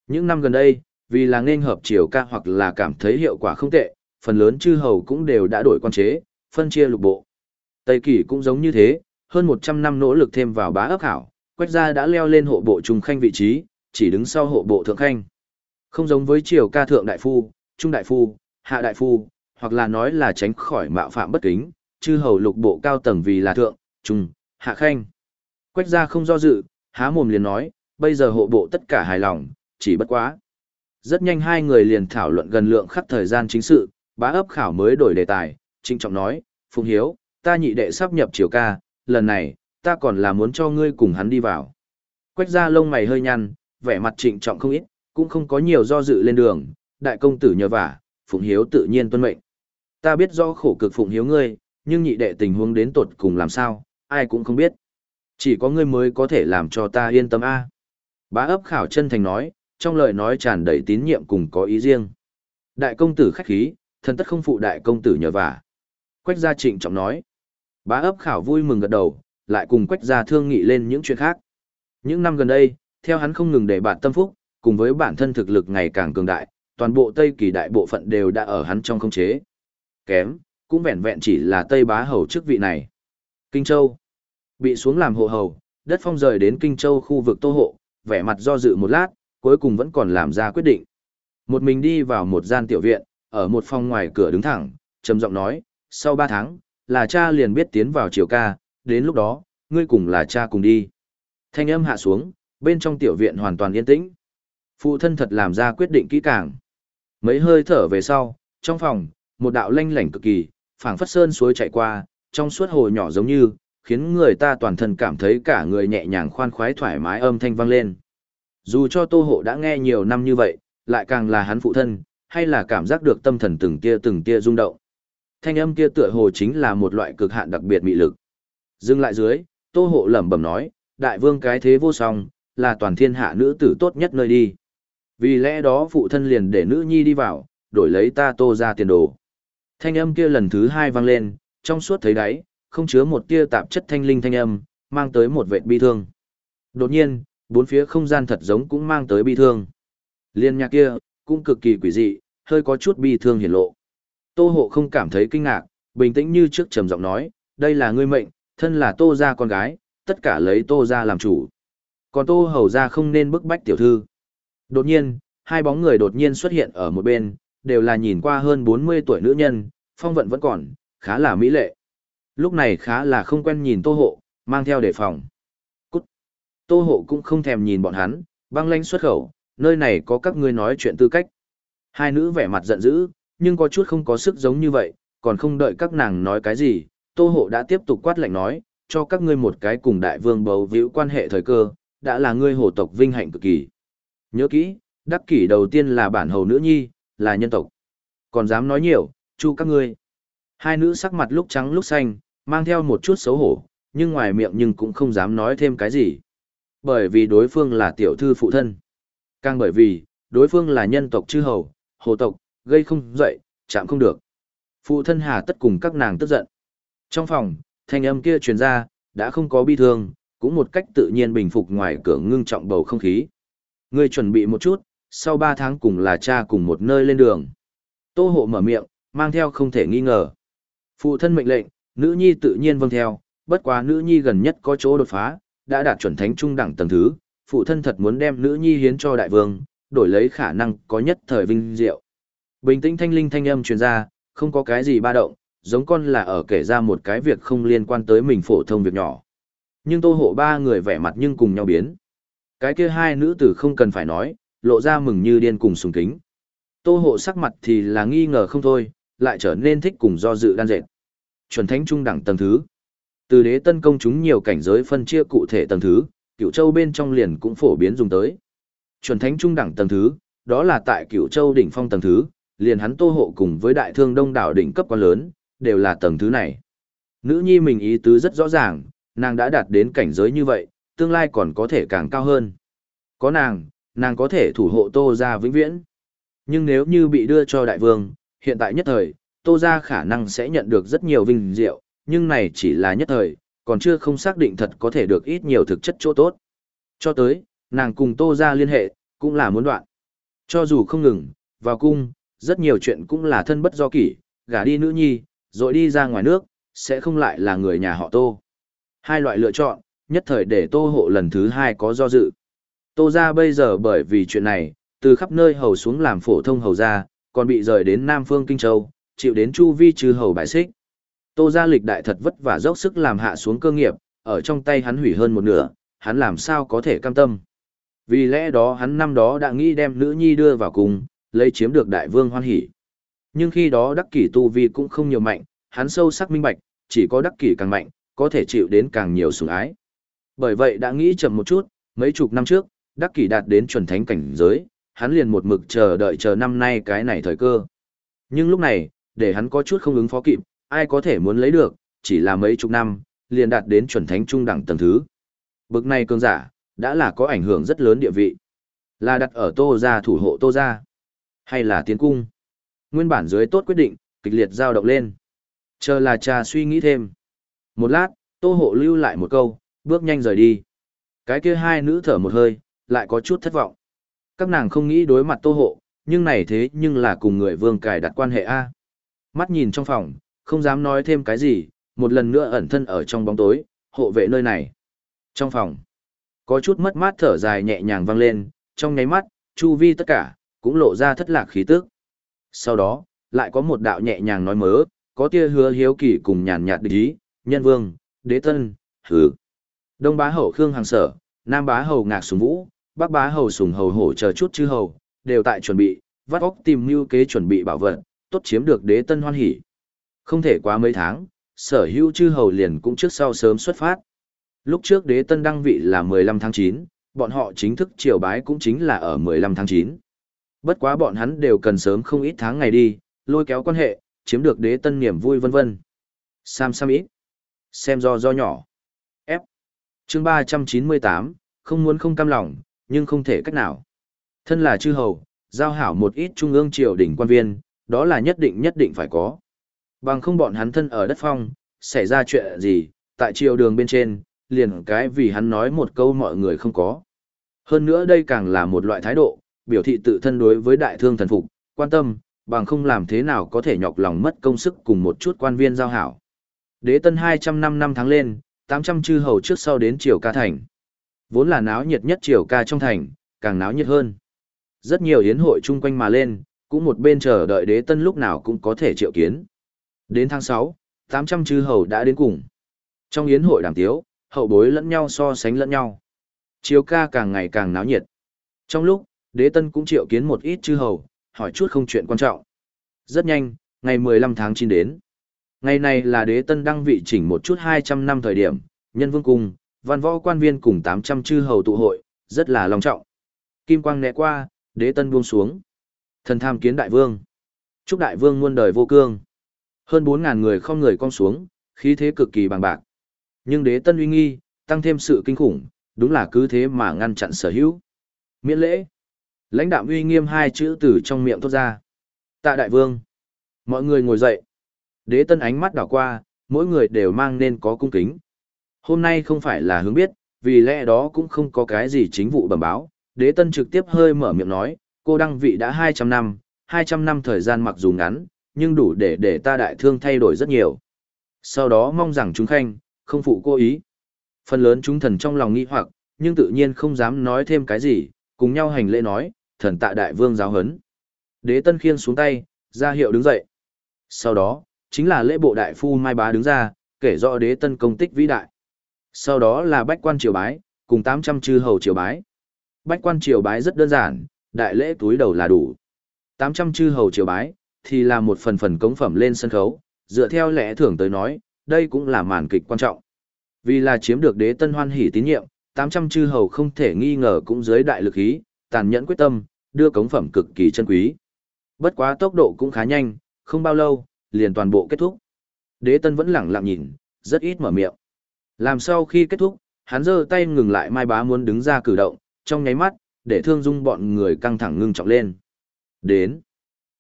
Những năm gần đây, vì là nên hợp chiều ca hoặc là cảm thấy hiệu quả không tệ, phần lớn chư hầu cũng đều đã đổi quan chế, phân chia lục bộ. Tây Kỳ cũng giống như thế, hơn 100 năm nỗ lực thêm vào bá ấp khảo, quách gia đã leo lên hộ bộ trung khanh vị trí, chỉ đứng sau hộ bộ thượng khanh. Không giống với triều ca thượng đại phu, trung đại phu, hạ đại phu, hoặc là nói là tránh khỏi mạo phạm bất kính, chư hầu lục bộ cao tầng vì là thượng, trung, hạ khanh. Quách gia không do dự, há mồm liền nói, bây giờ hộ bộ tất cả hài lòng, chỉ bất quá. Rất nhanh hai người liền thảo luận gần lượng khắc thời gian chính sự, bá ấp khảo mới đổi đề tài, trinh trọng nói, Phùng Hiếu, ta nhị đệ sắp nhập triều ca, lần này, ta còn là muốn cho ngươi cùng hắn đi vào. Quách ra lông mày hơi nhăn, vẻ mặt trịnh trọng không ít, cũng không có nhiều do dự lên đường, đại công tử nhờ vả, Phụng Hiếu tự nhiên tuân mệnh. Ta biết do khổ cực Phụng Hiếu ngươi, nhưng nhị đệ tình huống đến tột cùng làm sao, ai cũng không biết. Chỉ có ngươi mới có thể làm cho ta yên tâm a. Bá ấp khảo chân thành nói, trong lời nói tràn đầy tín nhiệm cùng có ý riêng. Đại công tử khách khí, thần tất không phụ đại công tử nhờ vả. Quách gia trịnh trọng nói. Bá ấp khảo vui mừng gật đầu, lại cùng quách gia thương nghị lên những chuyện khác. Những năm gần đây, theo hắn không ngừng để bản tâm phúc, cùng với bản thân thực lực ngày càng cường đại, toàn bộ Tây Kỳ đại bộ phận đều đã ở hắn trong khống chế. Kém, cũng vẹn vẹn chỉ là Tây Bá Hầu chức vị này. Kinh Châu bị xuống làm hộ hầu, đất phong rời đến Kinh Châu khu vực tô hộ, vẻ mặt do dự một lát, cuối cùng vẫn còn làm ra quyết định. Một mình đi vào một gian tiểu viện, ở một phòng ngoài cửa đứng thẳng, trầm giọng nói, sau ba tháng, là cha liền biết tiến vào triều ca, đến lúc đó, ngươi cùng là cha cùng đi. Thanh âm hạ xuống, bên trong tiểu viện hoàn toàn yên tĩnh. Phụ thân thật làm ra quyết định kỹ càng. Mấy hơi thở về sau, trong phòng, một đạo lanh lảnh cực kỳ, phảng phất sơn suối chạy qua, trong suốt hồ nhỏ giống như, khiến người ta toàn thân cảm thấy cả người nhẹ nhàng khoan khoái thoải mái âm thanh vang lên. Dù cho Tô Hộ đã nghe nhiều năm như vậy, lại càng là hắn phụ thân, hay là cảm giác được tâm thần từng tia từng tia rung động. Thanh âm kia tựa hồ chính là một loại cực hạn đặc biệt mị lực. Dừng lại dưới, Tô Hộ lẩm bẩm nói, đại vương cái thế vô song, là toàn thiên hạ nữ tử tốt nhất nơi đi. Vì lẽ đó phụ thân liền để nữ nhi đi vào, đổi lấy ta Tô ra tiền đồ. Thanh âm kia lần thứ hai vang lên, trong suốt thấy đáy, không chứa một tia tạp chất thanh linh thanh âm, mang tới một vệt bi thương. Đột nhiên, bốn phía không gian thật giống cũng mang tới bi thương. Liên nhạc kia, cũng cực kỳ quỷ dị, hơi có chút bi thương hiển lộ. Tô hộ không cảm thấy kinh ngạc, bình tĩnh như trước trầm giọng nói, đây là ngươi mệnh, thân là tô gia con gái, tất cả lấy tô gia làm chủ. Còn tô hầu gia không nên bức bách tiểu thư. Đột nhiên, hai bóng người đột nhiên xuất hiện ở một bên, đều là nhìn qua hơn 40 tuổi nữ nhân, phong vận vẫn còn, khá là mỹ lệ. Lúc này khá là không quen nhìn tô hộ, mang theo đề phòng. Cút. Tô hộ cũng không thèm nhìn bọn hắn, băng lanh xuất khẩu, nơi này có các ngươi nói chuyện tư cách. Hai nữ vẻ mặt giận dữ, nhưng có chút không có sức giống như vậy, còn không đợi các nàng nói cái gì, tô hộ đã tiếp tục quát lạnh nói, cho các ngươi một cái cùng đại vương bầu víu quan hệ thời cơ, đã là ngươi hổ tộc vinh hạnh cực kỳ. Nhớ kỹ, đắc kỷ đầu tiên là bản hầu nữ nhi, là nhân tộc. Còn dám nói nhiều, chu các ngươi. Hai nữ sắc mặt lúc trắng lúc xanh, mang theo một chút xấu hổ, nhưng ngoài miệng nhưng cũng không dám nói thêm cái gì. Bởi vì đối phương là tiểu thư phụ thân. Càng bởi vì, đối phương là nhân tộc chư hầu, hồ tộc, gây không dậy, chạm không được. Phụ thân hà tất cùng các nàng tức giận. Trong phòng, thanh âm kia truyền ra, đã không có bi thương, cũng một cách tự nhiên bình phục ngoài cửa ngưng trọng bầu không khí. Ngươi chuẩn bị một chút, sau 3 tháng cùng là cha cùng một nơi lên đường. Tô hộ mở miệng, mang theo không thể nghi ngờ. Phụ thân mệnh lệnh, nữ nhi tự nhiên vâng theo, bất quá nữ nhi gần nhất có chỗ đột phá, đã đạt chuẩn thánh trung đẳng tầng thứ, phụ thân thật muốn đem nữ nhi hiến cho đại vương, đổi lấy khả năng có nhất thời vinh diệu. Bình tĩnh thanh linh thanh âm truyền ra, không có cái gì ba động, giống con là ở kể ra một cái việc không liên quan tới mình phổ thông việc nhỏ. Nhưng tô hộ ba người vẻ mặt nhưng cùng nhau biến. Cái kia hai nữ tử không cần phải nói, lộ ra mừng như điên cùng sùng kính. Tô hộ sắc mặt thì là nghi ngờ không thôi, lại trở nên thích cùng do dự đan dệt. Chuẩn thánh trung đẳng tầng thứ. Từ đế tân công chúng nhiều cảnh giới phân chia cụ thể tầng thứ, cựu châu bên trong liền cũng phổ biến dùng tới. Chuẩn thánh trung đẳng tầng thứ, đó là tại cựu châu đỉnh phong tầng thứ, liền hắn tô hộ cùng với đại thương đông đảo đỉnh cấp quan lớn, đều là tầng thứ này. Nữ nhi mình ý tứ rất rõ ràng, nàng đã đạt đến cảnh giới như vậy, tương lai còn có thể càng cao hơn. Có nàng, nàng có thể thủ hộ tô gia vĩnh viễn. Nhưng nếu như bị đưa cho đại vương, hiện tại nhất thời, tô gia khả năng sẽ nhận được rất nhiều vinh diệu, nhưng này chỉ là nhất thời, còn chưa không xác định thật có thể được ít nhiều thực chất chỗ tốt. Cho tới, nàng cùng tô gia liên hệ, cũng là muốn đoạn. Cho dù không ngừng, vào cung, rất nhiều chuyện cũng là thân bất do kỷ, gả đi nữ nhi, rồi đi ra ngoài nước, sẽ không lại là người nhà họ tô. Hai loại lựa chọn, nhất thời để tô hộ lần thứ hai có do dự. Tô ra bây giờ bởi vì chuyện này, từ khắp nơi hầu xuống làm phổ thông hầu ra, còn bị rời đến Nam Phương Kinh Châu, chịu đến chu vi trừ hầu bài xích. Tô gia lịch đại thật vất vả dốc sức làm hạ xuống cơ nghiệp, ở trong tay hắn hủy hơn một nửa, hắn làm sao có thể cam tâm. Vì lẽ đó hắn năm đó đã nghĩ đem nữ nhi đưa vào cùng, lấy chiếm được đại vương hoan hỷ. Nhưng khi đó đắc kỷ tu vi cũng không nhiều mạnh, hắn sâu sắc minh bạch, chỉ có đắc kỷ càng mạnh, có thể chịu đến càng nhiều sủng ái. Bởi vậy đã nghĩ chậm một chút, mấy chục năm trước, đắc kỷ đạt đến chuẩn thánh cảnh giới, hắn liền một mực chờ đợi chờ năm nay cái này thời cơ. Nhưng lúc này, để hắn có chút không ứng phó kịp, ai có thể muốn lấy được, chỉ là mấy chục năm, liền đạt đến chuẩn thánh trung đẳng tầng thứ. Bực này cường giả, đã là có ảnh hưởng rất lớn địa vị. Là đặt ở tô gia thủ hộ tô gia, hay là tiến cung. Nguyên bản dưới tốt quyết định, kịch liệt dao động lên. Chờ là cha suy nghĩ thêm. Một lát, tô hộ lưu lại một câu, bước nhanh rời đi. Cái kia hai nữ thở một hơi, lại có chút thất vọng. Các nàng không nghĩ đối mặt tô hộ, nhưng này thế nhưng là cùng người vương cài đặt quan hệ A. Mắt nhìn trong phòng, không dám nói thêm cái gì, một lần nữa ẩn thân ở trong bóng tối, hộ vệ nơi này. Trong phòng, có chút mất mát thở dài nhẹ nhàng vang lên, trong nháy mắt, chu vi tất cả, cũng lộ ra thất lạc khí tức. Sau đó, lại có một đạo nhẹ nhàng nói mớ, có tia hứa hiếu kỳ cùng nhàn nhạt địch ý, nhân vương, đế tân, hứ. Đông bá hậu Khương Hàng Sở, Nam bá hầu Ngạc Sùng Vũ, Bắc bá hầu Sùng Hầu Hổ chờ chút chư hầu, đều tại chuẩn bị, vắt óc tìm mưu kế chuẩn bị bảo vật, tốt chiếm được đế tân hoan hỉ. Không thể quá mấy tháng, sở hữu chư hầu liền cũng trước sau sớm xuất phát. Lúc trước đế tân đăng vị là 15 tháng 9, bọn họ chính thức triều bái cũng chính là ở 15 tháng 9. Bất quá bọn hắn đều cần sớm không ít tháng ngày đi, lôi kéo quan hệ, chiếm được đế tân niềm vui vân vân. Sam Sam ít. Xem do do nhỏ. F. chương 398, không muốn không cam lòng, nhưng không thể cách nào. Thân là chư hầu, giao hảo một ít trung ương triều đỉnh quan viên, đó là nhất định nhất định phải có. Bằng không bọn hắn thân ở đất phong, xảy ra chuyện gì, tại triều đường bên trên, liền cái vì hắn nói một câu mọi người không có. Hơn nữa đây càng là một loại thái độ, biểu thị tự thân đối với đại thương thần phục, quan tâm, bằng không làm thế nào có thể nhọc lòng mất công sức cùng một chút quan viên giao hảo. Đế tân 205 năm năm tháng lên, 800 chư hầu trước sau đến triều ca thành. Vốn là náo nhiệt nhất triều ca trong thành, càng náo nhiệt hơn. Rất nhiều hiến hội chung quanh mà lên, cũng một bên chờ đợi đế tân lúc nào cũng có thể triệu kiến. Đến tháng 6, 800 chư hầu đã đến cùng. Trong yến hội đàm tiếu, hậu bối lẫn nhau so sánh lẫn nhau. Chiều ca càng ngày càng náo nhiệt. Trong lúc, đế tân cũng triệu kiến một ít chư hầu, hỏi chút không chuyện quan trọng. Rất nhanh, ngày 15 tháng 9 đến. Ngày này là đế tân đăng vị chỉnh một chút 200 năm thời điểm, nhân vương cung, văn võ quan viên cùng 800 chư hầu tụ hội, rất là long trọng. Kim quang né qua, đế tân buông xuống. Thần tham kiến đại vương. Chúc đại vương muôn đời vô cương. Hơn bốn ngàn người không người cong xuống, khí thế cực kỳ bằng bạc. Nhưng đế tân uy nghi, tăng thêm sự kinh khủng, đúng là cứ thế mà ngăn chặn sở hữu. Miễn lễ. Lãnh đạo uy nghiêm hai chữ từ trong miệng thốt ra. Tạ đại vương. Mọi người ngồi dậy. Đế tân ánh mắt đảo qua, mỗi người đều mang nên có cung kính. Hôm nay không phải là hướng biết, vì lẽ đó cũng không có cái gì chính vụ bẩm báo. Đế tân trực tiếp hơi mở miệng nói, cô đăng vị đã 200 năm, 200 năm thời gian mặc dù ngắn, nhưng đủ để để ta đại thương thay đổi rất nhiều. Sau đó mong rằng chúng khanh, không phụ cô ý. Phần lớn chúng thần trong lòng nghi hoặc, nhưng tự nhiên không dám nói thêm cái gì, cùng nhau hành lễ nói, thần tạ đại vương giáo hấn. Đế tân khiên xuống tay, ra hiệu đứng dậy. Sau đó, chính là lễ bộ đại phu Mai Bá đứng ra, kể rõ đế tân công tích vĩ đại. Sau đó là bách quan triều bái, cùng 800 chư hầu triều bái. Bách quan triều bái rất đơn giản, đại lễ túi đầu là đủ. 800 chư hầu triều bái, thì là một phần phần cống phẩm lên sân khấu, dựa theo lẽ thưởng tới nói, đây cũng là màn kịch quan trọng. Vì là chiếm được đế tân hoan hỉ tín nhiệm, 800 chư hầu không thể nghi ngờ cũng dưới đại lực ý, tàn nhẫn quyết tâm, đưa cống phẩm cực kỳ chân quý. Bất quá tốc độ cũng khá nhanh, không bao lâu, liền toàn bộ kết thúc. Đế tân vẫn lẳng lặng nhìn, rất ít mở miệng. Làm sau khi kết thúc, hắn giơ tay ngừng lại mai bá muốn đứng ra cử động, trong nháy mắt, để thương dung bọn người căng thẳng ngưng trọng lên. Đến.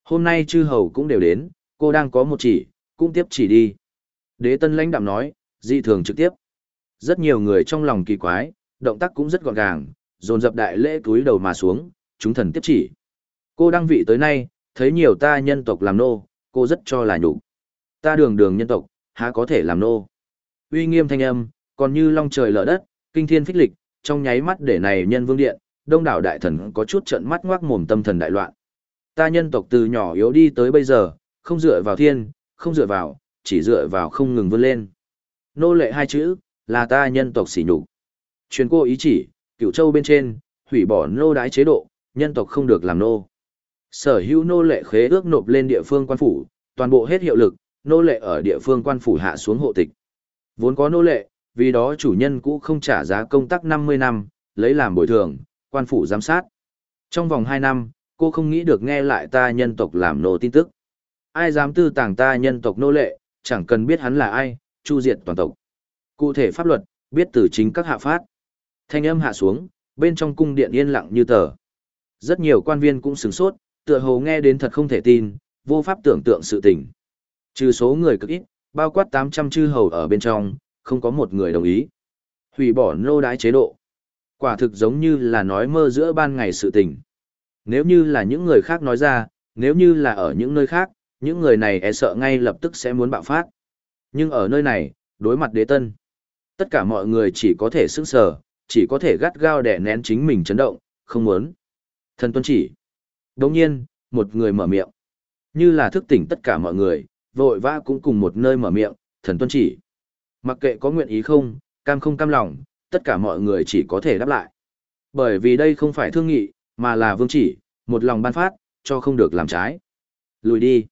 Hôm nay chư hầu cũng đều đến, cô đang có một chỉ, cũng tiếp chỉ đi. Đế tân lãnh đạm nói, dị thường trực tiếp. Rất nhiều người trong lòng kỳ quái, động tác cũng rất gọn gàng, dồn dập đại lễ túi đầu mà xuống, chúng thần tiếp chỉ. Cô đăng vị tới nay, thấy nhiều ta nhân tộc làm nô, cô rất cho là nhục. Ta đường đường nhân tộc, há có thể làm nô. Uy nghiêm thanh âm, còn như long trời lở đất, kinh thiên phích lịch, trong nháy mắt để này nhân vương điện, đông đảo đại thần có chút trận mắt ngoác mồm tâm thần đại loạn. Ta nhân tộc từ nhỏ yếu đi tới bây giờ, không dựa vào thiên, không dựa vào, chỉ dựa vào không ngừng vươn lên. Nô lệ hai chữ, là ta nhân tộc sỉ nhục. Truyền cô ý chỉ, cửu châu bên trên, hủy bỏ nô đái chế độ, nhân tộc không được làm nô. Sở hữu nô lệ khế ước nộp lên địa phương quan phủ, toàn bộ hết hiệu lực, nô lệ ở địa phương quan phủ hạ xuống hộ tịch. Vốn có nô lệ, vì đó chủ nhân cũ không trả giá công tác 50 năm, lấy làm bồi thường, quan phủ giám sát. Trong vòng 2 năm, cô không nghĩ được nghe lại ta nhân tộc làm nô tin tức. Ai dám tư tàng ta nhân tộc nô lệ, chẳng cần biết hắn là ai, chu diệt toàn tộc. Cụ thể pháp luật, biết từ chính các hạ phát. Thanh âm hạ xuống, bên trong cung điện yên lặng như tờ. Rất nhiều quan viên cũng sửng sốt, tựa hồ nghe đến thật không thể tin, vô pháp tưởng tượng sự tình. Trừ số người cực ít, bao quát 800 chư hầu ở bên trong, không có một người đồng ý. Hủy bỏ nô đái chế độ. Quả thực giống như là nói mơ giữa ban ngày sự tình. Nếu như là những người khác nói ra, nếu như là ở những nơi khác, những người này e sợ ngay lập tức sẽ muốn bạo phát. Nhưng ở nơi này, đối mặt đế tân, tất cả mọi người chỉ có thể sững sờ, chỉ có thể gắt gao đè nén chính mình chấn động, không muốn. Thần tuân chỉ. Đồng nhiên, một người mở miệng. Như là thức tỉnh tất cả mọi người, vội vã cũng cùng một nơi mở miệng, thần tuân chỉ. Mặc kệ có nguyện ý không, cam không cam lòng, tất cả mọi người chỉ có thể đáp lại. Bởi vì đây không phải thương nghị, mà là vương chỉ, một lòng ban phát, cho không được làm trái. Lùi đi.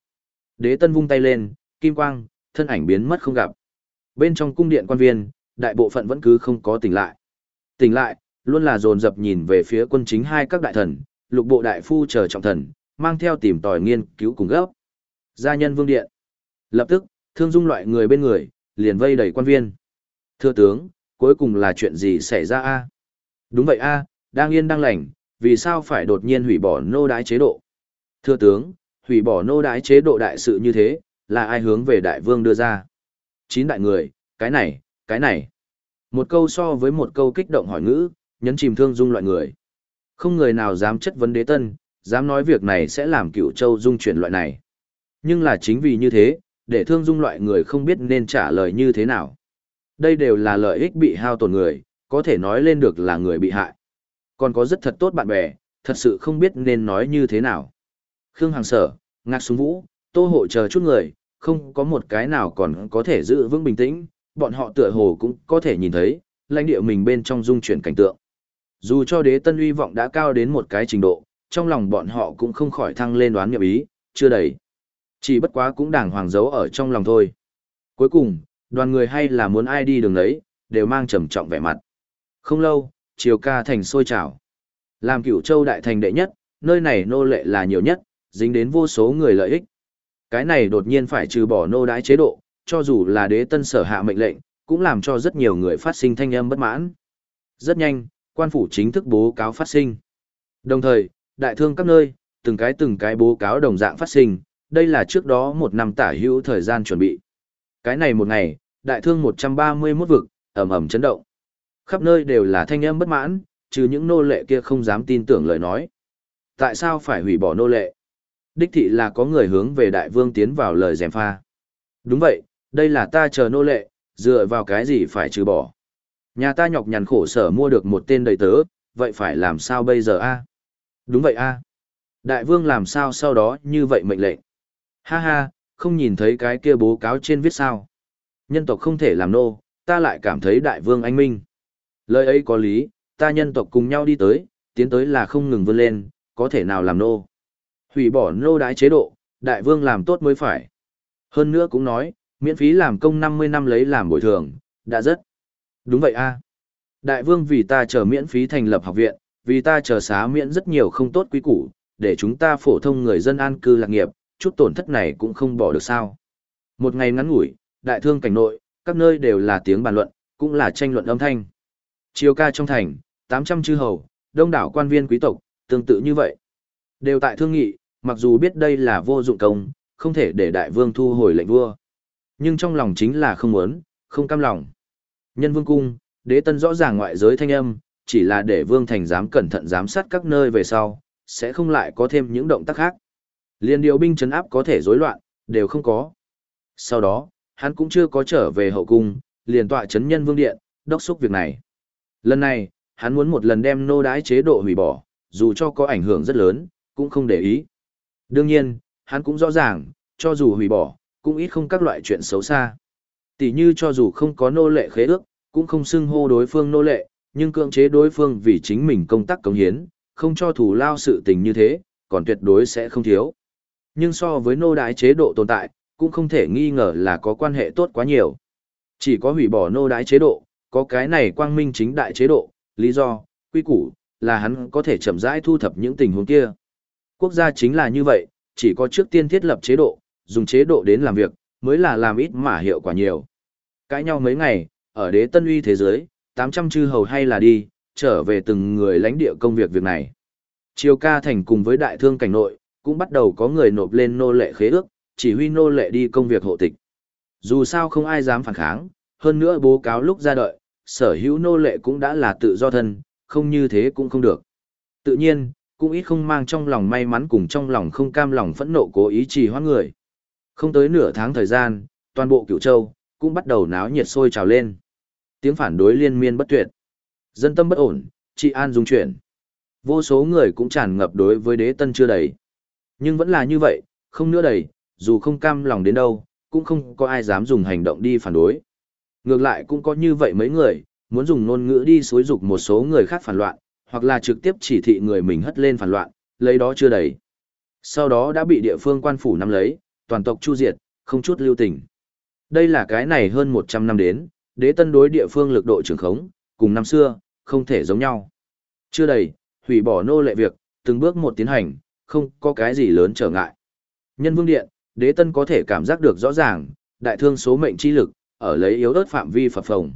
Đế tân vung tay lên, kim quang, thân ảnh biến mất không gặp. Bên trong cung điện quan viên, đại bộ phận vẫn cứ không có tỉnh lại. Tỉnh lại, luôn là dồn dập nhìn về phía quân chính hai các đại thần, lục bộ đại phu chờ trọng thần, mang theo tìm tòi nghiên cứu cùng gấp. Gia nhân vương điện. Lập tức, thương dung loại người bên người, liền vây đầy quan viên. Thưa tướng, cuối cùng là chuyện gì xảy ra a? Đúng vậy a, đang yên đang lành, vì sao phải đột nhiên hủy bỏ nô đái chế độ? Thưa tướng, hủy bỏ nô đái chế độ đại sự như thế, là ai hướng về đại vương đưa ra? Chín đại người, cái này, cái này. Một câu so với một câu kích động hỏi ngữ, nhấn chìm thương dung loại người. Không người nào dám chất vấn đế tân, dám nói việc này sẽ làm cựu châu dung chuyển loại này. Nhưng là chính vì như thế, để thương dung loại người không biết nên trả lời như thế nào. Đây đều là lợi ích bị hao tổn người, có thể nói lên được là người bị hại. Còn có rất thật tốt bạn bè, thật sự không biết nên nói như thế nào. Khương Hàng Sở, Ngạc Súng Vũ, Tô Hộ chờ chút người, không có một cái nào còn có thể giữ vững bình tĩnh, bọn họ tựa hồ cũng có thể nhìn thấy, lãnh địa mình bên trong dung chuyển cảnh tượng. Dù cho đế tân uy vọng đã cao đến một cái trình độ, trong lòng bọn họ cũng không khỏi thăng lên đoán nghiệp ý, chưa đầy. Chỉ bất quá cũng đàng hoàng giấu ở trong lòng thôi. Cuối cùng, đoàn người hay là muốn ai đi đường đấy, đều mang trầm trọng vẻ mặt. Không lâu, chiều ca thành sôi trào. Làm cửu châu đại thành đệ nhất, nơi này nô lệ là nhiều nhất, dính đến vô số người lợi ích. Cái này đột nhiên phải trừ bỏ nô đái chế độ, cho dù là đế tân sở hạ mệnh lệnh, cũng làm cho rất nhiều người phát sinh thanh âm bất mãn. Rất nhanh, quan phủ chính thức bố cáo phát sinh. Đồng thời, đại thương các nơi, từng cái từng cái bố cáo đồng dạng phát sinh, đây là trước đó một năm tả hữu thời gian chuẩn bị. Cái này một ngày, đại thương 131 vực, ẩm ẩm chấn động. Khắp nơi đều là thanh âm bất mãn, trừ những nô lệ kia không dám tin tưởng lời nói. Tại sao phải hủy bỏ nô lệ? Đích thị là có người hướng về đại vương tiến vào lời dèm pha. Đúng vậy, đây là ta chờ nô lệ, dựa vào cái gì phải trừ bỏ. Nhà ta nhọc nhằn khổ sở mua được một tên đầy tớ, vậy phải làm sao bây giờ a? Đúng vậy a. Đại vương làm sao sau đó như vậy mệnh lệnh. Ha ha, không nhìn thấy cái kia bố cáo trên viết sao. Nhân tộc không thể làm nô, ta lại cảm thấy đại vương anh minh. Lời ấy có lý, ta nhân tộc cùng nhau đi tới, tiến tới là không ngừng vươn lên, có thể nào làm nô. Hủy bỏ nô đái chế độ, đại vương làm tốt mới phải. Hơn nữa cũng nói, miễn phí làm công 50 năm lấy làm bồi thường, đã rất. Đúng vậy a Đại vương vì ta chờ miễn phí thành lập học viện, vì ta chờ xá miễn rất nhiều không tốt quý củ, để chúng ta phổ thông người dân an cư lạc nghiệp, chút tổn thất này cũng không bỏ được sao. Một ngày ngắn ngủi, đại thương cảnh nội, các nơi đều là tiếng bàn luận, cũng là tranh luận âm thanh. Chiều ca trong thành, 800 chư hầu, đông đảo quan viên quý tộc, tương tự như vậy. Đều tại thương nghị, mặc dù biết đây là vô dụng công, không thể để đại vương thu hồi lệnh vua. Nhưng trong lòng chính là không muốn, không cam lòng. Nhân vương cung, đế tân rõ ràng ngoại giới thanh âm, chỉ là để vương thành dám cẩn thận giám sát các nơi về sau, sẽ không lại có thêm những động tác khác. Liên điều binh chấn áp có thể rối loạn, đều không có. Sau đó, hắn cũng chưa có trở về hậu cung, liền tọa chấn nhân vương điện, đốc xúc việc này. Lần này, hắn muốn một lần đem nô đái chế độ hủy bỏ, dù cho có ảnh hưởng rất lớn, cũng không để ý. Đương nhiên, hắn cũng rõ ràng, cho dù hủy bỏ, cũng ít không các loại chuyện xấu xa. Tỷ như cho dù không có nô lệ khế ước, cũng không xưng hô đối phương nô lệ, nhưng cưỡng chế đối phương vì chính mình công tác cống hiến, không cho thủ lao sự tình như thế, còn tuyệt đối sẽ không thiếu. Nhưng so với nô đái chế độ tồn tại, cũng không thể nghi ngờ là có quan hệ tốt quá nhiều. Chỉ có hủy bỏ nô đái chế độ, có cái này quang minh chính đại chế độ, lý do, quy củ, là hắn có thể chậm rãi thu thập những tình huống kia. Quốc gia chính là như vậy, chỉ có trước tiên thiết lập chế độ, dùng chế độ đến làm việc, mới là làm ít mà hiệu quả nhiều. Cãi nhau mấy ngày, ở đế tân uy thế giới, 800 chư hầu hay là đi, trở về từng người lãnh địa công việc việc này. Triều ca thành cùng với đại thương cảnh nội, cũng bắt đầu có người nộp lên nô lệ khế ước, chỉ huy nô lệ đi công việc hộ tịch. Dù sao không ai dám phản kháng, hơn nữa bố cáo lúc ra đợi, sở hữu nô lệ cũng đã là tự do thân, không như thế cũng không được. Tự nhiên, cũng ít không mang trong lòng may mắn cùng trong lòng không cam lòng phẫn nộ cố ý trì hoãn người. Không tới nửa tháng thời gian, toàn bộ cửu châu, cũng bắt đầu náo nhiệt sôi trào lên. Tiếng phản đối liên miên bất tuyệt. Dân tâm bất ổn, trị an dung chuyển. Vô số người cũng tràn ngập đối với đế tân chưa đầy. Nhưng vẫn là như vậy, không nữa đầy, dù không cam lòng đến đâu, cũng không có ai dám dùng hành động đi phản đối. Ngược lại cũng có như vậy mấy người, muốn dùng ngôn ngữ đi xối dục một số người khác phản loạn, hoặc là trực tiếp chỉ thị người mình hất lên phản loạn, lấy đó chưa đầy. Sau đó đã bị địa phương quan phủ nắm lấy, toàn tộc chu diệt, không chút lưu tình. Đây là cái này hơn 100 năm đến, đế tân đối địa phương lực độ trưởng khống, cùng năm xưa, không thể giống nhau. Chưa đầy, hủy bỏ nô lệ việc, từng bước một tiến hành, không có cái gì lớn trở ngại. Nhân vương điện, đế tân có thể cảm giác được rõ ràng, đại thương số mệnh chi lực, ở lấy yếu ớt phạm vi phập phồng.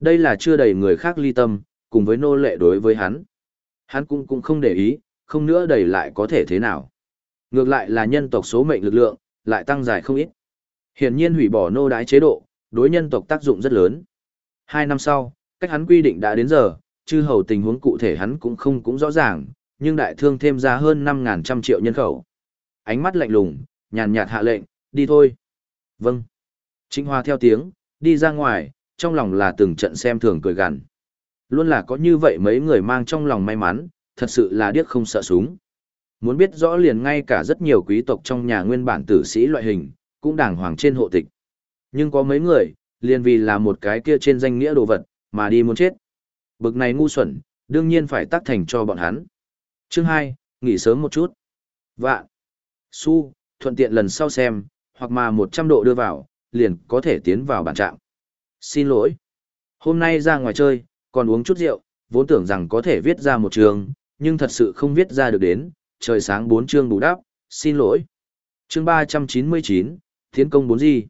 Đây là chưa đầy người khác ly tâm, cùng với nô lệ đối với hắn. Hắn cũng cũng không để ý, không nữa đầy lại có thể thế nào. Ngược lại là nhân tộc số mệnh lực lượng, lại tăng dài không ít. Hiển nhiên hủy bỏ nô đái chế độ, đối nhân tộc tác dụng rất lớn. Hai năm sau, cách hắn quy định đã đến giờ, chư hầu tình huống cụ thể hắn cũng không cũng rõ ràng, nhưng đại thương thêm ra hơn 5.000 trăm triệu nhân khẩu. Ánh mắt lạnh lùng, nhàn nhạt hạ lệnh, đi thôi. Vâng. Trịnh Hoa theo tiếng, đi ra ngoài, trong lòng là từng trận xem thường cười gằn. Luôn là có như vậy mấy người mang trong lòng may mắn, thật sự là điếc không sợ súng. Muốn biết rõ liền ngay cả rất nhiều quý tộc trong nhà nguyên bản tử sĩ loại hình, cũng đàng hoàng trên hộ tịch. Nhưng có mấy người, liền vì là một cái kia trên danh nghĩa đồ vật, mà đi muốn chết. Bực này ngu xuẩn, đương nhiên phải tác thành cho bọn hắn. Chương 2, nghỉ sớm một chút. Vạn. Su, thuận tiện lần sau xem, hoặc mà 100 độ đưa vào, liền có thể tiến vào bản trạng. Xin lỗi. Hôm nay ra ngoài chơi, còn uống chút rượu, vốn tưởng rằng có thể viết ra một trường, nhưng thật sự không viết ra được đến, trời sáng bốn chương bù đắp, xin lỗi. Chương 399, Thiến công bốn gì?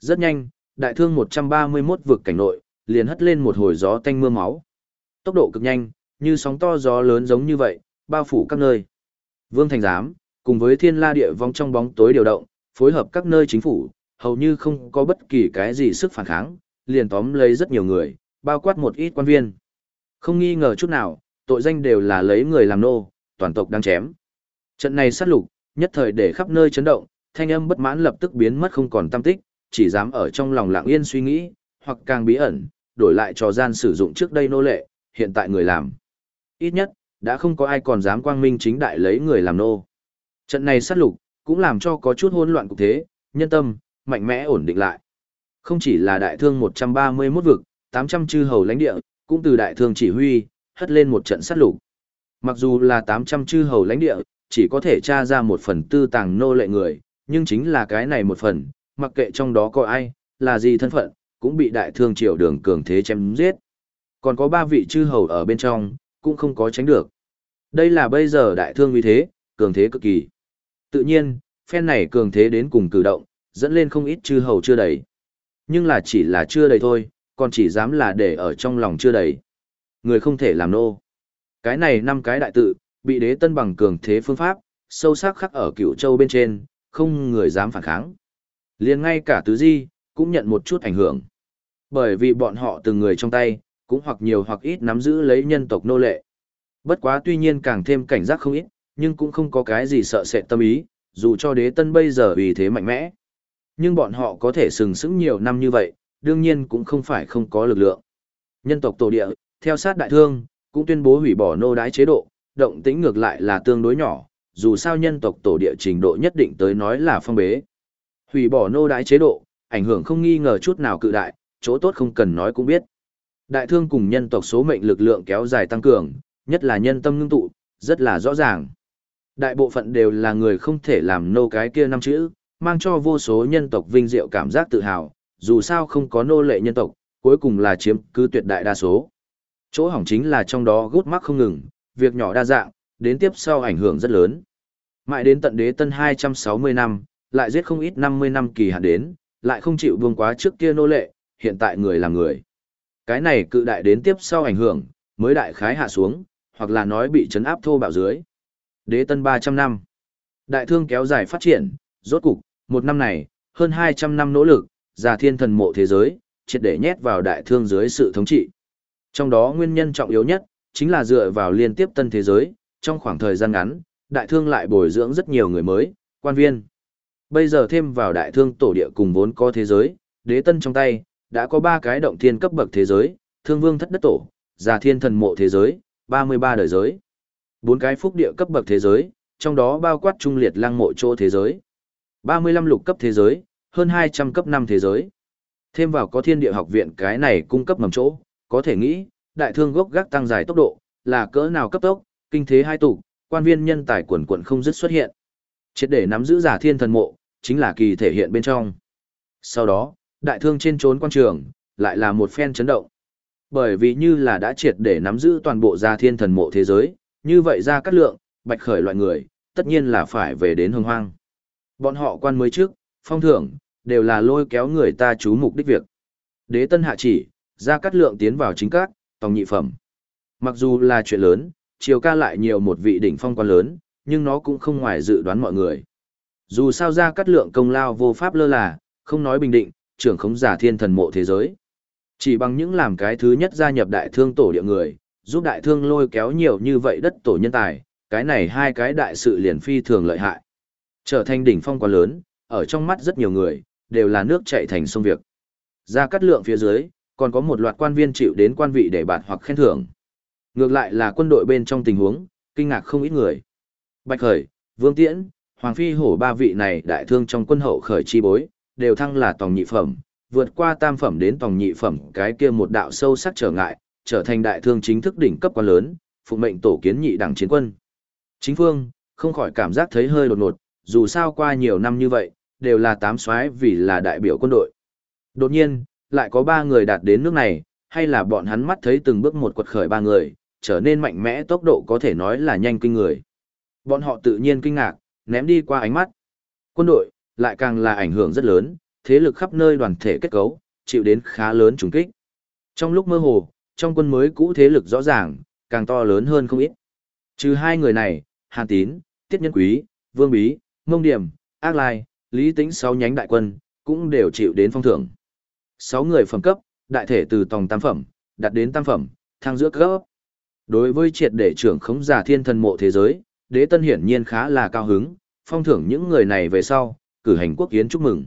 Rất nhanh, đại thương 131 vực cảnh nội, liền hất lên một hồi gió tanh mưa máu. Tốc độ cực nhanh, như sóng to gió lớn giống như vậy, bao phủ các nơi. Vương Thành Giám, cùng với thiên la địa vong trong bóng tối điều động, phối hợp các nơi chính phủ, hầu như không có bất kỳ cái gì sức phản kháng, liền tóm lấy rất nhiều người, bao quát một ít quan viên. Không nghi ngờ chút nào, tội danh đều là lấy người làm nô, toàn tộc đang chém. Trận này sát lục, nhất thời để khắp nơi chấn động, thanh âm bất mãn lập tức biến mất không còn tâm tích, chỉ dám ở trong lòng lặng yên suy nghĩ, hoặc càng bí ẩn, đổi lại trò gian sử dụng trước đây nô lệ, hiện tại người làm. Ít nhất, đã không có ai còn dám quang minh chính đại lấy người làm nô. Trận này sát lục, cũng làm cho có chút hỗn loạn cục thế, nhân tâm, mạnh mẽ ổn định lại. Không chỉ là đại thương 131 vực, 800 chư hầu lãnh địa, cũng từ đại thương chỉ huy, hất lên một trận sát lục. Mặc dù là 800 chư hầu lãnh địa, chỉ có thể tra ra một phần tư tàng nô lệ người, nhưng chính là cái này một phần, mặc kệ trong đó có ai, là gì thân phận, cũng bị đại thương triều đường cường thế chém giết. Còn có ba vị chư hầu ở bên trong, cũng không có tránh được. Đây là bây giờ đại thương uy thế, cường thế cực kỳ. Tự nhiên, phen này cường thế đến cùng cử động, dẫn lên không ít chư hầu chưa đầy. Nhưng là chỉ là chưa đầy thôi, còn chỉ dám là để ở trong lòng chưa đầy. Người không thể làm nô. Cái này năm cái đại tự, bị đế tân bằng cường thế phương pháp, sâu sắc khắc ở cựu châu bên trên, không người dám phản kháng. liền ngay cả tứ di, cũng nhận một chút ảnh hưởng. Bởi vì bọn họ từng người trong tay, cũng hoặc nhiều hoặc ít nắm giữ lấy nhân tộc nô lệ. Bất quá tuy nhiên càng thêm cảnh giác không ít, nhưng cũng không có cái gì sợ sệt tâm ý, dù cho đế tân bây giờ vì thế mạnh mẽ. Nhưng bọn họ có thể sừng sững nhiều năm như vậy, đương nhiên cũng không phải không có lực lượng. Nhân tộc tổ địa, theo sát đại thương, cũng tuyên bố hủy bỏ nô đái chế độ, động tĩnh ngược lại là tương đối nhỏ, dù sao nhân tộc tổ địa trình độ nhất định tới nói là phong bế. Hủy bỏ nô đái chế độ, ảnh hưởng không nghi ngờ chút nào cự đại, chỗ tốt không cần nói cũng biết. Đại thương cùng nhân tộc số mệnh lực lượng kéo dài tăng cường, nhất là nhân tâm ngưng tụ, rất là rõ ràng. Đại bộ phận đều là người không thể làm nô cái kia năm chữ, mang cho vô số nhân tộc vinh diệu cảm giác tự hào, dù sao không có nô lệ nhân tộc, cuối cùng là chiếm cứ tuyệt đại đa số. Chỗ hỏng chính là trong đó gút mắc không ngừng, việc nhỏ đa dạng, đến tiếp sau ảnh hưởng rất lớn. Mãi đến tận đế tân 260 năm, lại giết không ít 50 năm kỳ hạn đến, lại không chịu buông quá trước kia nô lệ, hiện tại người là người. Cái này cự đại đến tiếp sau ảnh hưởng, mới đại khái hạ xuống, hoặc là nói bị chấn áp thô bạo dưới. Đế tân 300 năm. Đại thương kéo dài phát triển, rốt cục, một năm này, hơn 200 năm nỗ lực, già thiên thần mộ thế giới, triệt để nhét vào đại thương dưới sự thống trị. Trong đó nguyên nhân trọng yếu nhất, chính là dựa vào liên tiếp tân thế giới, trong khoảng thời gian ngắn, đại thương lại bồi dưỡng rất nhiều người mới, quan viên. Bây giờ thêm vào đại thương tổ địa cùng vốn có thế giới, đế tân trong tay, đã có ba cái động thiên cấp bậc thế giới, thương vương thất đất tổ, già thiên thần mộ thế giới, 33 đời giới. bốn cái phúc địa cấp bậc thế giới, trong đó bao quát trung liệt lăng mộ chỗ thế giới. 35 lục cấp thế giới, hơn 200 cấp năm thế giới. Thêm vào có thiên địa học viện cái này cung cấp mầm chỗ, có thể nghĩ, đại thương gốc gác tăng dài tốc độ, là cỡ nào cấp tốc, kinh thế hai tụ, quan viên nhân tài quần quận không dứt xuất hiện. Triệt để nắm giữ giả thiên thần mộ, chính là kỳ thể hiện bên trong. Sau đó, đại thương trên trốn quan trường, lại là một phen chấn động. Bởi vì như là đã triệt để nắm giữ toàn bộ gia thiên thần mộ thế giới, như vậy ra các lượng, bạch khởi loại người, tất nhiên là phải về đến hồng hoang. Bọn họ quan mới trước, phong thưởng, đều là lôi kéo người ta chú mục đích việc. Đế tân hạ chỉ, ra cắt lượng tiến vào chính các, tòng nhị phẩm. Mặc dù là chuyện lớn, triều ca lại nhiều một vị đỉnh phong quan lớn, nhưng nó cũng không ngoài dự đoán mọi người. Dù sao ra cắt lượng công lao vô pháp lơ là, không nói bình định, trưởng khống giả thiên thần mộ thế giới. Chỉ bằng những làm cái thứ nhất gia nhập đại thương tổ địa người, giúp đại thương lôi kéo nhiều như vậy đất tổ nhân tài, cái này hai cái đại sự liền phi thường lợi hại. Trở thành đỉnh phong quá lớn, ở trong mắt rất nhiều người, đều là nước chạy thành sông việc. Ra cắt lượng phía dưới, còn có một loạt quan viên chịu đến quan vị để bạt hoặc khen thưởng. Ngược lại là quân đội bên trong tình huống, kinh ngạc không ít người. Bạch Khởi, Vương Tiễn, Hoàng Phi Hổ ba vị này đại thương trong quân hậu khởi chi bối, đều thăng là tòng nhị phẩm, vượt qua tam phẩm đến tòng nhị phẩm cái kia một đạo sâu sắc trở ngại, trở thành đại thương chính thức đỉnh cấp quan lớn, phụ mệnh tổ kiến nhị đảng chiến quân. Chính phương, không khỏi cảm giác thấy hơi đột ngột, dù sao qua nhiều năm như vậy, đều là tám soái vì là đại biểu quân đội. Đột nhiên, lại có ba người đạt đến nước này, hay là bọn hắn mắt thấy từng bước một quật khởi ba người, trở nên mạnh mẽ tốc độ có thể nói là nhanh kinh người. Bọn họ tự nhiên kinh ngạc, ném đi qua ánh mắt. Quân đội, lại càng là ảnh hưởng rất lớn, thế lực khắp nơi đoàn thể kết cấu, chịu đến khá lớn trùng kích. Trong lúc mơ hồ, trong quân mới cũ thế lực rõ ràng, càng to lớn hơn không ít. Trừ hai người này, Hàn Tín, Tiết Nhân Quý, Vương Bí, Mông Điểm, Ác Lai, Lý Tĩnh sáu nhánh đại quân, cũng đều chịu đến phong thưởng. Sáu người phẩm cấp, đại thể từ tòng tam phẩm, đạt đến tam phẩm, thang giữa cấp. Đối với triệt để trưởng khống giả thiên thần mộ thế giới, đế tân hiển nhiên khá là cao hứng, phong thưởng những người này về sau, cử hành quốc kiến chúc mừng.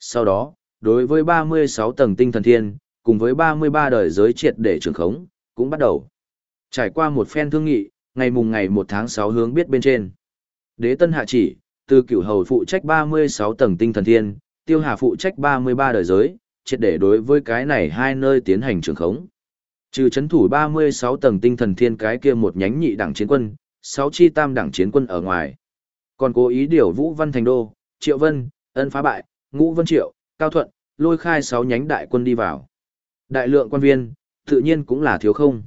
Sau đó, đối với 36 tầng tinh thần thiên, cùng với 33 đời giới triệt để trưởng khống, cũng bắt đầu. Trải qua một phen thương nghị, ngày mùng ngày 1 tháng 6 hướng biết bên trên. Đế tân hạ chỉ, từ cửu hầu phụ trách 36 tầng tinh thần thiên, tiêu hà phụ trách 33 đời giới, triệt để đối với cái này hai nơi tiến hành trưởng khống. Trừ chấn thủ 36 tầng tinh thần thiên cái kia một nhánh nhị đẳng chiến quân, 6 chi tam đẳng chiến quân ở ngoài. Còn cố ý điều Vũ Văn Thành Đô, Triệu Vân, Ân Phá Bại, Ngũ Vân Triệu, Cao Thuận, lôi khai 6 nhánh đại quân đi vào. Đại lượng quan viên, tự nhiên cũng là thiếu không.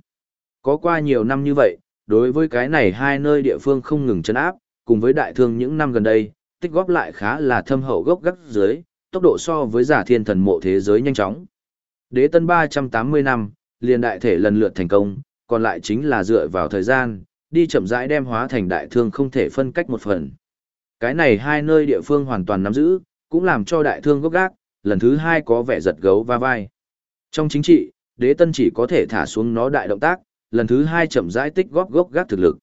Có qua nhiều năm như vậy, đối với cái này hai nơi địa phương không ngừng chấn áp, cùng với đại thương những năm gần đây, tích góp lại khá là thâm hậu gốc gác dưới, tốc độ so với giả thiên thần mộ thế giới nhanh chóng. Đế tân 380 năm, liền đại thể lần lượt thành công, còn lại chính là dựa vào thời gian, đi chậm rãi đem hóa thành đại thương không thể phân cách một phần. Cái này hai nơi địa phương hoàn toàn nắm giữ, cũng làm cho đại thương gốc gác, lần thứ hai có vẻ giật gấu va vai. Trong chính trị, đế tân chỉ có thể thả xuống nó đại động tác, lần thứ hai chậm rãi tích góp gốc gác thực lực.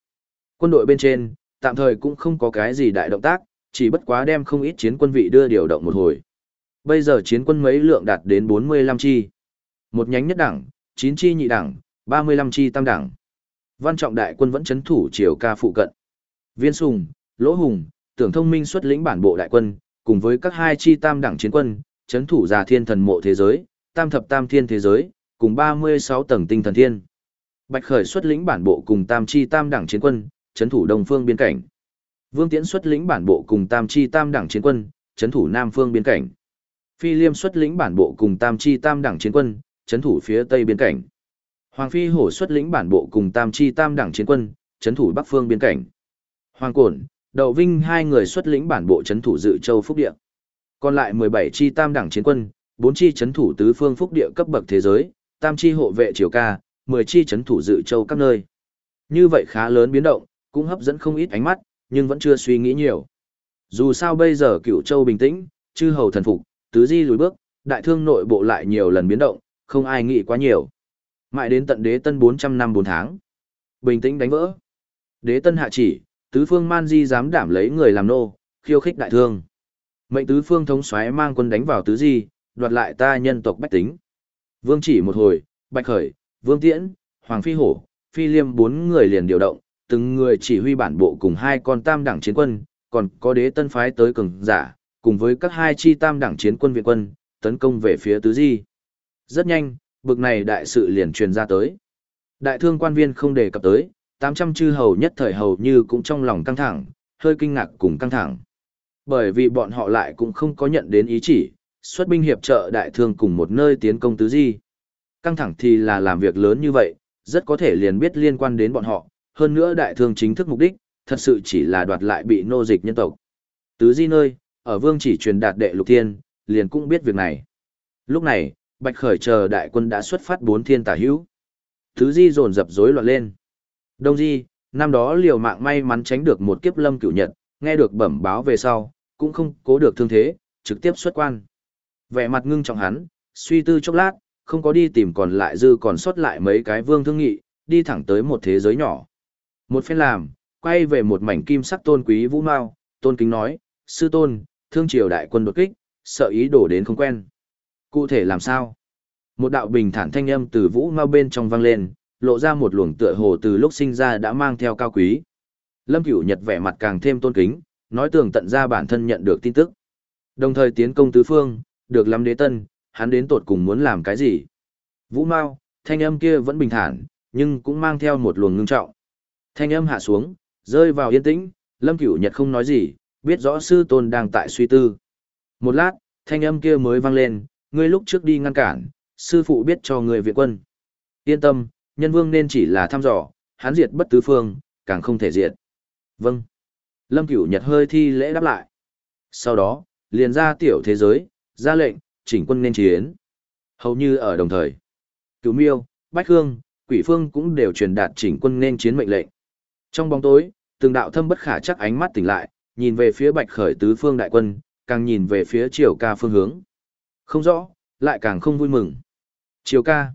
Quân đội bên trên, tạm thời cũng không có cái gì đại động tác, chỉ bất quá đem không ít chiến quân vị đưa điều động một hồi. Bây giờ chiến quân mấy lượng đạt đến 45 chi. Một nhánh nhất đẳng, 9 chi nhị đẳng, 35 chi tam đẳng. Văn trọng đại quân vẫn chấn thủ triều ca phụ cận. Viên Sùng, Lỗ Hùng, Tưởng Thông Minh xuất lĩnh bản bộ đại quân, cùng với các hai chi tam đẳng chiến quân, chấn thủ già thiên thần mộ thế giới, tam thập tam thiên thế giới, cùng 36 tầng tinh thần thiên. Bạch Khởi xuất lĩnh bản bộ cùng tam chi tam đẳng chiến quân, chấn thủ đông phương biên cảnh. Vương Tiễn xuất lĩnh bản bộ cùng tam chi tam đẳng chiến quân, chấn thủ nam phương biên cảnh. Phi Liêm xuất lĩnh bản bộ cùng tam chi tam đẳng chiến quân, chấn thủ phía tây biên cảnh. Hoàng Phi Hổ xuất lĩnh bản bộ cùng tam chi tam đẳng chiến quân, chấn thủ bắc phương biên cảnh. Hoàng Cổn, Đậu Vinh hai người xuất lĩnh bản bộ chấn thủ dự châu phúc địa. Còn lại 17 chi tam đẳng chiến quân, 4 chi chấn thủ tứ phương phúc địa cấp bậc thế giới, tam chi hộ vệ triều ca, 10 chi chấn thủ dự châu các nơi. Như vậy khá lớn biến động, cũng hấp dẫn không ít ánh mắt, nhưng vẫn chưa suy nghĩ nhiều. Dù sao bây giờ cựu châu bình tĩnh, chư hầu thần phục, tứ di lùi bước, đại thương nội bộ lại nhiều lần biến động, không ai nghĩ quá nhiều. Mãi đến tận đế tân 400 năm 4 tháng. Bình tĩnh đánh vỡ. Đế tân hạ chỉ, tứ phương man di dám đảm lấy người làm nô, khiêu khích đại thương. Mệnh tứ phương thống soái mang quân đánh vào tứ di, đoạt lại ta nhân tộc bách tính. Vương chỉ một hồi, bạch khởi, vương tiễn, hoàng phi hổ, phi liêm bốn người liền điều động, từng người chỉ huy bản bộ cùng hai con tam đẳng chiến quân, còn có đế tân phái tới cường giả, cùng với các hai chi tam đẳng chiến quân viện quân, tấn công về phía tứ di. Rất nhanh, bực này đại sự liền truyền ra tới. Đại thương quan viên không đề cập tới, 800 chư hầu nhất thời hầu như cũng trong lòng căng thẳng, hơi kinh ngạc cùng căng thẳng. Bởi vì bọn họ lại cũng không có nhận đến ý chỉ, xuất binh hiệp trợ đại thương cùng một nơi tiến công tứ di. Căng thẳng thì là làm việc lớn như vậy, rất có thể liền biết liên quan đến bọn họ, hơn nữa đại thương chính thức mục đích, thật sự chỉ là đoạt lại bị nô dịch nhân tộc. Tứ di nơi, ở vương chỉ truyền đạt đệ lục thiên, liền cũng biết việc này. Lúc này, Bạch Khởi chờ đại quân đã xuất phát bốn thiên tả hữu. thứ di dồn dập rối loạn lên. Đông di, năm đó liều mạng may mắn tránh được một kiếp lâm cửu nhật, nghe được bẩm báo về sau, cũng không cố được thương thế, trực tiếp xuất quan. Vẻ mặt ngưng trọng hắn, suy tư chốc lát, không có đi tìm còn lại dư còn sót lại mấy cái vương thương nghị, đi thẳng tới một thế giới nhỏ. Một phen làm, quay về một mảnh kim sắc tôn quý vũ mao, tôn kính nói, sư tôn, thương triều đại quân đột kích, sợ ý đổ đến không quen. Cụ thể làm sao? Một đạo bình thản thanh âm từ vũ mau bên trong vang lên, lộ ra một luồng tựa hồ từ lúc sinh ra đã mang theo cao quý. Lâm Cửu Nhật vẻ mặt càng thêm tôn kính, nói tường tận ra bản thân nhận được tin tức. Đồng thời tiến công tứ phương, được lắm đế tân, hắn đến tột cùng muốn làm cái gì. Vũ Mao, thanh âm kia vẫn bình thản, nhưng cũng mang theo một luồng ngưng trọng. Thanh âm hạ xuống, rơi vào yên tĩnh, Lâm Cửu Nhật không nói gì, biết rõ sư tôn đang tại suy tư. Một lát, thanh âm kia mới vang lên, ngươi lúc trước đi ngăn cản, sư phụ biết cho người viện quân. Yên tâm, nhân vương nên chỉ là thăm dò, hắn diệt bất tứ phương, càng không thể diệt. Vâng. Lâm Cửu Nhật hơi thi lễ đáp lại. Sau đó, liền ra tiểu thế giới, ra lệnh, chỉnh quân nên chiến. Hầu như ở đồng thời. Cửu Miêu, Bách Hương, Quỷ Phương cũng đều truyền đạt chỉnh quân nên chiến mệnh lệnh. Trong bóng tối, từng đạo thâm bất khả chắc ánh mắt tỉnh lại, nhìn về phía Bạch Khởi tứ phương đại quân, càng nhìn về phía Triều Ca phương hướng. Không rõ, lại càng không vui mừng. Triều Ca.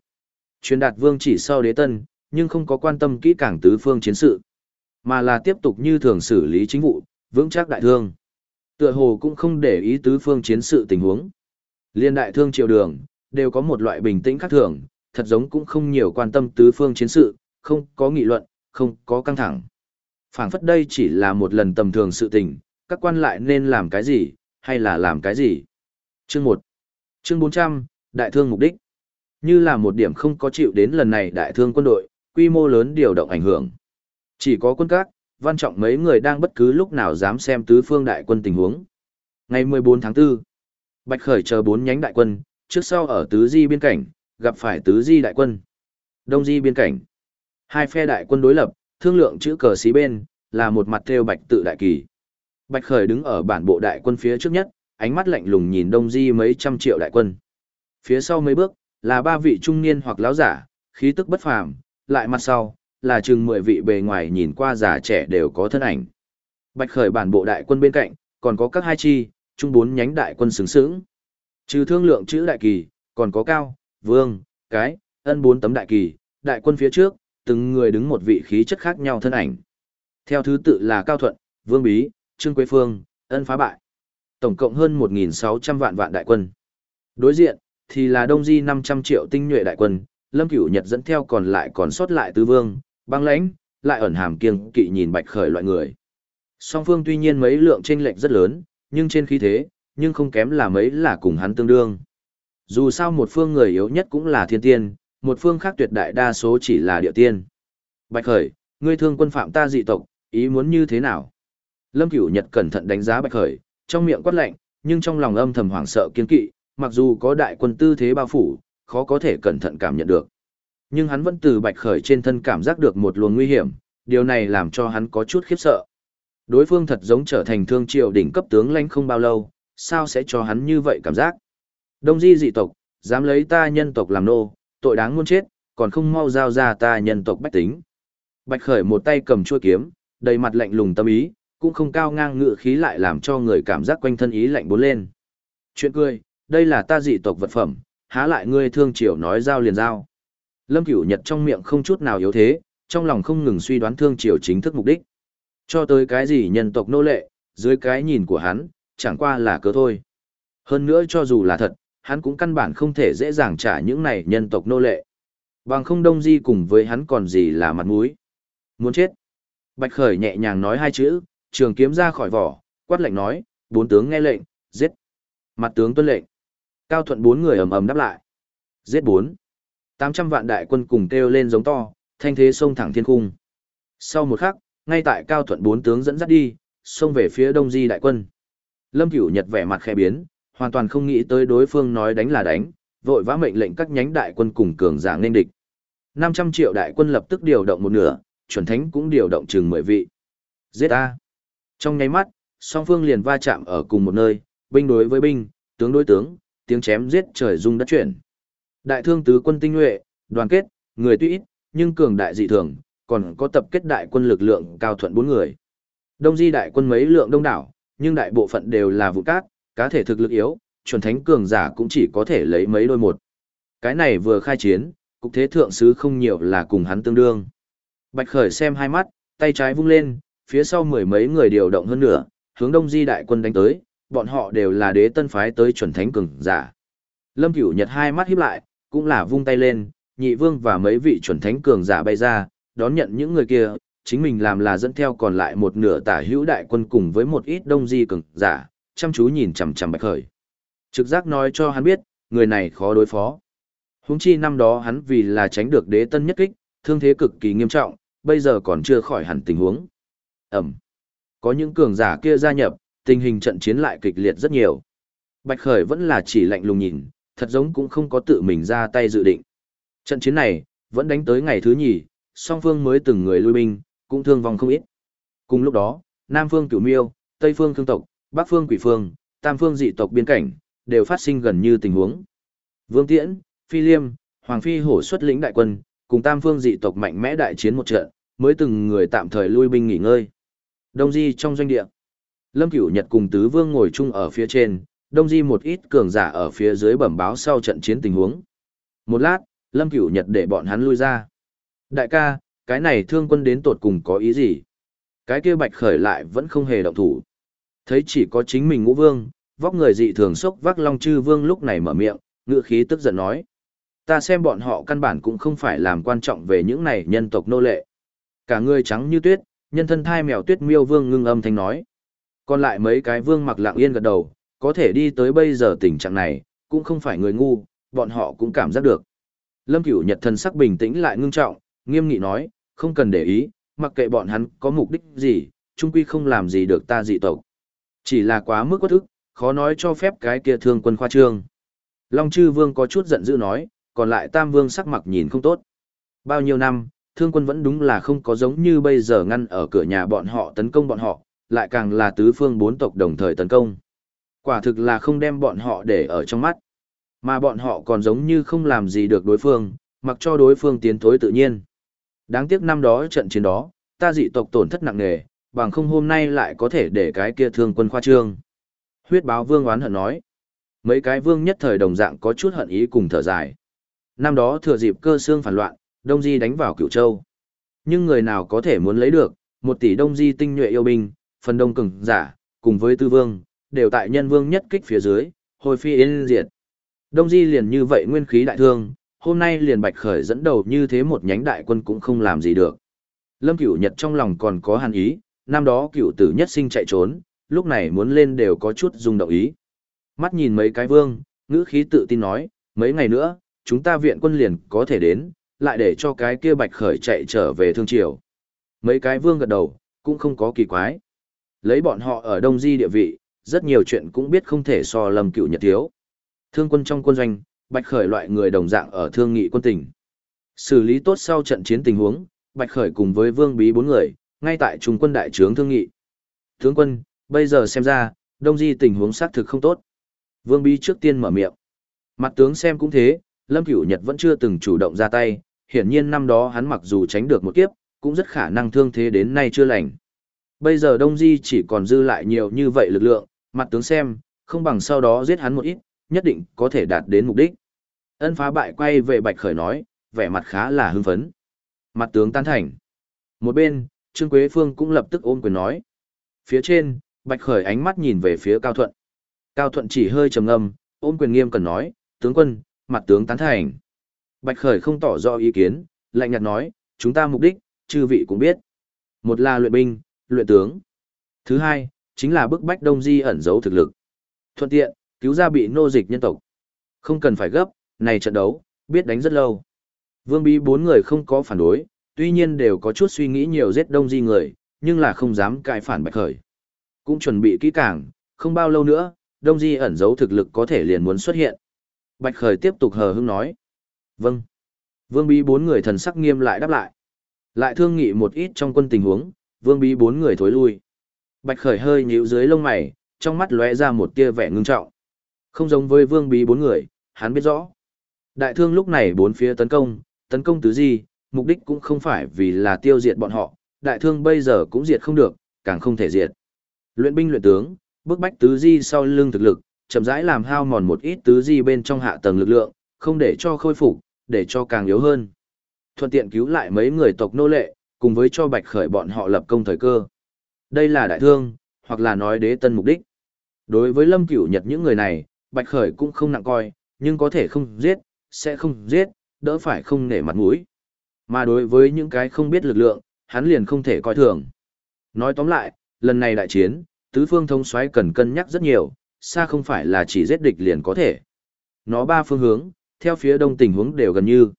Truyền đạt vương chỉ sau đế tân, nhưng không có quan tâm kỹ càng tứ phương chiến sự, mà là tiếp tục như thường xử lý chính vụ, vững chắc đại thương. Tựa hồ cũng không để ý tứ phương chiến sự tình huống. Liên đại thương triều đường, đều có một loại bình tĩnh khác thường, thật giống cũng không nhiều quan tâm tứ phương chiến sự, không có nghị luận, không có căng thẳng phảng phất đây chỉ là một lần tầm thường sự tình, các quan lại nên làm cái gì, hay là làm cái gì. Chương 1 Chương 400, Đại thương mục đích Như là một điểm không có chịu đến lần này đại thương quân đội, quy mô lớn điều động ảnh hưởng. Chỉ có quân các, văn trọng mấy người đang bất cứ lúc nào dám xem tứ phương đại quân tình huống. Ngày 14 tháng 4, Bạch Khởi chờ bốn nhánh đại quân, trước sau ở tứ di biên cảnh, gặp phải tứ di đại quân. Đông di biên cảnh. Hai phe đại quân đối lập, thương lượng chữ cờ xí bên, là một mặt theo bạch tự đại kỳ. Bạch Khởi đứng ở bản bộ đại quân phía trước nhất, ánh mắt lạnh lùng nhìn đông di mấy trăm triệu đại quân. Phía sau mấy bước, là ba vị trung niên hoặc lão giả, khí tức bất phàm, lại mặt sau, là chừng mười vị bề ngoài nhìn qua già trẻ đều có thân ảnh. Bạch khởi bản bộ đại quân bên cạnh, còn có các hai chi, trung bốn nhánh đại quân xứng sướng. Trừ thương lượng chữ đại kỳ, còn có cao, vương, cái, ân bốn tấm đại kỳ, đại quân phía trước, từng người đứng một vị khí chất khác nhau thân ảnh. Theo thứ tự là Cao Thuận, Vương Bí, Trương Quế Phương, ân phá bại. Tổng cộng hơn 1.600 vạn vạn đại quân. Đối diện, thì là Đông Di 500 triệu tinh nhuệ đại quân, Lâm Cửu Nhật dẫn theo còn lại còn sót lại tứ vương, băng lãnh, lại ẩn hàm kiêng kỵ nhìn bạch khởi loại người. Song phương tuy nhiên mấy lượng trên lệnh rất lớn, nhưng trên khí thế, nhưng không kém là mấy là cùng hắn tương đương. Dù sao một phương người yếu nhất cũng là thiên tiên, một phương khác tuyệt đại đa số chỉ là địa tiên. Bạch khởi, ngươi thương quân phạm ta dị tộc, ý muốn như thế nào? Lâm Cửu Nhật cẩn thận đánh giá bạch khởi, trong miệng quát lạnh, nhưng trong lòng âm thầm hoảng sợ kiên kỵ, mặc dù có đại quân tư thế bao phủ, khó có thể cẩn thận cảm nhận được. Nhưng hắn vẫn từ bạch khởi trên thân cảm giác được một luồng nguy hiểm, điều này làm cho hắn có chút khiếp sợ. Đối phương thật giống trở thành thương triều đỉnh cấp tướng lãnh không bao lâu, sao sẽ cho hắn như vậy cảm giác? Đông di dị tộc, dám lấy ta nhân tộc làm nô, tội đáng muôn chết, còn không mau giao ra ta nhân tộc bách tính. Bạch khởi một tay cầm chuôi kiếm, đầy mặt lạnh lùng tâm ý, cũng không cao ngang ngựa khí lại làm cho người cảm giác quanh thân ý lạnh bốn lên. Chuyện cười, đây là ta dị tộc vật phẩm, há lại ngươi thương triều nói giao liền giao. Lâm Cửu Nhật trong miệng không chút nào yếu thế, trong lòng không ngừng suy đoán thương triều chính thức mục đích. Cho tới cái gì nhân tộc nô lệ, dưới cái nhìn của hắn, chẳng qua là cớ thôi. Hơn nữa cho dù là thật, hắn cũng căn bản không thể dễ dàng trả những này nhân tộc nô lệ. Bằng không đông di cùng với hắn còn gì là mặt mũi. Muốn chết. Bạch Khởi nhẹ nhàng nói hai chữ, trường kiếm ra khỏi vỏ, quát lệnh nói, bốn tướng nghe lệnh, giết. Mặt tướng tuân lệnh. Cao thuận bốn người ầm ầm đáp lại. Giết bốn. tám trăm vạn đại quân cùng kêu lên giống to, thanh thế sông thẳng thiên cung. Sau một khắc, ngay tại cao thuận bốn tướng dẫn dắt đi, xông về phía đông di đại quân. Lâm Cửu Nhật vẻ mặt khẽ biến, hoàn toàn không nghĩ tới đối phương nói đánh là đánh, vội vã mệnh lệnh các nhánh đại quân cùng cường giả nên địch. năm trăm triệu đại quân lập tức điều động một nửa, chuẩn thánh cũng điều động chừng mười vị. Giết A. Trong nháy mắt, song phương liền va chạm ở cùng một nơi, binh đối với binh, tướng đối tướng, tiếng chém giết trời rung đất chuyển. Đại thương tứ quân tinh nhuệ, đoàn kết, người tuy ít, nhưng cường đại dị thường, còn có tập kết đại quân lực lượng cao thuận bốn người. Đông di đại quân mấy lượng đông đảo, nhưng đại bộ phận đều là vụ cát, cá thể thực lực yếu, chuẩn thánh cường giả cũng chỉ có thể lấy mấy đôi một. Cái này vừa khai chiến, cục thế thượng sứ không nhiều là cùng hắn tương đương. Bạch khởi xem hai mắt, tay trái vung lên, phía sau mười mấy người điều động hơn nữa, hướng đông di đại quân đánh tới, bọn họ đều là đế tân phái tới chuẩn thánh cường giả. Lâm Cửu Nhật hai mắt híp lại, cũng là vung tay lên, nhị vương và mấy vị chuẩn thánh cường giả bay ra, đón nhận những người kia, chính mình làm là dẫn theo còn lại một nửa tả hữu đại quân cùng với một ít đông di cường giả, chăm chú nhìn chằm chằm Bạch Khởi. Trực giác nói cho hắn biết, người này khó đối phó. Huống chi năm đó hắn vì là tránh được đế tân nhất kích, thương thế cực kỳ nghiêm trọng, bây giờ còn chưa khỏi hẳn tình huống. Ẩm. Có những cường giả kia gia nhập, tình hình trận chiến lại kịch liệt rất nhiều. Bạch Khởi vẫn là chỉ lạnh lùng nhìn, thật giống cũng không có tự mình ra tay dự định. Trận chiến này, vẫn đánh tới ngày thứ nhì, song phương mới từng người lui binh, cũng thương vong không ít. Cùng lúc đó, Nam phương Cửu Miêu, Tây phương Thương tộc, Bắc phương Quỷ phương, Tam phương dị tộc biên cảnh, đều phát sinh gần như tình huống. Vương Tiễn, Phi Liêm, Hoàng Phi hổ xuất lĩnh đại quân, cùng Tam phương dị tộc mạnh mẽ đại chiến một trận, mới từng người tạm thời lui binh nghỉ ngơi. Đông Di trong doanh địa, Lâm Cửu Nhật cùng Tứ Vương ngồi chung ở phía trên, Đông Di một ít cường giả ở phía dưới bẩm báo sau trận chiến tình huống. Một lát, Lâm Cửu Nhật để bọn hắn lui ra. Đại ca, cái này thương quân đến tột cùng có ý gì? Cái kia bạch khởi lại vẫn không hề động thủ. Thấy chỉ có chính mình ngũ vương, vóc người dị thường sốc vác long chư vương lúc này mở miệng, ngựa khí tức giận nói. Ta xem bọn họ căn bản cũng không phải làm quan trọng về những này nhân tộc nô lệ. Cả người trắng như tuyết, nhân thân thai mèo tuyết miêu vương ngưng âm thanh nói. Còn lại mấy cái vương mặc lặng yên gật đầu, có thể đi tới bây giờ tình trạng này, cũng không phải người ngu, bọn họ cũng cảm giác được. Lâm Cửu Nhật thần sắc bình tĩnh lại ngưng trọng, nghiêm nghị nói, không cần để ý, mặc kệ bọn hắn có mục đích gì, chung quy không làm gì được ta dị tộc. Chỉ là quá mức quá ức, khó nói cho phép cái kia thương quân khoa trương. Long Chư Vương có chút giận dữ nói, còn lại Tam Vương sắc mặt nhìn không tốt. Bao nhiêu năm, thương quân vẫn đúng là không có giống như bây giờ ngăn ở cửa nhà bọn họ tấn công bọn họ, lại càng là tứ phương bốn tộc đồng thời tấn công. Quả thực là không đem bọn họ để ở trong mắt. Mà bọn họ còn giống như không làm gì được đối phương, mặc cho đối phương tiến thối tự nhiên. Đáng tiếc năm đó trận chiến đó, ta dị tộc tổn thất nặng nề, bằng không hôm nay lại có thể để cái kia thương quân khoa trương. Huyết báo vương oán hận nói. Mấy cái vương nhất thời đồng dạng có chút hận ý cùng thở dài. Năm đó thừa dịp cơ xương phản loạn, Đông Di đánh vào Cửu Châu. Nhưng người nào có thể muốn lấy được, một tỷ Đông Di tinh nhuệ yêu binh, phần đông cường giả, cùng với tư vương, đều tại nhân vương nhất kích phía dưới, hồi phi yên diệt. Đông Di liền như vậy nguyên khí đại thương, hôm nay liền bạch khởi dẫn đầu như thế một nhánh đại quân cũng không làm gì được. Lâm Cửu Nhật trong lòng còn có hàn ý, năm đó cựu tử nhất sinh chạy trốn, lúc này muốn lên đều có chút rung động ý. Mắt nhìn mấy cái vương, ngữ khí tự tin nói, mấy ngày nữa, chúng ta viện quân liền có thể đến, lại để cho cái kia bạch khởi chạy trở về thương triều. Mấy cái vương gật đầu, cũng không có kỳ quái. Lấy bọn họ ở Đông Di địa vị, rất nhiều chuyện cũng biết không thể so lầm cựu nhật thiếu. Thương quân trong quân doanh, bạch khởi loại người đồng dạng ở thương nghị quân tỉnh. Xử lý tốt sau trận chiến tình huống, bạch khởi cùng với vương bí bốn người, ngay tại trung quân đại trướng thương nghị. Tướng quân, bây giờ xem ra, Đông Di tình huống xác thực không tốt. Vương bí trước tiên mở miệng. Mặt tướng xem cũng thế, Lâm Cửu Nhật vẫn chưa từng chủ động ra tay, hiển nhiên năm đó hắn mặc dù tránh được một kiếp, cũng rất khả năng thương thế đến nay chưa lành. Bây giờ Đông Di chỉ còn dư lại nhiều như vậy lực lượng, mặt tướng xem, không bằng sau đó giết hắn một ít, nhất định có thể đạt đến mục đích. Ân phá bại quay về Bạch Khởi nói, vẻ mặt khá là hưng phấn. Mặt tướng tan thành. Một bên, Trương Quế Phương cũng lập tức ôm quyền nói. Phía trên, Bạch Khởi ánh mắt nhìn về phía Cao Thuận. Cao Thuận chỉ hơi trầm ngâm, ôm quyền nghiêm cần nói, tướng quân, mặt tướng tán thành. Bạch Khởi không tỏ rõ ý kiến, lạnh nhạt nói, chúng ta mục đích, chư vị cũng biết. Một là luyện binh, luyện tướng. Thứ hai, chính là bức bách Đông Di ẩn giấu thực lực. Thuận tiện, cứu ra bị nô dịch nhân tộc. Không cần phải gấp, này trận đấu, biết đánh rất lâu. Vương Bí bốn người không có phản đối, tuy nhiên đều có chút suy nghĩ nhiều giết Đông Di người, nhưng là không dám cãi phản Bạch Khởi. Cũng chuẩn bị kỹ càng, không bao lâu nữa, Đông Di ẩn giấu thực lực có thể liền muốn xuất hiện. Bạch Khởi tiếp tục hờ hững nói. Vâng. Vương Bí bốn người thần sắc nghiêm lại đáp lại. Lại thương nghị một ít trong quân tình huống, Vương Bí bốn người thối lui. Bạch Khởi hơi nhíu dưới lông mày, trong mắt lóe ra một tia vẻ ngưng trọng. Không giống với Vương Bí bốn người, hắn biết rõ. Đại thương lúc này bốn phía tấn công, tấn công tứ di, mục đích cũng không phải vì là tiêu diệt bọn họ, đại thương bây giờ cũng diệt không được, càng không thể diệt. Luyện binh luyện tướng, bức bách tứ di sau lưng thực lực, chậm rãi làm hao mòn một ít tứ di bên trong hạ tầng lực lượng, không để cho khôi phục, để cho càng yếu hơn. Thuận tiện cứu lại mấy người tộc nô lệ, cùng với cho Bạch Khởi bọn họ lập công thời cơ. Đây là đại thương, hoặc là nói đế tân mục đích. Đối với Lâm Cửu Nhật những người này, Bạch Khởi cũng không nặng coi, nhưng có thể không giết, sẽ không giết, đỡ phải không nể mặt mũi. Mà đối với những cái không biết lực lượng, hắn liền không thể coi thường. Nói tóm lại, lần này đại chiến, tứ phương thông xoáy cần cân nhắc rất nhiều, xa không phải là chỉ giết địch liền có thể. Nó ba phương hướng, theo phía đông tình huống đều gần như.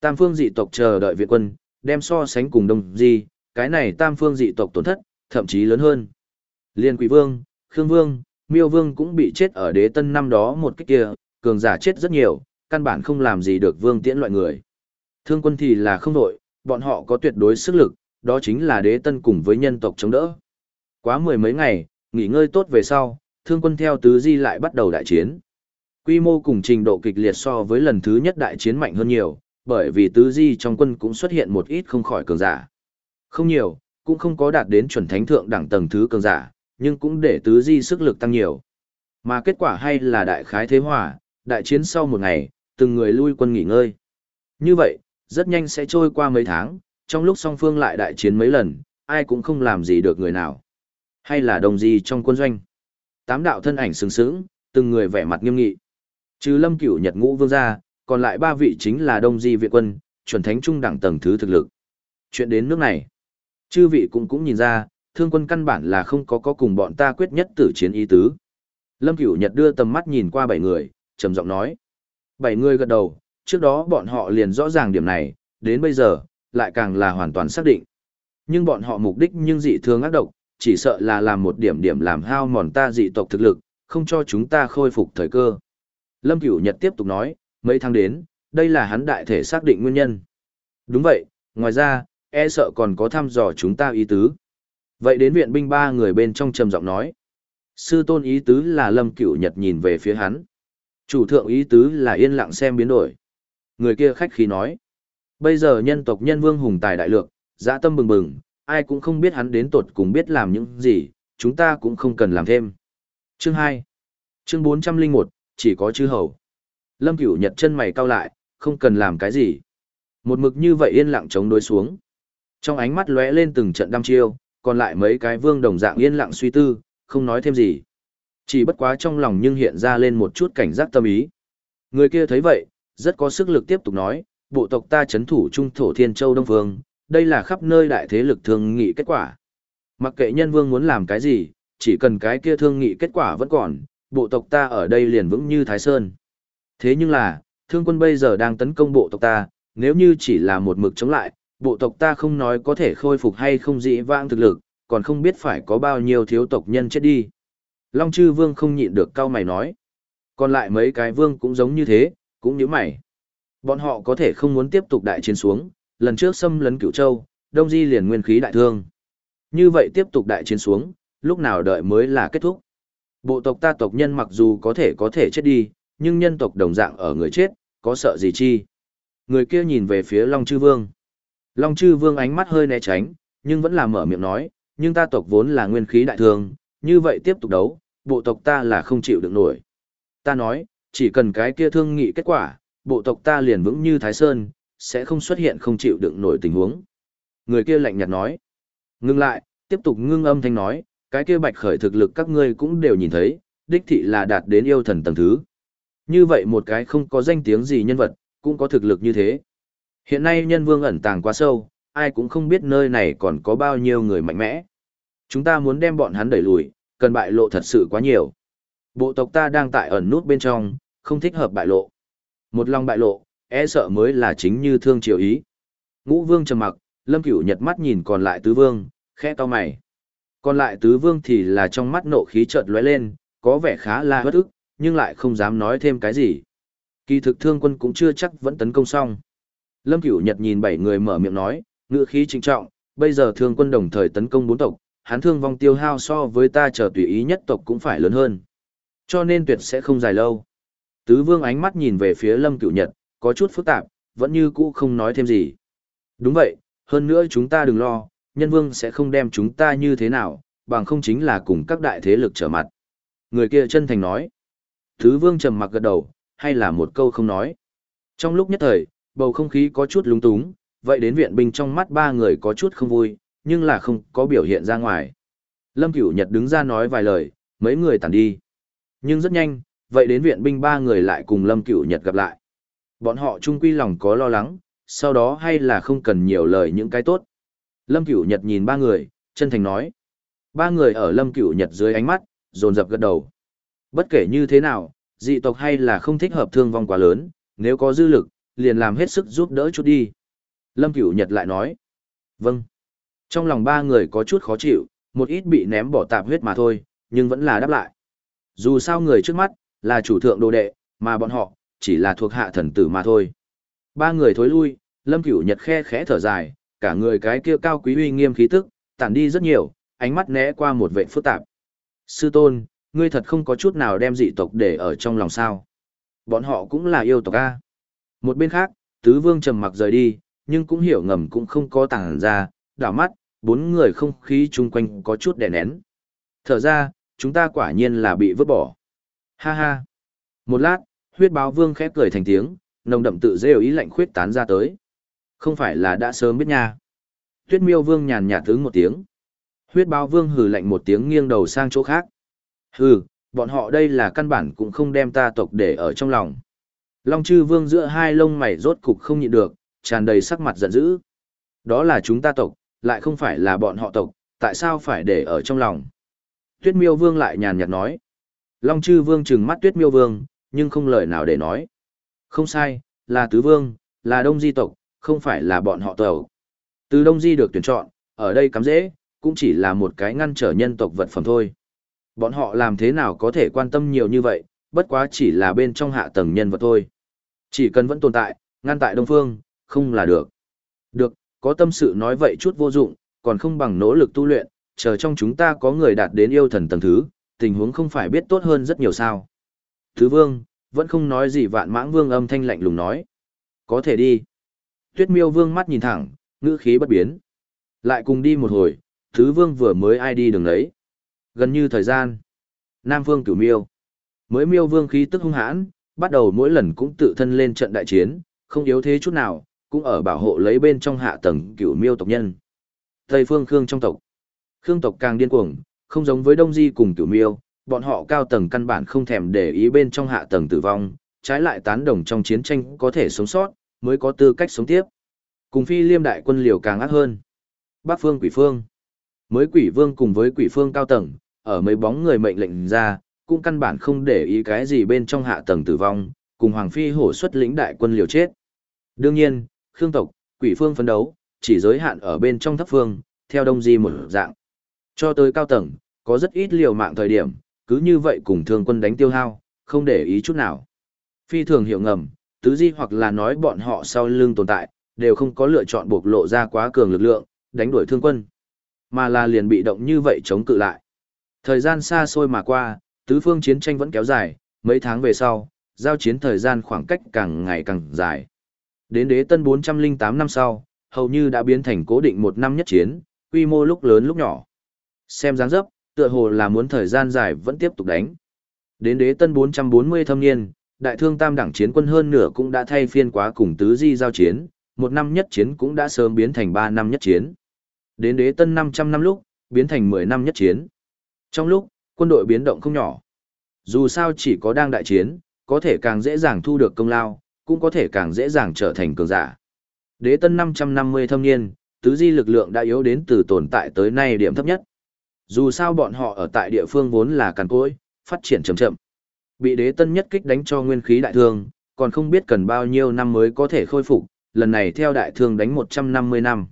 Tam phương dị tộc chờ đợi viện quân, đem so sánh cùng đông di, cái này tam phương dị tộc tổn thất, thậm chí lớn hơn. Liên Quỷ Vương, Khương Vương, Miêu Vương cũng bị chết ở đế tân năm đó một cách kia, cường giả chết rất nhiều, căn bản không làm gì được Vương Tiễn loại người. Thương quân thì là không đội, bọn họ có tuyệt đối sức lực, đó chính là đế tân cùng với nhân tộc chống đỡ. Quá mười mấy ngày, nghỉ ngơi tốt về sau, thương quân theo tứ di lại bắt đầu đại chiến. Quy mô cùng trình độ kịch liệt so với lần thứ nhất đại chiến mạnh hơn nhiều, bởi vì tứ di trong quân cũng xuất hiện một ít không khỏi cường giả. Không nhiều, cũng không có đạt đến chuẩn thánh thượng đẳng tầng thứ cường giả, nhưng cũng để tứ di sức lực tăng nhiều. Mà kết quả hay là đại khái thế hòa, đại chiến sau một ngày, từng người lui quân nghỉ ngơi. Như vậy, rất nhanh sẽ trôi qua mấy tháng, trong lúc song phương lại đại chiến mấy lần, ai cũng không làm gì được người nào. Hay là đồng gì trong quân doanh. Tám đạo thân ảnh sừng sững, từng người vẻ mặt nghiêm nghị. Trừ lâm cửu nhật ngũ vương gia, còn lại ba vị chính là đông di viện quân, chuẩn thánh trung đẳng tầng thứ thực lực. Chuyện đến nước này, chư vị cũng cũng nhìn ra, thương quân căn bản là không có có cùng bọn ta quyết nhất tử chiến ý tứ. Lâm Cửu Nhật đưa tầm mắt nhìn qua bảy người, trầm giọng nói. Bảy người gật đầu, trước đó bọn họ liền rõ ràng điểm này, đến bây giờ, lại càng là hoàn toàn xác định. Nhưng bọn họ mục đích nhưng dị thường ác độc, chỉ sợ là làm một điểm điểm làm hao mòn ta dị tộc thực lực, không cho chúng ta khôi phục thời cơ. Lâm Cửu Nhật tiếp tục nói, mấy tháng đến, đây là hắn đại thể xác định nguyên nhân. Đúng vậy, ngoài ra, e sợ còn có thăm dò chúng ta ý tứ. Vậy đến viện binh ba người bên trong trầm giọng nói. Sư tôn ý tứ là Lâm Cửu Nhật nhìn về phía hắn. Chủ thượng ý tứ là yên lặng xem biến đổi. Người kia khách khí nói. Bây giờ nhân tộc nhân vương hùng tài đại lược, dã tâm bừng bừng, ai cũng không biết hắn đến tột cùng biết làm những gì, chúng ta cũng không cần làm thêm. Chương 2 Chương 401, chỉ có chư hầu. Lâm Cửu Nhật chân mày cau lại, không cần làm cái gì. Một mực như vậy yên lặng chống đối xuống. Trong ánh mắt lóe lên từng trận đăm chiêu, còn lại mấy cái vương đồng dạng yên lặng suy tư, không nói thêm gì. Chỉ bất quá trong lòng nhưng hiện ra lên một chút cảnh giác tâm ý. Người kia thấy vậy, rất có sức lực tiếp tục nói, bộ tộc ta chấn thủ trung thổ thiên châu đông vương, đây là khắp nơi đại thế lực thương nghị kết quả. Mặc kệ nhân vương muốn làm cái gì, chỉ cần cái kia thương nghị kết quả vẫn còn, bộ tộc ta ở đây liền vững như Thái Sơn. Thế nhưng là, thương quân bây giờ đang tấn công bộ tộc ta, nếu như chỉ là một mực chống lại, bộ tộc ta không nói có thể khôi phục hay không dĩ vãng thực lực, còn không biết phải có bao nhiêu thiếu tộc nhân chết đi. Long chư vương không nhịn được cao mày nói. Còn lại mấy cái vương cũng giống như thế, cũng như mày. Bọn họ có thể không muốn tiếp tục đại chiến xuống, lần trước xâm lấn cửu châu, đông di liền nguyên khí đại thương. Như vậy tiếp tục đại chiến xuống, lúc nào đợi mới là kết thúc. Bộ tộc ta tộc nhân mặc dù có thể có thể chết đi, nhưng nhân tộc đồng dạng ở người chết, có sợ gì chi. Người kia nhìn về phía Long Chư Vương. Long Chư Vương ánh mắt hơi né tránh, nhưng vẫn là mở miệng nói, nhưng ta tộc vốn là nguyên khí đại thương, như vậy tiếp tục đấu, bộ tộc ta là không chịu được nổi. Ta nói, chỉ cần cái kia thương nghị kết quả, bộ tộc ta liền vững như Thái Sơn, sẽ không xuất hiện không chịu đựng nổi tình huống. Người kia lạnh nhạt nói. Ngưng lại, tiếp tục ngưng âm thanh nói, cái kia bạch khởi thực lực các ngươi cũng đều nhìn thấy, đích thị là đạt đến yêu thần tầng thứ. Như vậy một cái không có danh tiếng gì nhân vật, cũng có thực lực như thế. Hiện nay nhân vương ẩn tàng quá sâu, ai cũng không biết nơi này còn có bao nhiêu người mạnh mẽ. Chúng ta muốn đem bọn hắn đẩy lùi, cần bại lộ thật sự quá nhiều. Bộ tộc ta đang tại ẩn nút bên trong, không thích hợp bại lộ. Một lòng bại lộ, e sợ mới là chính như thương triều ý. Ngũ vương trầm mặc, lâm cửu nhật mắt nhìn còn lại tứ vương, khẽ to mày. Còn lại tứ vương thì là trong mắt nộ khí chợt lóe lên, có vẻ khá là hất ức, nhưng lại không dám nói thêm cái gì. Kỳ thực thương quân cũng chưa chắc vẫn tấn công xong. Lâm Cửu Nhật nhìn bảy người mở miệng nói, ngựa khí trinh trọng, bây giờ thương quân đồng thời tấn công bốn tộc, hắn thương vong tiêu hao so với ta chờ tùy ý nhất tộc cũng phải lớn hơn. Cho nên tuyệt sẽ không dài lâu. Tứ vương ánh mắt nhìn về phía Lâm Cửu Nhật, có chút phức tạp, vẫn như cũ không nói thêm gì. Đúng vậy, hơn nữa chúng ta đừng lo, nhân vương sẽ không đem chúng ta như thế nào, bằng không chính là cùng các đại thế lực trở mặt. Người kia chân thành nói. tứ vương trầm mặc gật đầu, hay là một câu không nói. Trong lúc nhất thời, bầu không khí có chút lúng túng, vậy đến viện binh trong mắt ba người có chút không vui, nhưng là không có biểu hiện ra ngoài. Lâm Cửu Nhật đứng ra nói vài lời, mấy người tản đi. Nhưng rất nhanh, vậy đến viện binh ba người lại cùng Lâm Cửu Nhật gặp lại. Bọn họ chung quy lòng có lo lắng, sau đó hay là không cần nhiều lời những cái tốt. Lâm Cửu Nhật nhìn ba người, chân thành nói. Ba người ở Lâm Cửu Nhật dưới ánh mắt, dồn dập gật đầu. Bất kể như thế nào, dị tộc hay là không thích hợp thương vong quá lớn, nếu có dư lực, liền làm hết sức giúp đỡ chút đi. Lâm Cửu Nhật lại nói. Vâng. Trong lòng ba người có chút khó chịu, một ít bị ném bỏ tạp huyết mà thôi, nhưng vẫn là đáp lại. Dù sao người trước mắt, là chủ thượng đồ đệ, mà bọn họ, chỉ là thuộc hạ thần tử mà thôi. Ba người thối lui, Lâm Cửu Nhật khe khẽ thở dài, cả người cái kia cao quý uy nghiêm khí tức, tản đi rất nhiều, ánh mắt né qua một vệ phức tạp. Sư tôn, ngươi thật không có chút nào đem dị tộc để ở trong lòng sao. Bọn họ cũng là yêu tộc A. Một bên khác, tứ vương trầm mặc rời đi, nhưng cũng hiểu ngầm cũng không có tảng ra, đảo mắt, bốn người không khí chung quanh có chút đè nén. Thở ra, chúng ta quả nhiên là bị vứt bỏ. Ha ha. Một lát, huyết báo vương khép cười thành tiếng, nồng đậm tự rêu ý lạnh khuyết tán ra tới. Không phải là đã sớm biết nha. Tuyết miêu vương nhàn nhạt tướng một tiếng. Huyết báo vương hừ lạnh một tiếng nghiêng đầu sang chỗ khác. Hừ, bọn họ đây là căn bản cũng không đem ta tộc để ở trong lòng. Long chư vương giữa hai lông mày rốt cục không nhịn được, tràn đầy sắc mặt giận dữ. Đó là chúng ta tộc, lại không phải là bọn họ tộc, tại sao phải để ở trong lòng? Tuyết miêu vương lại nhàn nhạt nói. Long chư vương trừng mắt tuyết miêu vương, nhưng không lời nào để nói. Không sai, là tứ vương, là đông di tộc, không phải là bọn họ tộc. Từ đông di được tuyển chọn, ở đây cắm dễ, cũng chỉ là một cái ngăn trở nhân tộc vật phẩm thôi. Bọn họ làm thế nào có thể quan tâm nhiều như vậy, bất quá chỉ là bên trong hạ tầng nhân vật thôi. Chỉ cần vẫn tồn tại, ngăn tại đông phương, không là được. Được, có tâm sự nói vậy chút vô dụng, còn không bằng nỗ lực tu luyện, chờ trong chúng ta có người đạt đến yêu thần tầng thứ, tình huống không phải biết tốt hơn rất nhiều sao. Thứ vương, vẫn không nói gì vạn mãng vương âm thanh lạnh lùng nói. Có thể đi. Tuyết miêu vương mắt nhìn thẳng, ngữ khí bất biến. Lại cùng đi một hồi, thứ vương vừa mới ai đi đường đấy. Gần như thời gian. Nam vương cửu miêu. Mới miêu vương khí tức hung hãn, bắt đầu mỗi lần cũng tự thân lên trận đại chiến, không yếu thế chút nào, cũng ở bảo hộ lấy bên trong hạ tầng cửu miêu tộc nhân. Tây phương Khương trong tộc. Khương tộc càng điên cuồng, không giống với Đông Di cùng cửu miêu, bọn họ cao tầng căn bản không thèm để ý bên trong hạ tầng tử vong, trái lại tán đồng trong chiến tranh có thể sống sót, mới có tư cách sống tiếp. Cùng phi liêm đại quân liều càng ác hơn. Bắc phương quỷ phương. Mới quỷ vương cùng với quỷ phương cao tầng, ở mấy bóng người mệnh lệnh ra, cũng căn bản không để ý cái gì bên trong hạ tầng tử vong, cùng Hoàng Phi hổ xuất lĩnh đại quân liều chết. Đương nhiên, Khương tộc, quỷ phương phấn đấu, chỉ giới hạn ở bên trong thấp phương, theo đông di một dạng. Cho tới cao tầng, có rất ít liều mạng thời điểm, cứ như vậy cùng thương quân đánh tiêu hao, không để ý chút nào. Phi thường hiểu ngầm, tứ di hoặc là nói bọn họ sau lưng tồn tại, đều không có lựa chọn bộc lộ ra quá cường lực lượng, đánh đuổi thương quân, mà là liền bị động như vậy chống cự lại. Thời gian xa xôi mà qua, tứ phương chiến tranh vẫn kéo dài, mấy tháng về sau, giao chiến thời gian khoảng cách càng ngày càng dài. Đến đế tân 408 năm sau, hầu như đã biến thành cố định một năm nhất chiến, quy mô lúc lớn lúc nhỏ. Xem dáng dấp, tựa hồ là muốn thời gian dài vẫn tiếp tục đánh. Đến đế tân 440 thâm niên, đại thương tam đẳng chiến quân hơn nửa cũng đã thay phiên quá cùng tứ di giao chiến, một năm nhất chiến cũng đã sớm biến thành ba năm nhất chiến. Đến đế tân 500 năm lúc, biến thành 10 năm nhất chiến. Trong lúc, quân đội biến động không nhỏ. Dù sao chỉ có đang đại chiến, có thể càng dễ dàng thu được công lao, cũng có thể càng dễ dàng trở thành cường giả. Đế tân 550 thâm niên, tứ di lực lượng đã yếu đến từ tồn tại tới nay điểm thấp nhất. Dù sao bọn họ ở tại địa phương vốn là cằn cỗi, phát triển chậm chậm. Bị đế tân nhất kích đánh cho nguyên khí đại thương, còn không biết cần bao nhiêu năm mới có thể khôi phục, lần này theo đại thương đánh 150 năm.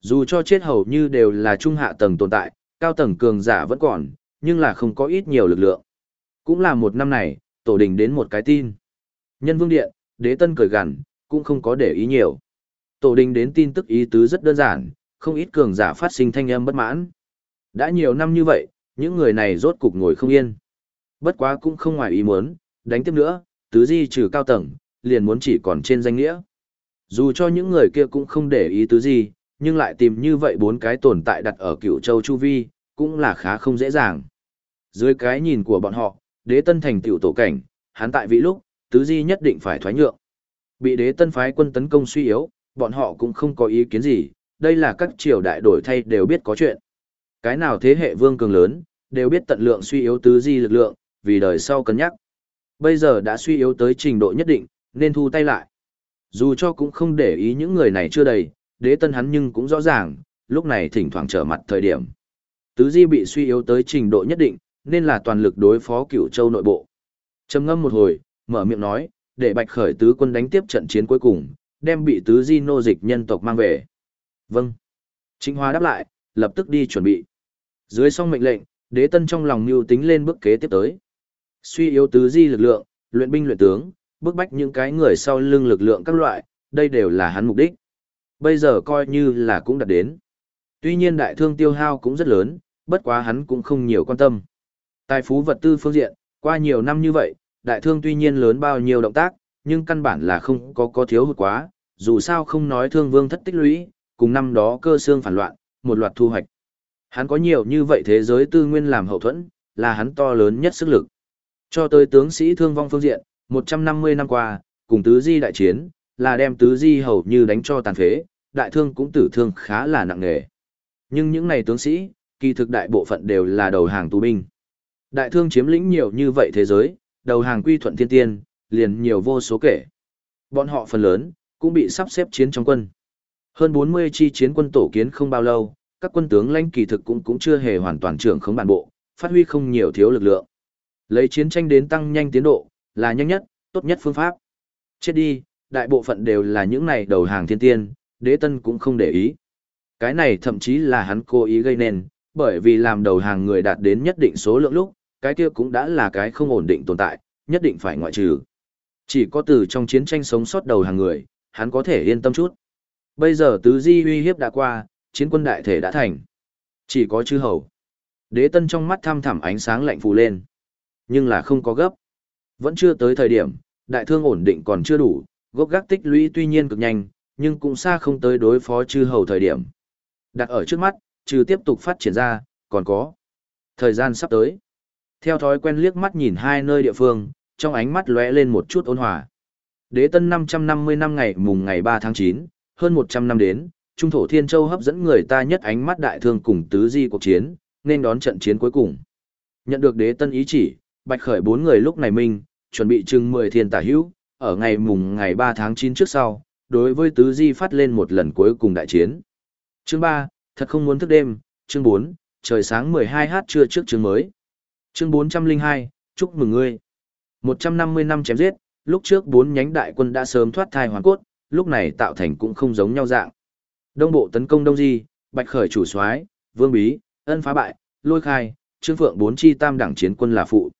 Dù cho chết hầu như đều là trung hạ tầng tồn tại, cao tầng cường giả vẫn còn, nhưng là không có ít nhiều lực lượng. Cũng là một năm này, tổ đình đến một cái tin. Nhân vương điện, đế tân cười gằn, cũng không có để ý nhiều. Tổ đình đến tin tức ý tứ rất đơn giản, không ít cường giả phát sinh thanh âm bất mãn. Đã nhiều năm như vậy, những người này rốt cục ngồi không yên. Bất quá cũng không ngoài ý muốn, đánh tiếp nữa, tứ di trừ cao tầng, liền muốn chỉ còn trên danh nghĩa. Dù cho những người kia cũng không để ý tứ di, nhưng lại tìm như vậy bốn cái tồn tại đặt ở cựu châu Chu Vi, cũng là khá không dễ dàng. Dưới cái nhìn của bọn họ, đế tân thành tiểu tổ cảnh, hắn tại vị lúc, tứ di nhất định phải thoái nhượng. Bị đế tân phái quân tấn công suy yếu, bọn họ cũng không có ý kiến gì, đây là các triều đại đổi thay đều biết có chuyện. Cái nào thế hệ vương cường lớn, đều biết tận lượng suy yếu tứ di lực lượng, vì đời sau cân nhắc. Bây giờ đã suy yếu tới trình độ nhất định, nên thu tay lại. Dù cho cũng không để ý những người này chưa đầy, đế tân hắn nhưng cũng rõ ràng, lúc này thỉnh thoảng trở mặt thời điểm. Tứ Di bị suy yếu tới trình độ nhất định, nên là toàn lực đối phó cửu châu nội bộ. Trầm ngâm một hồi, mở miệng nói, để bạch khởi tứ quân đánh tiếp trận chiến cuối cùng, đem bị tứ Di nô dịch nhân tộc mang về. Vâng. Chính Hoa đáp lại, lập tức đi chuẩn bị. Dưới xong mệnh lệnh, đế tân trong lòng mưu tính lên bước kế tiếp tới. Suy yếu tứ Di lực lượng, luyện binh luyện tướng, bức bách những cái người sau lưng lực lượng các loại, đây đều là hắn mục đích. Bây giờ coi như là cũng đạt đến. Tuy nhiên đại thương tiêu hao cũng rất lớn, bất quá hắn cũng không nhiều quan tâm. Tài phú vật tư phương diện, qua nhiều năm như vậy, đại thương tuy nhiên lớn bao nhiêu động tác, nhưng căn bản là không có có thiếu hụt quá, dù sao không nói thương vương thất tích lũy, cùng năm đó cơ xương phản loạn, một loạt thu hoạch. Hắn có nhiều như vậy thế giới tư nguyên làm hậu thuẫn, là hắn to lớn nhất sức lực. Cho tới tướng sĩ thương vong phương diện, 150 năm qua, cùng tứ di đại chiến, là đem tứ di hầu như đánh cho tàn phế, đại thương cũng tử thương khá là nặng nề. Nhưng những này tướng sĩ, kỳ thực đại bộ phận đều là đầu hàng tù binh. Đại thương chiếm lĩnh nhiều như vậy thế giới, đầu hàng quy thuận thiên tiên, liền nhiều vô số kể. Bọn họ phần lớn, cũng bị sắp xếp chiến trong quân. Hơn 40 chi chiến quân tổ kiến không bao lâu, các quân tướng lãnh kỳ thực cũng cũng chưa hề hoàn toàn trưởng khống bản bộ, phát huy không nhiều thiếu lực lượng. Lấy chiến tranh đến tăng nhanh tiến độ, là nhanh nhất, tốt nhất phương pháp. Chết đi, đại bộ phận đều là những này đầu hàng thiên tiên, đế tân cũng không để ý. Cái này thậm chí là hắn cố ý gây nên, bởi vì làm đầu hàng người đạt đến nhất định số lượng lúc, cái kia cũng đã là cái không ổn định tồn tại, nhất định phải ngoại trừ. Chỉ có từ trong chiến tranh sống sót đầu hàng người, hắn có thể yên tâm chút. Bây giờ tứ di uy hiếp đã qua, chiến quân đại thể đã thành. Chỉ có chư hầu. Đế tân trong mắt tham thẳm ánh sáng lạnh phù lên. Nhưng là không có gấp. Vẫn chưa tới thời điểm, đại thương ổn định còn chưa đủ, gốc gác tích lũy tuy nhiên cực nhanh, nhưng cũng xa không tới đối phó chư hầu thời điểm. Đặt ở trước mắt, trừ tiếp tục phát triển ra, còn có. Thời gian sắp tới. Theo thói quen liếc mắt nhìn hai nơi địa phương, trong ánh mắt lóe lên một chút ôn hòa. Đế tân 550 năm ngày mùng ngày 3 tháng 9, hơn 100 năm đến, Trung thổ Thiên Châu hấp dẫn người ta nhất ánh mắt đại thương cùng tứ di cuộc chiến, nên đón trận chiến cuối cùng. Nhận được đế tân ý chỉ, bạch khởi bốn người lúc này minh, chuẩn bị chừng 10 thiên tả hữu, ở ngày mùng ngày 3 tháng 9 trước sau, đối với tứ di phát lên một lần cuối cùng đại chiến. Chương 3, thật không muốn thức đêm, chương 4, trời sáng 12h trưa trước chương mới. Chương 402, chúc mừng ngươi. 150 năm chém giết, lúc trước bốn nhánh đại quân đã sớm thoát thai hoàn cốt, lúc này tạo thành cũng không giống nhau dạng. Đông bộ tấn công Đông Di, Bạch Khởi chủ soái, Vương Bí, Ân phá bại, Lôi khai, Trương Phượng bốn chi tam đẳng chiến quân là phụ.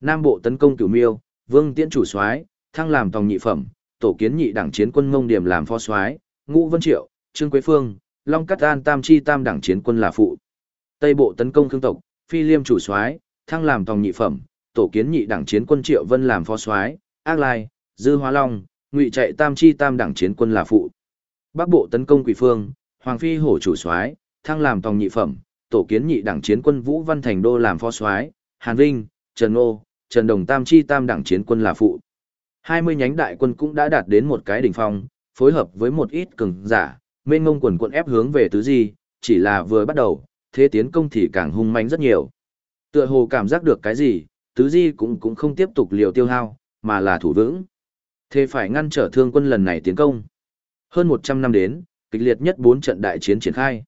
Nam bộ tấn công Cửu Miêu, Vương Tiễn chủ soái, thăng làm tòng nhị phẩm, tổ kiến nhị đẳng chiến quân ngông Điểm làm phó soái, Ngũ Vân Triệu, Trương Quế Phương, Long Cát An tam chi tam đẳng chiến quân là phụ. Tây bộ tấn công Khương tộc, Phi Liêm chủ soái, thăng làm tòng nhị phẩm, tổ kiến nhị đẳng chiến quân Triệu Vân làm phó soái, Ác Lai, Dư Hóa Long, Ngụy chạy tam chi tam đẳng chiến quân là phụ. Bắc bộ tấn công Quỷ Phương, Hoàng Phi hổ chủ soái, thăng làm tòng nhị phẩm, tổ kiến nhị đẳng chiến quân Vũ Văn Thành Đô làm phó soái, Hàn Vinh, Trần Ngô, Trần Đồng Tam chi tam đẳng chiến quân là phụ. 20 nhánh đại quân cũng đã đạt đến một cái đỉnh phong, phối hợp với một ít cường giả, mênh ngông quần quận ép hướng về tứ di, chỉ là vừa bắt đầu, thế tiến công thì càng hung manh rất nhiều. Tựa hồ cảm giác được cái gì, tứ di cũng cũng không tiếp tục liều tiêu hao, mà là thủ vững. Thế phải ngăn trở thương quân lần này tiến công. Hơn 100 năm đến, kịch liệt nhất 4 trận đại chiến triển khai.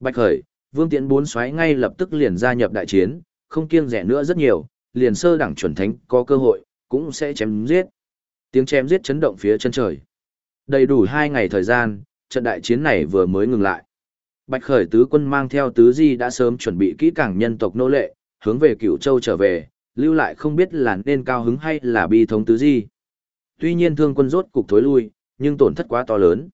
Bạch Khởi, Vương Tiễn bốn xoáy ngay lập tức liền gia nhập đại chiến, không kiêng rẻ nữa rất nhiều, liền sơ đẳng chuẩn thánh có cơ hội, cũng sẽ chém giết. Tiếng chém giết chấn động phía chân trời. Đầy đủ 2 ngày thời gian, trận đại chiến này vừa mới ngừng lại. Bạch Khởi tứ quân mang theo tứ di đã sớm chuẩn bị kỹ càng nhân tộc nô lệ, hướng về Cửu Châu trở về, lưu lại không biết là nên cao hứng hay là bi thống tứ di. Tuy nhiên thương quân rốt cục thối lui, nhưng tổn thất quá to lớn.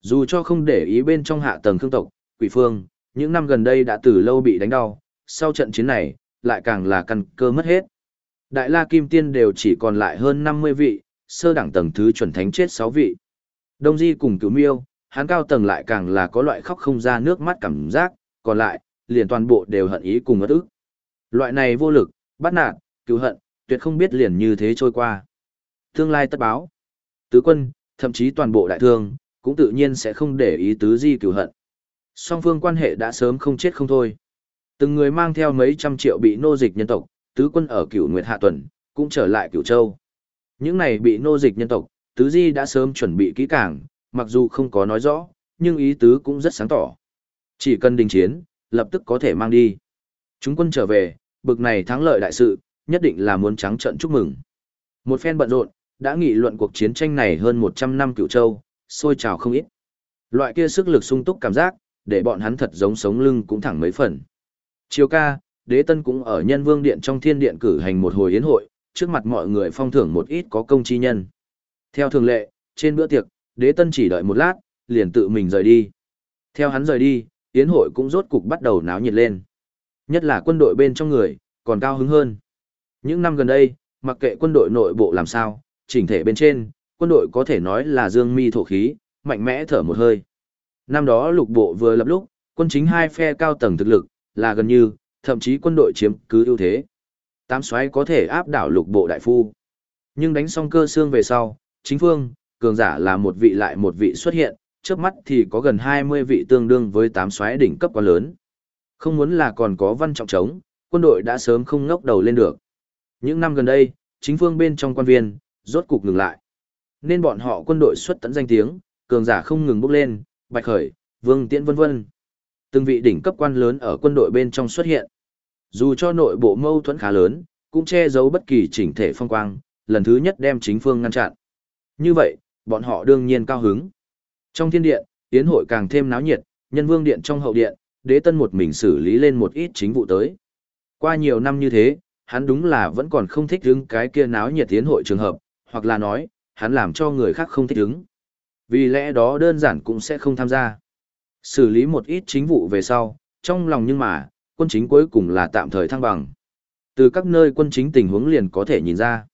Dù cho không để ý bên trong hạ tầng khương tộc, quỷ phương, những năm gần đây đã từ lâu bị đánh đau, sau trận chiến này, lại càng là căn cơ mất hết. Đại La Kim Tiên đều chỉ còn lại hơn 50 vị, sơ đẳng tầng thứ chuẩn thánh chết 6 vị. Đông Di cùng cứu miêu, hắn cao tầng lại càng là có loại khóc không ra nước mắt cảm giác, còn lại, liền toàn bộ đều hận ý cùng ớt ức. Loại này vô lực, bắt nạt, cứu hận, tuyệt không biết liền như thế trôi qua. Tương lai tất báo. Tứ quân, thậm chí toàn bộ đại thương, cũng tự nhiên sẽ không để ý tứ di cửu hận. Song phương quan hệ đã sớm không chết không thôi. Từng người mang theo mấy trăm triệu bị nô dịch nhân tộc, tứ quân ở cửu nguyệt hạ tuần, cũng trở lại cửu châu. Những này bị nô dịch nhân tộc, tứ di đã sớm chuẩn bị kỹ càng, mặc dù không có nói rõ, nhưng ý tứ cũng rất sáng tỏ. Chỉ cần đình chiến, lập tức có thể mang đi. Chúng quân trở về, bực này thắng lợi đại sự, nhất định là muốn trắng trận chúc mừng. Một phen bận rộn, đã nghị luận cuộc chiến tranh này hơn 100 năm cựu châu, sôi trào không ít. Loại kia sức lực sung túc cảm giác, để bọn hắn thật giống sống lưng cũng thẳng mấy phần. Chiều ca, đế tân cũng ở nhân vương điện trong thiên điện cử hành một hồi yến hội, trước mặt mọi người phong thưởng một ít có công chi nhân. Theo thường lệ, trên bữa tiệc, đế tân chỉ đợi một lát, liền tự mình rời đi. Theo hắn rời đi, yến hội cũng rốt cục bắt đầu náo nhiệt lên. Nhất là quân đội bên trong người, còn cao hứng hơn. Những năm gần đây, mặc kệ quân đội nội bộ làm sao, chỉnh thể bên trên, quân đội có thể nói là dương mi thổ khí, mạnh mẽ thở một hơi. Năm đó lục bộ vừa lập lúc, quân chính hai phe cao tầng thực lực, là gần như, thậm chí quân đội chiếm cứ ưu thế. Tám xoáy có thể áp đảo lục bộ đại phu. Nhưng đánh xong cơ xương về sau, chính phương, cường giả là một vị lại một vị xuất hiện, trước mắt thì có gần 20 vị tương đương với tám xoáy đỉnh cấp quá lớn. Không muốn là còn có văn trọng trống, quân đội đã sớm không ngóc đầu lên được. Những năm gần đây, chính phương bên trong quan viên, rốt cục ngừng lại. Nên bọn họ quân đội xuất tận danh tiếng, cường giả không ngừng bốc lên, Bạch Khởi, Vương Tiễn vân vân. Từng vị đỉnh cấp quan lớn ở quân đội bên trong xuất hiện. Dù cho nội bộ mâu thuẫn khá lớn, cũng che giấu bất kỳ chỉnh thể phong quang, lần thứ nhất đem chính phương ngăn chặn. Như vậy, bọn họ đương nhiên cao hứng. Trong thiên điện, tiến hội càng thêm náo nhiệt, nhân vương điện trong hậu điện, đế tân một mình xử lý lên một ít chính vụ tới. Qua nhiều năm như thế, hắn đúng là vẫn còn không thích hứng cái kia náo nhiệt tiến hội trường hợp, hoặc là nói, hắn làm cho người khác không thích ứng. Vì lẽ đó đơn giản cũng sẽ không tham gia. Xử lý một ít chính vụ về sau, trong lòng nhưng mà, quân chính cuối cùng là tạm thời thăng bằng. Từ các nơi quân chính tình huống liền có thể nhìn ra.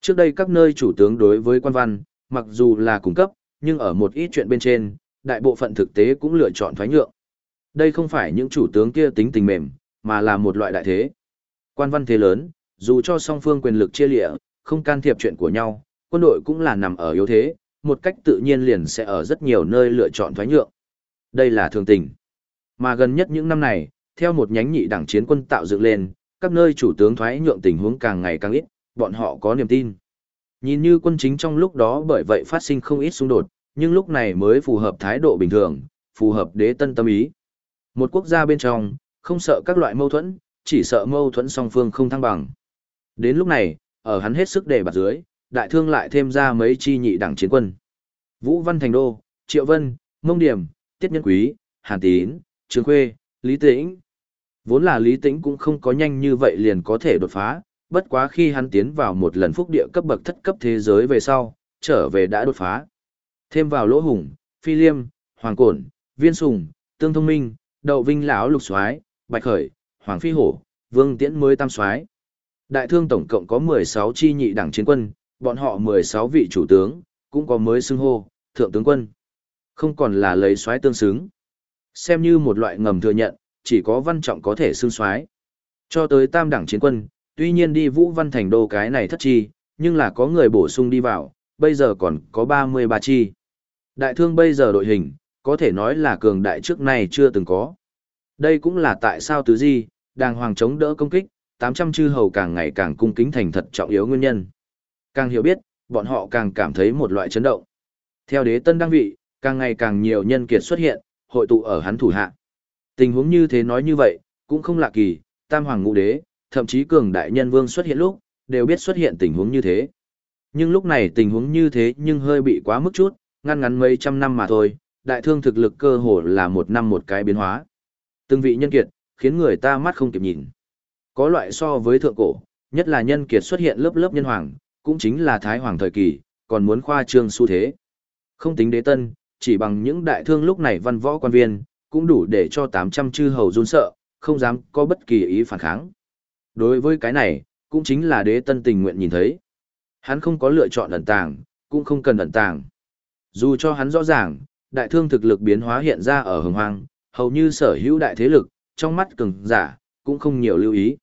Trước đây các nơi chủ tướng đối với quan văn, mặc dù là cung cấp, nhưng ở một ít chuyện bên trên, đại bộ phận thực tế cũng lựa chọn thoái nhượng. Đây không phải những chủ tướng kia tính tình mềm, mà là một loại đại thế. Quan văn thế lớn, dù cho song phương quyền lực chia lịa, không can thiệp chuyện của nhau, quân đội cũng là nằm ở yếu thế, một cách tự nhiên liền sẽ ở rất nhiều nơi lựa chọn thoái nhượng. Đây là thường tình. Mà gần nhất những năm này, theo một nhánh nhị đảng chiến quân tạo dựng lên, các nơi chủ tướng thoái nhượng tình huống càng ngày càng ít, bọn họ có niềm tin. Nhìn như quân chính trong lúc đó bởi vậy phát sinh không ít xung đột, nhưng lúc này mới phù hợp thái độ bình thường, phù hợp đế tân tâm ý. Một quốc gia bên trong, không sợ các loại mâu thuẫn, chỉ sợ mâu thuẫn song phương không thăng bằng. Đến lúc này, ở hắn hết sức để bạt dưới, đại thương lại thêm ra mấy chi nhị đẳng chiến quân. Vũ Văn Thành Đô, Triệu Vân, Mông Điểm, Tiết Nhân Quý, Hàn Tín, Trương Khuê, Lý Tĩnh. Vốn là Lý Tĩnh cũng không có nhanh như vậy liền có thể đột phá, bất quá khi hắn tiến vào một lần phúc địa cấp bậc thất cấp thế giới về sau, trở về đã đột phá. Thêm vào Lỗ Hùng, Phi Liêm, Hoàng Cổn, Viên Sùng, Tương Thông Minh, Đậu Vinh lão Lục Soái, Bạch Khởi, Hoàng Phi Hổ, Vương Tiễn mới tam soái. Đại thương tổng cộng có 16 chi nhị đảng chiến quân, bọn họ 16 vị chủ tướng, cũng có mới xưng hô, thượng tướng quân. Không còn là lấy soái tương xứng. Xem như một loại ngầm thừa nhận, chỉ có văn trọng có thể xưng soái. Cho tới tam đảng chiến quân, tuy nhiên đi Vũ Văn Thành đô cái này thất chi, nhưng là có người bổ sung đi vào, bây giờ còn có 33 chi. Đại thương bây giờ đội hình, có thể nói là cường đại trước này chưa từng có. Đây cũng là tại sao tứ di, đàng hoàng chống đỡ công kích, 800 chư hầu càng ngày càng cung kính thành thật trọng yếu nguyên nhân. Càng hiểu biết, bọn họ càng cảm thấy một loại chấn động. Theo đế tân đăng vị, càng ngày càng nhiều nhân kiệt xuất hiện, hội tụ ở hắn thủ hạ. Tình huống như thế nói như vậy, cũng không lạ kỳ, tam hoàng ngũ đế, thậm chí cường đại nhân vương xuất hiện lúc, đều biết xuất hiện tình huống như thế. Nhưng lúc này tình huống như thế nhưng hơi bị quá mức chút, ngăn ngắn mấy trăm năm mà thôi, đại thương thực lực cơ hồ là một năm một cái biến hóa. Từng vị nhân kiệt, khiến người ta mắt không kịp nhìn. Có loại so với thượng cổ, nhất là nhân kiệt xuất hiện lớp lớp nhân hoàng, cũng chính là thái hoàng thời kỳ, còn muốn khoa trương xu thế. Không tính đế tân, chỉ bằng những đại thương lúc này văn võ quan viên, cũng đủ để cho 800 chư hầu run sợ, không dám có bất kỳ ý phản kháng. Đối với cái này, cũng chính là đế tân tình nguyện nhìn thấy. Hắn không có lựa chọn ẩn tàng, cũng không cần ẩn tàng. Dù cho hắn rõ ràng, đại thương thực lực biến hóa hiện ra ở hồng hoang, hầu như sở hữu đại thế lực, trong mắt cường giả, cũng không nhiều lưu ý.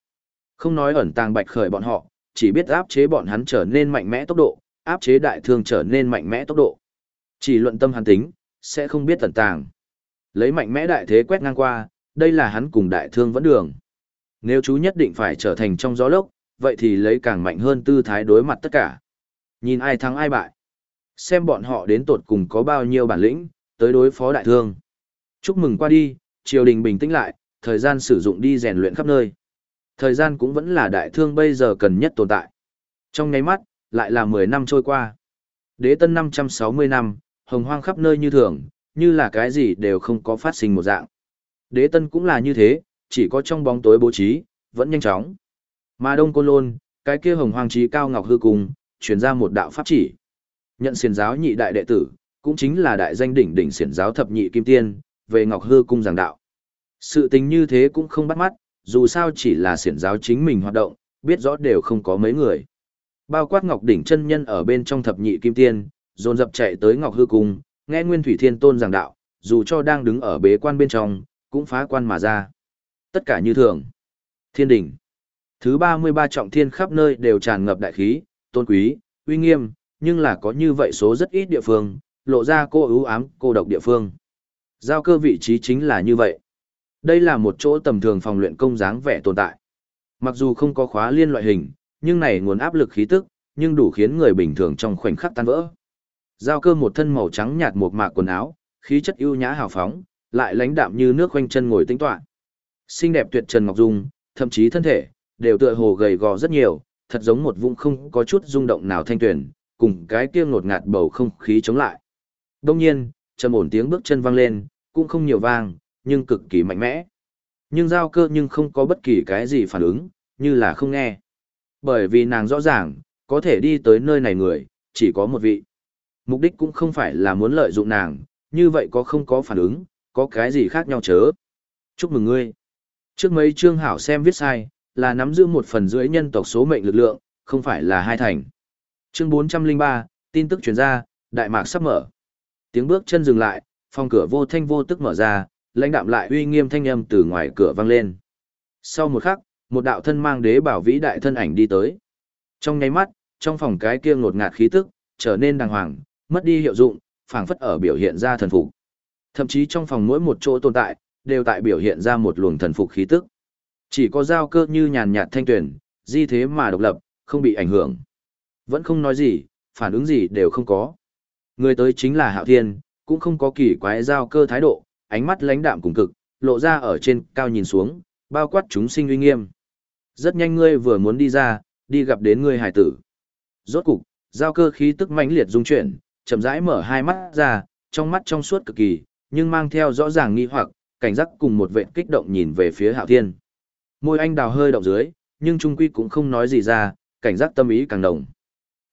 Không nói ẩn tàng bạch khởi bọn họ, chỉ biết áp chế bọn hắn trở nên mạnh mẽ tốc độ, áp chế đại thương trở nên mạnh mẽ tốc độ. Chỉ luận tâm hắn tính, sẽ không biết ẩn tàng. Lấy mạnh mẽ đại thế quét ngang qua, đây là hắn cùng đại thương vẫn đường. Nếu chú nhất định phải trở thành trong gió lốc, vậy thì lấy càng mạnh hơn tư thái đối mặt tất cả. Nhìn ai thắng ai bại. Xem bọn họ đến tột cùng có bao nhiêu bản lĩnh, tới đối phó đại thương. Chúc mừng qua đi, triều đình bình tĩnh lại, thời gian sử dụng đi rèn luyện khắp nơi. Thời gian cũng vẫn là đại thương bây giờ cần nhất tồn tại. Trong nháy mắt, lại là 10 năm trôi qua. Đế tân 560 năm, hồng hoang khắp nơi như thường, như là cái gì đều không có phát sinh một dạng. Đế tân cũng là như thế, chỉ có trong bóng tối bố trí, vẫn nhanh chóng. Mà Đông Côn Lôn, cái kia hồng hoang trí cao ngọc hư cùng, truyền ra một đạo pháp chỉ. Nhận xiển giáo nhị đại đệ tử, cũng chính là đại danh đỉnh đỉnh xiển giáo thập nhị kim tiên, về ngọc hư cung giảng đạo. Sự tình như thế cũng không bắt mắt, dù sao chỉ là xiển giáo chính mình hoạt động, biết rõ đều không có mấy người. Bao quát ngọc đỉnh chân nhân ở bên trong thập nhị kim tiên, dồn dập chạy tới ngọc hư cung, nghe Nguyên Thủy Thiên Tôn giảng đạo, dù cho đang đứng ở bế quan bên trong, cũng phá quan mà ra. Tất cả như thường. Thiên đỉnh. Thứ 33 trọng thiên khắp nơi đều tràn ngập đại khí, tôn quý, uy nghiêm, nhưng là có như vậy số rất ít địa phương, lộ ra cô ưu ám, cô độc địa phương. Giao cơ vị trí chính là như vậy. Đây là một chỗ tầm thường phòng luyện công dáng vẻ tồn tại. Mặc dù không có khóa liên loại hình, nhưng này nguồn áp lực khí tức, nhưng đủ khiến người bình thường trong khoảnh khắc tan vỡ. Giao cơ một thân màu trắng nhạt một mạc quần áo, khí chất ưu nhã hào phóng, lại lãnh đạm như nước quanh chân ngồi tĩnh tọa. Xinh đẹp tuyệt trần ngọc dung, thậm chí thân thể đều tựa hồ gầy gò rất nhiều, thật giống một vũng không có chút rung động nào thanh tuyển, cùng cái kia ngột ngạt bầu không khí chống lại. Đông nhiên, trầm ổn tiếng bước chân vang lên, cũng không nhiều vang, nhưng cực kỳ mạnh mẽ. Nhưng giao cơ nhưng không có bất kỳ cái gì phản ứng, như là không nghe. Bởi vì nàng rõ ràng, có thể đi tới nơi này người, chỉ có một vị. Mục đích cũng không phải là muốn lợi dụng nàng, như vậy có không có phản ứng, có cái gì khác nhau chớ. Chúc mừng ngươi. Trước mấy chương hảo xem viết sai, là nắm giữ một phần dưới nhân tộc số mệnh lực lượng, không phải là hai thành. Chương 403, tin tức truyền ra, Đại Mạc sắp mở. Tiếng bước chân dừng lại, phòng cửa vô thanh vô tức mở ra, lãnh đạm lại uy nghiêm thanh âm từ ngoài cửa vang lên. Sau một khắc, một đạo thân mang đế bảo vĩ đại thân ảnh đi tới. Trong nháy mắt, trong phòng cái kia ngột ngạt khí tức, trở nên đàng hoàng, mất đi hiệu dụng, phảng phất ở biểu hiện ra thần phục. Thậm chí trong phòng mỗi một chỗ tồn tại, đều tại biểu hiện ra một luồng thần phục khí tức. Chỉ có giao cơ như nhàn nhạt thanh tuyển, di thế mà độc lập, không bị ảnh hưởng. Vẫn không nói gì, phản ứng gì đều không có. Người tới chính là Hạo Thiên, cũng không có kỳ quái giao cơ thái độ, ánh mắt lãnh đạm cùng cực, lộ ra ở trên cao nhìn xuống, bao quát chúng sinh uy nghiêm. Rất nhanh ngươi vừa muốn đi ra, đi gặp đến ngươi hải tử. Rốt cục, giao cơ khí tức mãnh liệt dung chuyển, chậm rãi mở hai mắt ra, trong mắt trong suốt cực kỳ, nhưng mang theo rõ ràng nghi hoặc, cảnh giác cùng một vệt kích động nhìn về phía Hạo Thiên. Môi anh đào hơi động dưới, nhưng trung quy cũng không nói gì ra, cảnh giác tâm ý càng đồng.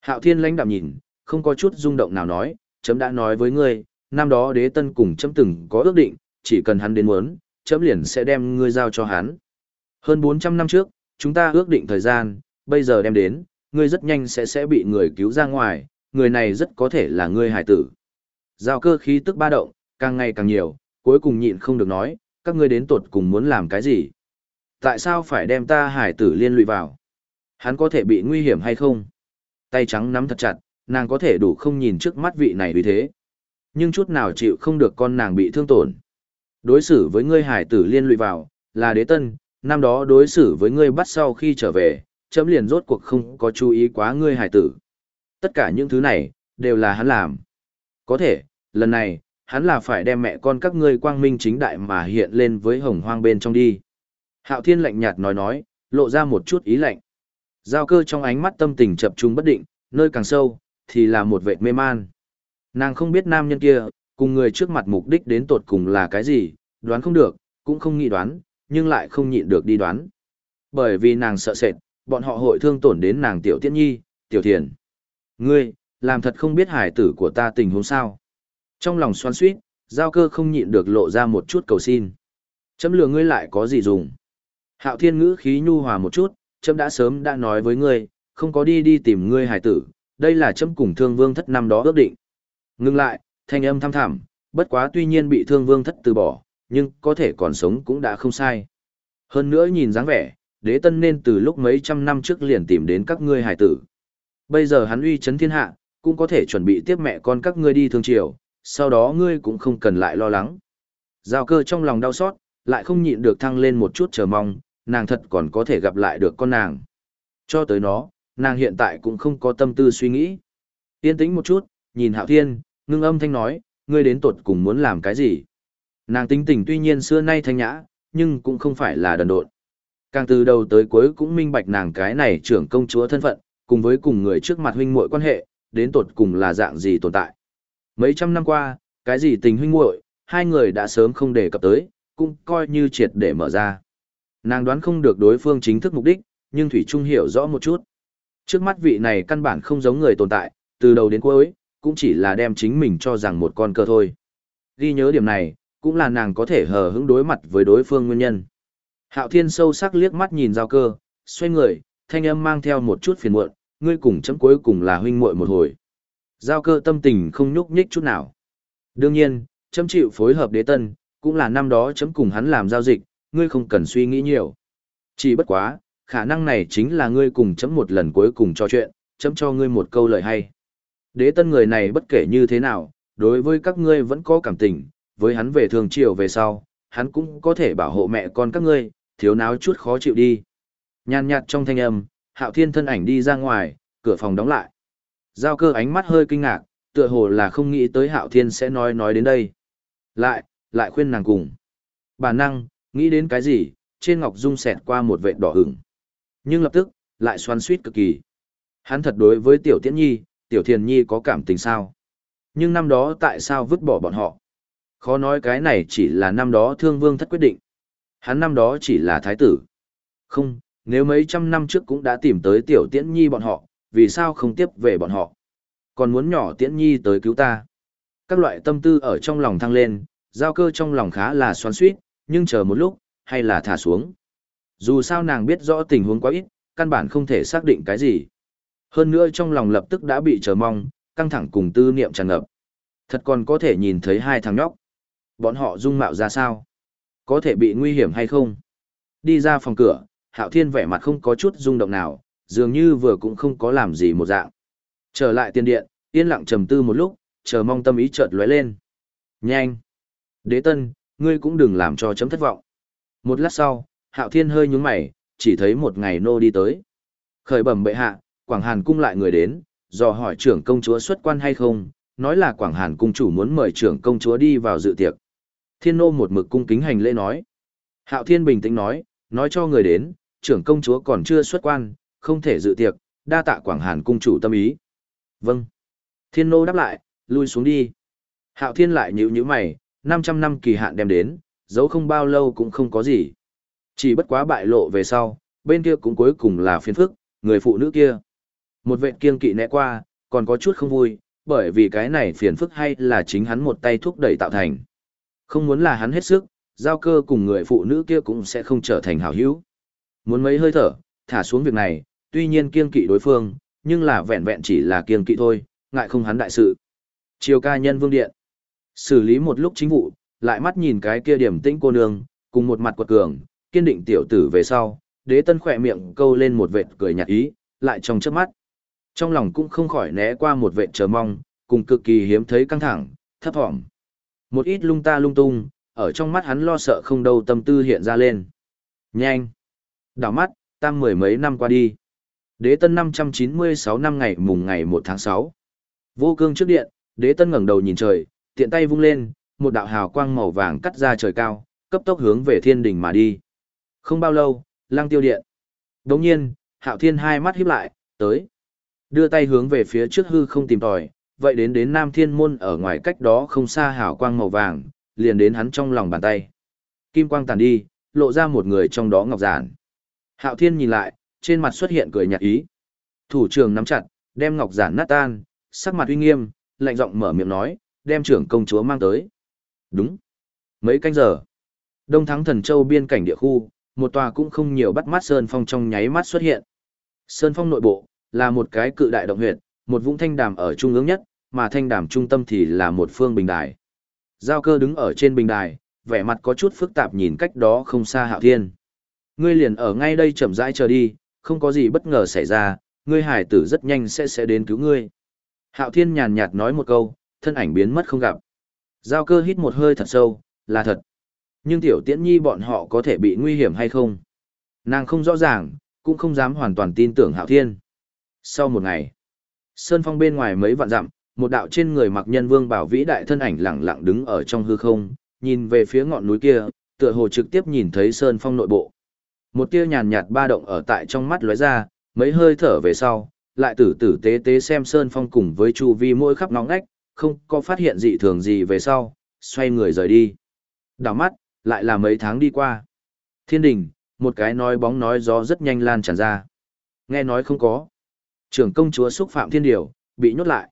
Hạo Thiên lãnh đạm nhìn, không có chút rung động nào nói, chấm đã nói với ngươi, năm đó đế tân cùng chấm từng có ước định, chỉ cần hắn đến muốn, chấm liền sẽ đem ngươi giao cho hắn. Hơn 400 năm trước, chúng ta ước định thời gian, bây giờ đem đến, ngươi rất nhanh sẽ sẽ bị người cứu ra ngoài, người này rất có thể là ngươi hải tử. Giao cơ khí tức ba động, càng ngày càng nhiều, cuối cùng nhịn không được nói, các ngươi đến tột cùng muốn làm cái gì? Tại sao phải đem ta hải tử liên lụy vào? Hắn có thể bị nguy hiểm hay không? Tay trắng nắm thật chặt, nàng có thể đủ không nhìn trước mắt vị này vì thế. Nhưng chút nào chịu không được con nàng bị thương tổn. Đối xử với ngươi hải tử liên lụy vào, là đế tân, năm đó đối xử với ngươi bắt sau khi trở về, chấm liền rốt cuộc không có chú ý quá ngươi hải tử. Tất cả những thứ này, đều là hắn làm. Có thể, lần này, hắn là phải đem mẹ con các ngươi quang minh chính đại mà hiện lên với hồng hoang bên trong đi. Hạo thiên lạnh nhạt nói nói, lộ ra một chút ý lạnh. Giao cơ trong ánh mắt tâm tình chập trung bất định, nơi càng sâu, thì là một vệ mê man. Nàng không biết nam nhân kia, cùng người trước mặt mục đích đến tột cùng là cái gì, đoán không được, cũng không nghĩ đoán, nhưng lại không nhịn được đi đoán. Bởi vì nàng sợ sệt, bọn họ hội thương tổn đến nàng tiểu Tiễn nhi, tiểu thiền. Ngươi, làm thật không biết hải tử của ta tình huống sao. Trong lòng xoan suýt, giao cơ không nhịn được lộ ra một chút cầu xin. Chấm lừa ngươi lại có gì dùng. Hạo thiên ngữ khí nhu hòa một chút, chấm đã sớm đã nói với ngươi, không có đi đi tìm ngươi hải tử, đây là chấm cùng thương vương thất năm đó ước định. Ngưng lại, thanh âm thăm thẳm, bất quá tuy nhiên bị thương vương thất từ bỏ, nhưng có thể còn sống cũng đã không sai. Hơn nữa nhìn dáng vẻ, đế tân nên từ lúc mấy trăm năm trước liền tìm đến các ngươi hải tử. Bây giờ hắn uy chấn thiên hạ, cũng có thể chuẩn bị tiếp mẹ con các ngươi đi thương triều, sau đó ngươi cũng không cần lại lo lắng. Giao cơ trong lòng đau xót, lại không nhịn được thăng lên một chút chờ mong, nàng thật còn có thể gặp lại được con nàng. Cho tới nó, nàng hiện tại cũng không có tâm tư suy nghĩ. Yên tĩnh một chút, nhìn Hạo Thiên, ngưng âm thanh nói, ngươi đến tột cùng muốn làm cái gì? Nàng tính tình tuy nhiên xưa nay thanh nhã, nhưng cũng không phải là đần độn. Càng từ đầu tới cuối cũng minh bạch nàng cái này trưởng công chúa thân phận, cùng với cùng người trước mặt huynh muội quan hệ, đến tột cùng là dạng gì tồn tại. Mấy trăm năm qua, cái gì tình huynh muội, hai người đã sớm không đề cập tới, cũng coi như triệt để mở ra. Nàng đoán không được đối phương chính thức mục đích, nhưng Thủy Trung hiểu rõ một chút. Trước mắt vị này căn bản không giống người tồn tại, từ đầu đến cuối, cũng chỉ là đem chính mình cho rằng một con cờ thôi. Ghi nhớ điểm này, cũng là nàng có thể hờ hững đối mặt với đối phương nguyên nhân. Hạo Thiên sâu sắc liếc mắt nhìn giao cơ, xoay người, thanh âm mang theo một chút phiền muộn, ngươi cùng chấm cuối cùng là huynh muội một hồi. Giao cơ tâm tình không nhúc nhích chút nào. Đương nhiên, chấm chịu phối hợp đế tân, cũng là năm đó chấm cùng hắn làm giao dịch, ngươi không cần suy nghĩ nhiều. Chỉ bất quá, khả năng này chính là ngươi cùng chấm một lần cuối cùng trò chuyện, chấm cho ngươi một câu lời hay. Đế tân người này bất kể như thế nào, đối với các ngươi vẫn có cảm tình, với hắn về thường triều về sau, hắn cũng có thể bảo hộ mẹ con các ngươi, thiếu náo chút khó chịu đi. Nhàn nhạt trong thanh âm, hạo thiên thân ảnh đi ra ngoài, cửa phòng đóng lại. Giao cơ ánh mắt hơi kinh ngạc, tựa hồ là không nghĩ tới hạo thiên sẽ nói nói đến đây. Lại, lại khuyên nàng cùng. Bà năng, nghĩ đến cái gì, trên ngọc dung xẹt qua một vệt đỏ hửng. Nhưng lập tức, lại xoắn suýt cực kỳ. Hắn thật đối với tiểu tiễn nhi, tiểu thiền nhi có cảm tình sao? Nhưng năm đó tại sao vứt bỏ bọn họ? Khó nói cái này chỉ là năm đó thương vương thất quyết định. Hắn năm đó chỉ là thái tử. Không, nếu mấy trăm năm trước cũng đã tìm tới tiểu tiễn nhi bọn họ, vì sao không tiếp về bọn họ? Còn muốn nhỏ tiễn nhi tới cứu ta. Các loại tâm tư ở trong lòng thăng lên, giao cơ trong lòng khá là xoắn suýt, nhưng chờ một lúc, hay là thả xuống. Dù sao nàng biết rõ tình huống quá ít, căn bản không thể xác định cái gì. Hơn nữa trong lòng lập tức đã bị chờ mong, căng thẳng cùng tư niệm tràn ngập. Thật còn có thể nhìn thấy hai thằng nhóc. Bọn họ dung mạo ra sao? Có thể bị nguy hiểm hay không? Đi ra phòng cửa, Hạo Thiên vẻ mặt không có chút rung động nào, dường như vừa cũng không có làm gì một dạng. Trở lại tiền điện, yên lặng trầm tư một lúc, chờ mong tâm ý chợt lóe lên. Nhanh! Đế tân, ngươi cũng đừng làm cho chấm thất vọng. Một lát sau, Hạo Thiên hơi nhướng mày, chỉ thấy một ngày nô đi tới. Khởi bẩm bệ hạ, Quảng Hàn cung lại người đến, dò hỏi trưởng công chúa xuất quan hay không, nói là Quảng Hàn cung chủ muốn mời trưởng công chúa đi vào dự tiệc. Thiên nô một mực cung kính hành lễ nói. Hạo Thiên bình tĩnh nói, nói cho người đến, trưởng công chúa còn chưa xuất quan, không thể dự tiệc, đa tạ Quảng Hàn cung chủ tâm ý. Vâng. Thiên nô đáp lại, lui xuống đi. Hạo Thiên lại nhíu nhíu mày, 500 năm kỳ hạn đem đến, dấu không bao lâu cũng không có gì. Chỉ bất quá bại lộ về sau, bên kia cũng cuối cùng là phiền phức, người phụ nữ kia. Một vệ kiên kỵ né qua, còn có chút không vui, bởi vì cái này phiền phức hay là chính hắn một tay thúc đẩy tạo thành. Không muốn là hắn hết sức, giao cơ cùng người phụ nữ kia cũng sẽ không trở thành hảo hữu. Muốn mấy hơi thở, thả xuống việc này, tuy nhiên kiên kỵ đối phương, nhưng là vẹn vẹn chỉ là kiên kỵ thôi, ngại không hắn đại sự. Chiều ca nhân vương điện. Xử lý một lúc chính vụ, lại mắt nhìn cái kia điểm tĩnh cô nương, cùng một mặt quật cường, kiên định tiểu tử về sau, đế tân khỏe miệng câu lên một vệt cười nhạt ý, lại trong chớp mắt. Trong lòng cũng không khỏi né qua một vệt chờ mong, cùng cực kỳ hiếm thấy căng thẳng, thấp thỏm. Một ít lung ta lung tung, ở trong mắt hắn lo sợ không đâu tâm tư hiện ra lên. Nhanh! Đảo mắt, tam mười mấy năm qua đi. Đế tân 596 năm ngày mùng ngày 1 tháng 6. Vô cương trước điện, đế tân ngẩng đầu nhìn trời, tiện tay vung lên, một đạo hào quang màu vàng cắt ra trời cao, cấp tốc hướng về thiên đỉnh mà đi. Không bao lâu, lăng tiêu điện. Đồng nhiên, hạo thiên hai mắt híp lại, tới. Đưa tay hướng về phía trước hư không tìm tòi, vậy đến đến nam thiên môn ở ngoài cách đó không xa hào quang màu vàng, liền đến hắn trong lòng bàn tay. Kim quang tàn đi, lộ ra một người trong đó ngọc giản. Hạo thiên nhìn lại, trên mặt xuất hiện cười nhạt ý. Thủ trưởng nắm chặt, đem ngọc giản nát tan, sắc mặt uy nghiêm, lạnh giọng mở miệng nói, đem trưởng công chúa mang tới. Đúng. Mấy canh giờ. Đông thắng thần châu biên cảnh địa khu, một tòa cũng không nhiều bắt mắt sơn phong trong nháy mắt xuất hiện. Sơn phong nội bộ, là một cái cự đại động huyệt, một vũng thanh đàm ở trung ương nhất, mà thanh đàm trung tâm thì là một phương bình đài. Giao cơ đứng ở trên bình đài, vẻ mặt có chút phức tạp nhìn cách đó không xa hạo thiên. Ngươi liền ở ngay đây chậm rãi chờ đi, không có gì bất ngờ xảy ra, ngươi hải tử rất nhanh sẽ sẽ đến cứu ngươi. Hạo thiên nhàn nhạt nói một câu, thân ảnh biến mất không gặp. Giao cơ hít một hơi thật sâu, là thật. Nhưng tiểu tiễn nhi bọn họ có thể bị nguy hiểm hay không? Nàng không rõ ràng, cũng không dám hoàn toàn tin tưởng hạo thiên. Sau một ngày, sơn phong bên ngoài mấy vạn dặm, một đạo trên người mặc nhân vương bảo vĩ đại thân ảnh lẳng lặng đứng ở trong hư không, nhìn về phía ngọn núi kia, tựa hồ trực tiếp nhìn thấy sơn phong nội bộ. Một tia nhàn nhạt ba động ở tại trong mắt lóe ra, mấy hơi thở về sau, lại tử tử tế tế xem sơn phong cùng với chu vi mỗi khắp nóng ngách, không có phát hiện dị thường gì về sau, xoay người rời đi. Đảo mắt, lại là mấy tháng đi qua. Thiên đình, một cái nói bóng nói gió rất nhanh lan tràn ra. Nghe nói không có. Trưởng công chúa xúc phạm thiên điều, bị nhốt lại.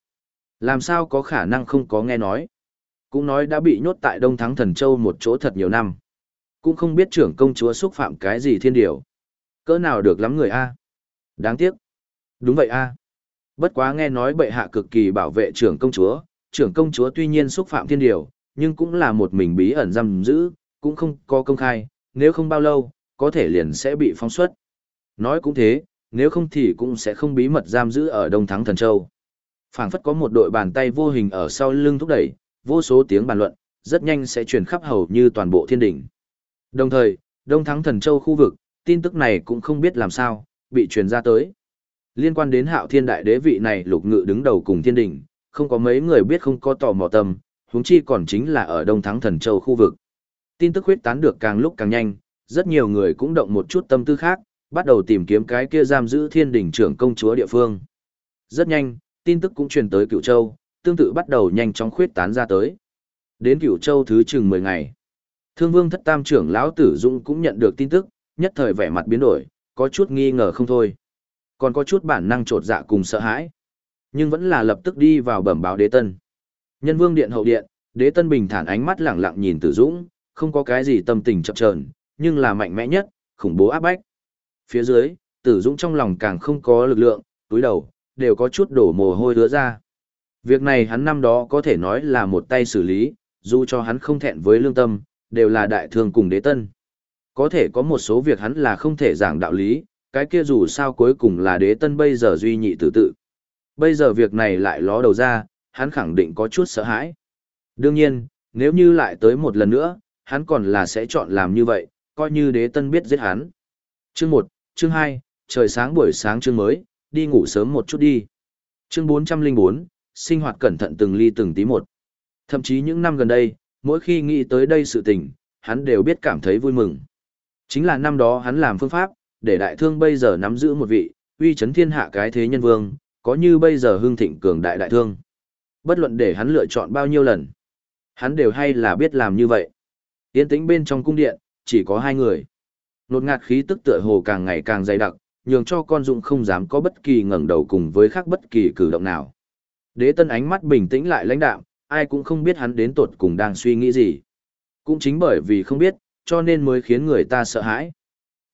Làm sao có khả năng không có nghe nói. Cũng nói đã bị nhốt tại Đông Thắng Thần Châu một chỗ thật nhiều năm. Cũng không biết trưởng công chúa xúc phạm cái gì thiên điều. Cỡ nào được lắm người a Đáng tiếc. Đúng vậy a Bất quá nghe nói bệ hạ cực kỳ bảo vệ trưởng công chúa, trưởng công chúa tuy nhiên xúc phạm thiên điều, nhưng cũng là một mình bí ẩn giam giữ, cũng không có công khai, nếu không bao lâu, có thể liền sẽ bị phóng xuất. Nói cũng thế, nếu không thì cũng sẽ không bí mật giam giữ ở Đông Thắng Thần Châu. phảng phất có một đội bàn tay vô hình ở sau lưng thúc đẩy, vô số tiếng bàn luận, rất nhanh sẽ truyền khắp hầu như toàn bộ thiên đỉnh. Đồng thời, Đông Thắng Thần Châu khu vực, tin tức này cũng không biết làm sao, bị truyền ra tới. Liên quan đến hạo thiên đại đế vị này lục ngự đứng đầu cùng thiên đỉnh, không có mấy người biết không có tò mò tâm, huống chi còn chính là ở Đông Thắng Thần Châu khu vực. Tin tức huyết tán được càng lúc càng nhanh, rất nhiều người cũng động một chút tâm tư khác, bắt đầu tìm kiếm cái kia giam giữ thiên đình trưởng công chúa địa phương. Rất nhanh, tin tức cũng truyền tới Cựu Châu, tương tự bắt đầu nhanh chóng khuyết tán ra tới. Đến Cựu Châu thứ chừng 10 ngày. Thương Vương Thất Tam trưởng lão Tử dũng cũng nhận được tin tức, nhất thời vẻ mặt biến đổi, có chút nghi ngờ không thôi. Còn có chút bản năng trột dạ cùng sợ hãi. Nhưng vẫn là lập tức đi vào bẩm báo đế tân. Nhân Vương điện hậu điện, đế tân bình thản ánh mắt lẳng lặng nhìn Tử Dũng, không có cái gì tâm tình chập chờn, nhưng là mạnh mẽ nhất, khủng bố áp bách. Phía dưới, Tử Dũng trong lòng càng không có lực lượng, túi đầu, đều có chút đổ mồ hôi hứa ra. Việc này hắn năm đó có thể nói là một tay xử lý, dù cho hắn không thẹn với lương tâm, đều là đại thương cùng đế tân. Có thể có một số việc hắn là không thể giảng đạo lý, cái kia dù sao cuối cùng là đế tân bây giờ duy nhị tử tự. Bây giờ việc này lại ló đầu ra, hắn khẳng định có chút sợ hãi. Đương nhiên, nếu như lại tới một lần nữa, hắn còn là sẽ chọn làm như vậy, coi như đế tân biết giết hắn. Chương 1, chương 2, trời sáng buổi sáng chương mới, đi ngủ sớm một chút đi. Chương 404, sinh hoạt cẩn thận từng ly từng tí một. Thậm chí những năm gần đây, mỗi khi nghĩ tới đây sự tình, hắn đều biết cảm thấy vui mừng. Chính là năm đó hắn làm phương pháp, để đại thương bây giờ nắm giữ một vị, uy chấn thiên hạ cái thế nhân vương, có như bây giờ hưng thịnh cường đại đại thương. Bất luận để hắn lựa chọn bao nhiêu lần, hắn đều hay là biết làm như vậy. Yên tĩnh bên trong cung điện, chỉ có hai người. Nột ngạt khí tức tựa hồ càng ngày càng dày đặc, nhường cho con dụng không dám có bất kỳ ngẩng đầu cùng với khác bất kỳ cử động nào. Đế tân ánh mắt bình tĩnh lại lãnh đạm, ai cũng không biết hắn đến tột cùng đang suy nghĩ gì. Cũng chính bởi vì không biết, cho nên mới khiến người ta sợ hãi.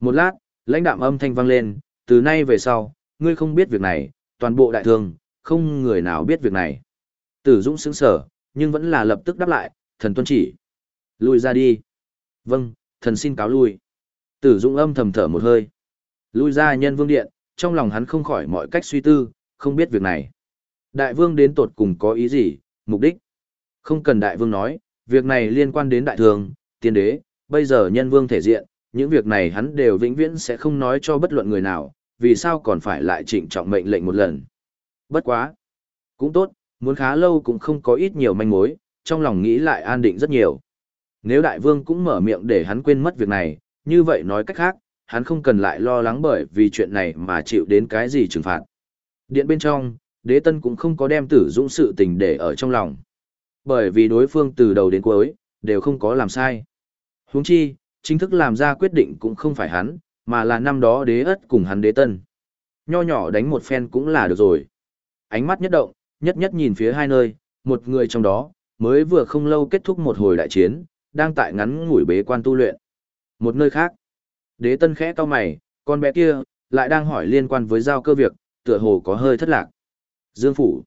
Một lát, lãnh đạm âm thanh vang lên, từ nay về sau, ngươi không biết việc này, toàn bộ đại thương, không người nào biết việc này. Tử Dũng sững sở, nhưng vẫn là lập tức đáp lại, thần tuân chỉ. Lùi ra đi. Vâng, thần xin cáo lui. Tử Dũng âm thầm thở một hơi. Lui ra nhân vương điện, trong lòng hắn không khỏi mọi cách suy tư, không biết việc này. Đại vương đến tột cùng có ý gì, mục đích. Không cần đại vương nói, việc này liên quan đến đại thường, tiên đế, bây giờ nhân vương thể diện, những việc này hắn đều vĩnh viễn sẽ không nói cho bất luận người nào, vì sao còn phải lại trịnh trọng mệnh lệnh một lần. Bất quá. Cũng tốt, muốn khá lâu cũng không có ít nhiều manh mối, trong lòng nghĩ lại an định rất nhiều. Nếu đại vương cũng mở miệng để hắn quên mất việc này, như vậy nói cách khác, hắn không cần lại lo lắng bởi vì chuyện này mà chịu đến cái gì trừng phạt. Điện bên trong, đế tân cũng không có đem tử dũng sự tình để ở trong lòng. Bởi vì đối phương từ đầu đến cuối, đều không có làm sai. huống chi, chính thức làm ra quyết định cũng không phải hắn, mà là năm đó đế ất cùng hắn đế tân. Nho nhỏ đánh một phen cũng là được rồi. Ánh mắt nhất động, nhất nhất nhìn phía hai nơi, một người trong đó, mới vừa không lâu kết thúc một hồi đại chiến, đang tại ngắn ngủi bế quan tu luyện. Một nơi khác, đế tân khẽ to mày, con bé kia, lại đang hỏi liên quan với giao cơ việc, tựa hồ có hơi thất lạc. Dương Phủ.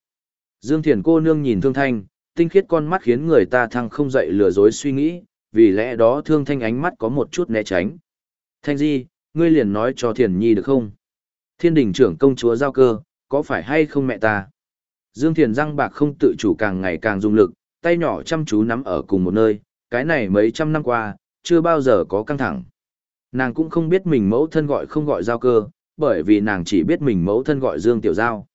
Dương Thiền cô nương nhìn Thương Thanh, tinh khiết con mắt khiến người ta thăng không dậy lừa dối suy nghĩ, vì lẽ đó Thương Thanh ánh mắt có một chút né tránh. Thanh Di, ngươi liền nói cho Thiền Nhi được không? Thiên đình trưởng công chúa giao cơ, có phải hay không mẹ ta? Dương Thiền răng bạc không tự chủ càng ngày càng dùng lực, tay nhỏ chăm chú nắm ở cùng một nơi, cái này mấy trăm năm qua, chưa bao giờ có căng thẳng. Nàng cũng không biết mình mẫu thân gọi không gọi giao cơ, bởi vì nàng chỉ biết mình mẫu thân gọi Dương Tiểu Giao.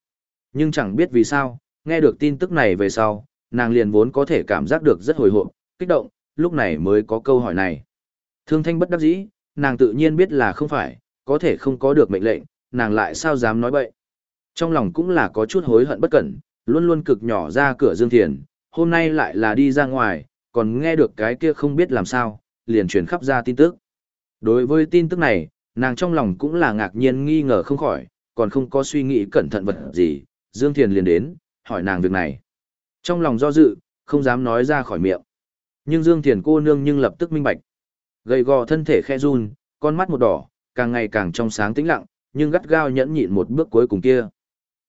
Nhưng chẳng biết vì sao, nghe được tin tức này về sau, nàng liền vốn có thể cảm giác được rất hồi hộp, kích động, lúc này mới có câu hỏi này. Thương thanh bất đắc dĩ, nàng tự nhiên biết là không phải, có thể không có được mệnh lệnh, nàng lại sao dám nói bậy. Trong lòng cũng là có chút hối hận bất cẩn, luôn luôn cực nhỏ ra cửa Dương Thiền, hôm nay lại là đi ra ngoài, còn nghe được cái kia không biết làm sao, liền truyền khắp ra tin tức. Đối với tin tức này, nàng trong lòng cũng là ngạc nhiên nghi ngờ không khỏi, còn không có suy nghĩ cẩn thận vật gì, Dương Thiền liền đến, hỏi nàng việc này. Trong lòng do dự, không dám nói ra khỏi miệng. Nhưng Dương Thiền cô nương nhưng lập tức minh bạch. Gầy gò thân thể khe run, con mắt một đỏ, càng ngày càng trong sáng tĩnh lặng, nhưng gắt gao nhẫn nhịn một bước cuối cùng kia.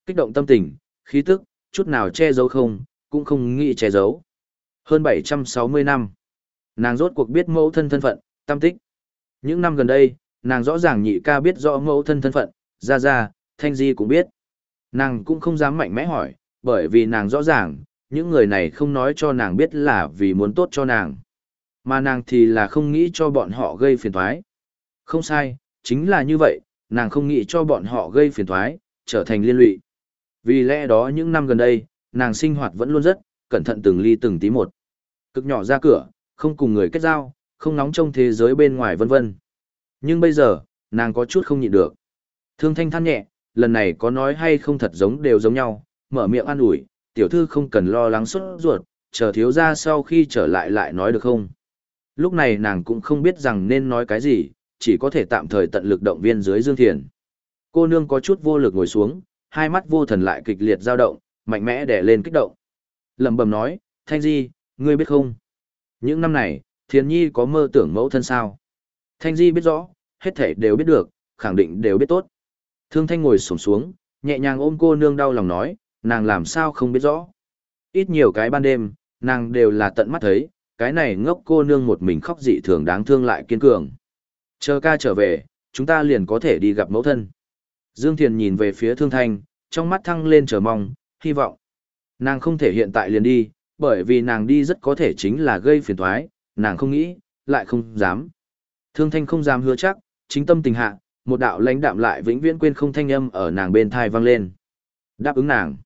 Kích động tâm tình, khí tức, chút nào che giấu không, cũng không nghĩ che giấu. Hơn 760 năm, nàng rốt cuộc biết mẫu thân thân phận, tâm tích. Những năm gần đây, nàng rõ ràng nhị ca biết rõ mẫu thân thân phận, ra ra, thanh di cũng biết. Nàng cũng không dám mạnh mẽ hỏi, bởi vì nàng rõ ràng, những người này không nói cho nàng biết là vì muốn tốt cho nàng. Mà nàng thì là không nghĩ cho bọn họ gây phiền thoái. Không sai, chính là như vậy, nàng không nghĩ cho bọn họ gây phiền thoái, trở thành liên lụy. Vì lẽ đó những năm gần đây, nàng sinh hoạt vẫn luôn rất, cẩn thận từng ly từng tí một. Cực nhỏ ra cửa, không cùng người kết giao, không nóng trong thế giới bên ngoài vân vân. Nhưng bây giờ, nàng có chút không nhịn được. Thương thanh than nhẹ, lần này có nói hay không thật giống đều giống nhau, mở miệng an ủi, tiểu thư không cần lo lắng xuất ruột, chờ thiếu ra sau khi trở lại lại nói được không. Lúc này nàng cũng không biết rằng nên nói cái gì, chỉ có thể tạm thời tận lực động viên dưới Dương Thiền. Cô nương có chút vô lực ngồi xuống, hai mắt vô thần lại kịch liệt dao động, mạnh mẽ đè lên kích động. Lẩm bẩm nói, Thanh Di, ngươi biết không? Những năm này, Thiền Nhi có mơ tưởng mẫu thân sao? Thanh Di biết rõ, hết thể đều biết được, khẳng định đều biết tốt. Thương Thanh ngồi xổm xuống, nhẹ nhàng ôm cô nương đau lòng nói, nàng làm sao không biết rõ. Ít nhiều cái ban đêm, nàng đều là tận mắt thấy, cái này ngốc cô nương một mình khóc dị thường đáng thương lại kiên cường. Chờ ca trở về, chúng ta liền có thể đi gặp mẫu thân. Dương Thiền nhìn về phía Thương Thanh, trong mắt thăng lên chờ mong, hy vọng. Nàng không thể hiện tại liền đi, bởi vì nàng đi rất có thể chính là gây phiền toái, nàng không nghĩ, lại không dám. Thương Thanh không dám hứa chắc, chính tâm tình hạ, một đạo lãnh đạm lại vĩnh viễn quên không thanh âm ở nàng bên thai vang lên. Đáp ứng nàng.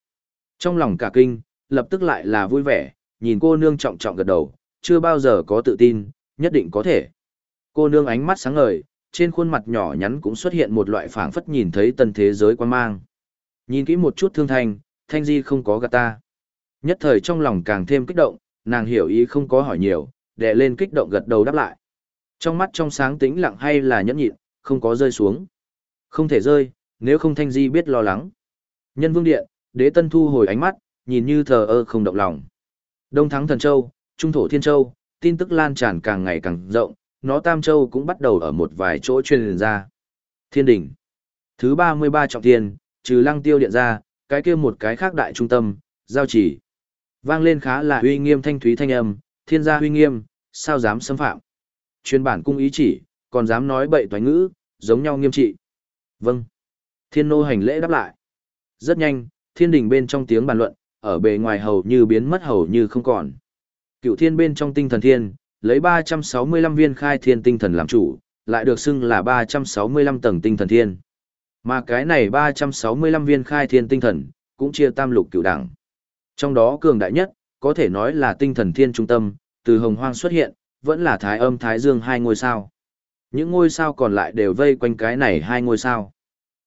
Trong lòng cả kinh, lập tức lại là vui vẻ, nhìn cô nương trọng trọng gật đầu, chưa bao giờ có tự tin, nhất định có thể. Cô nương ánh mắt sáng ngời, trên khuôn mặt nhỏ nhắn cũng xuất hiện một loại phảng phất nhìn thấy tân thế giới quan mang. Nhìn kỹ một chút thương thanh, thanh di không có gạt ta. Nhất thời trong lòng càng thêm kích động, nàng hiểu ý không có hỏi nhiều, đè lên kích động gật đầu đáp lại. Trong mắt trong sáng tĩnh lặng hay là nhẫn nhịn, không có rơi xuống. Không thể rơi, nếu không thanh di biết lo lắng. Nhân vương điện, đế tân thu hồi ánh mắt, nhìn như thờ ơ không động lòng. Đông thắng thần châu, trung thổ thiên châu, tin tức lan tràn càng ngày càng rộng, nó Tam Châu cũng bắt đầu ở một vài chỗ truyền ra. Thiên đỉnh. Thứ 33 trọng thiên, trừ lăng tiêu điện ra, cái kia một cái khác đại trung tâm, giao chỉ. Vang lên khá là uy nghiêm thanh thúy thanh âm, thiên gia uy nghiêm, sao dám xâm phạm. Chuyên bản cung ý chỉ, còn dám nói bậy toán ngữ, giống nhau nghiêm trị. Vâng. Thiên nô hành lễ đáp lại. Rất nhanh, thiên đình bên trong tiếng bàn luận, ở bề ngoài hầu như biến mất hầu như không còn. Cựu thiên bên trong tinh thần thiên, lấy 365 viên khai thiên tinh thần làm chủ, lại được xưng là 365 tầng tinh thần thiên. Mà cái này 365 viên khai thiên tinh thần, cũng chia tam lục cửu đẳng. Trong đó cường đại nhất, có thể nói là tinh thần thiên trung tâm, từ hồng hoang xuất hiện, vẫn là thái âm thái dương hai ngôi sao. Những ngôi sao còn lại đều vây quanh cái này hai ngôi sao.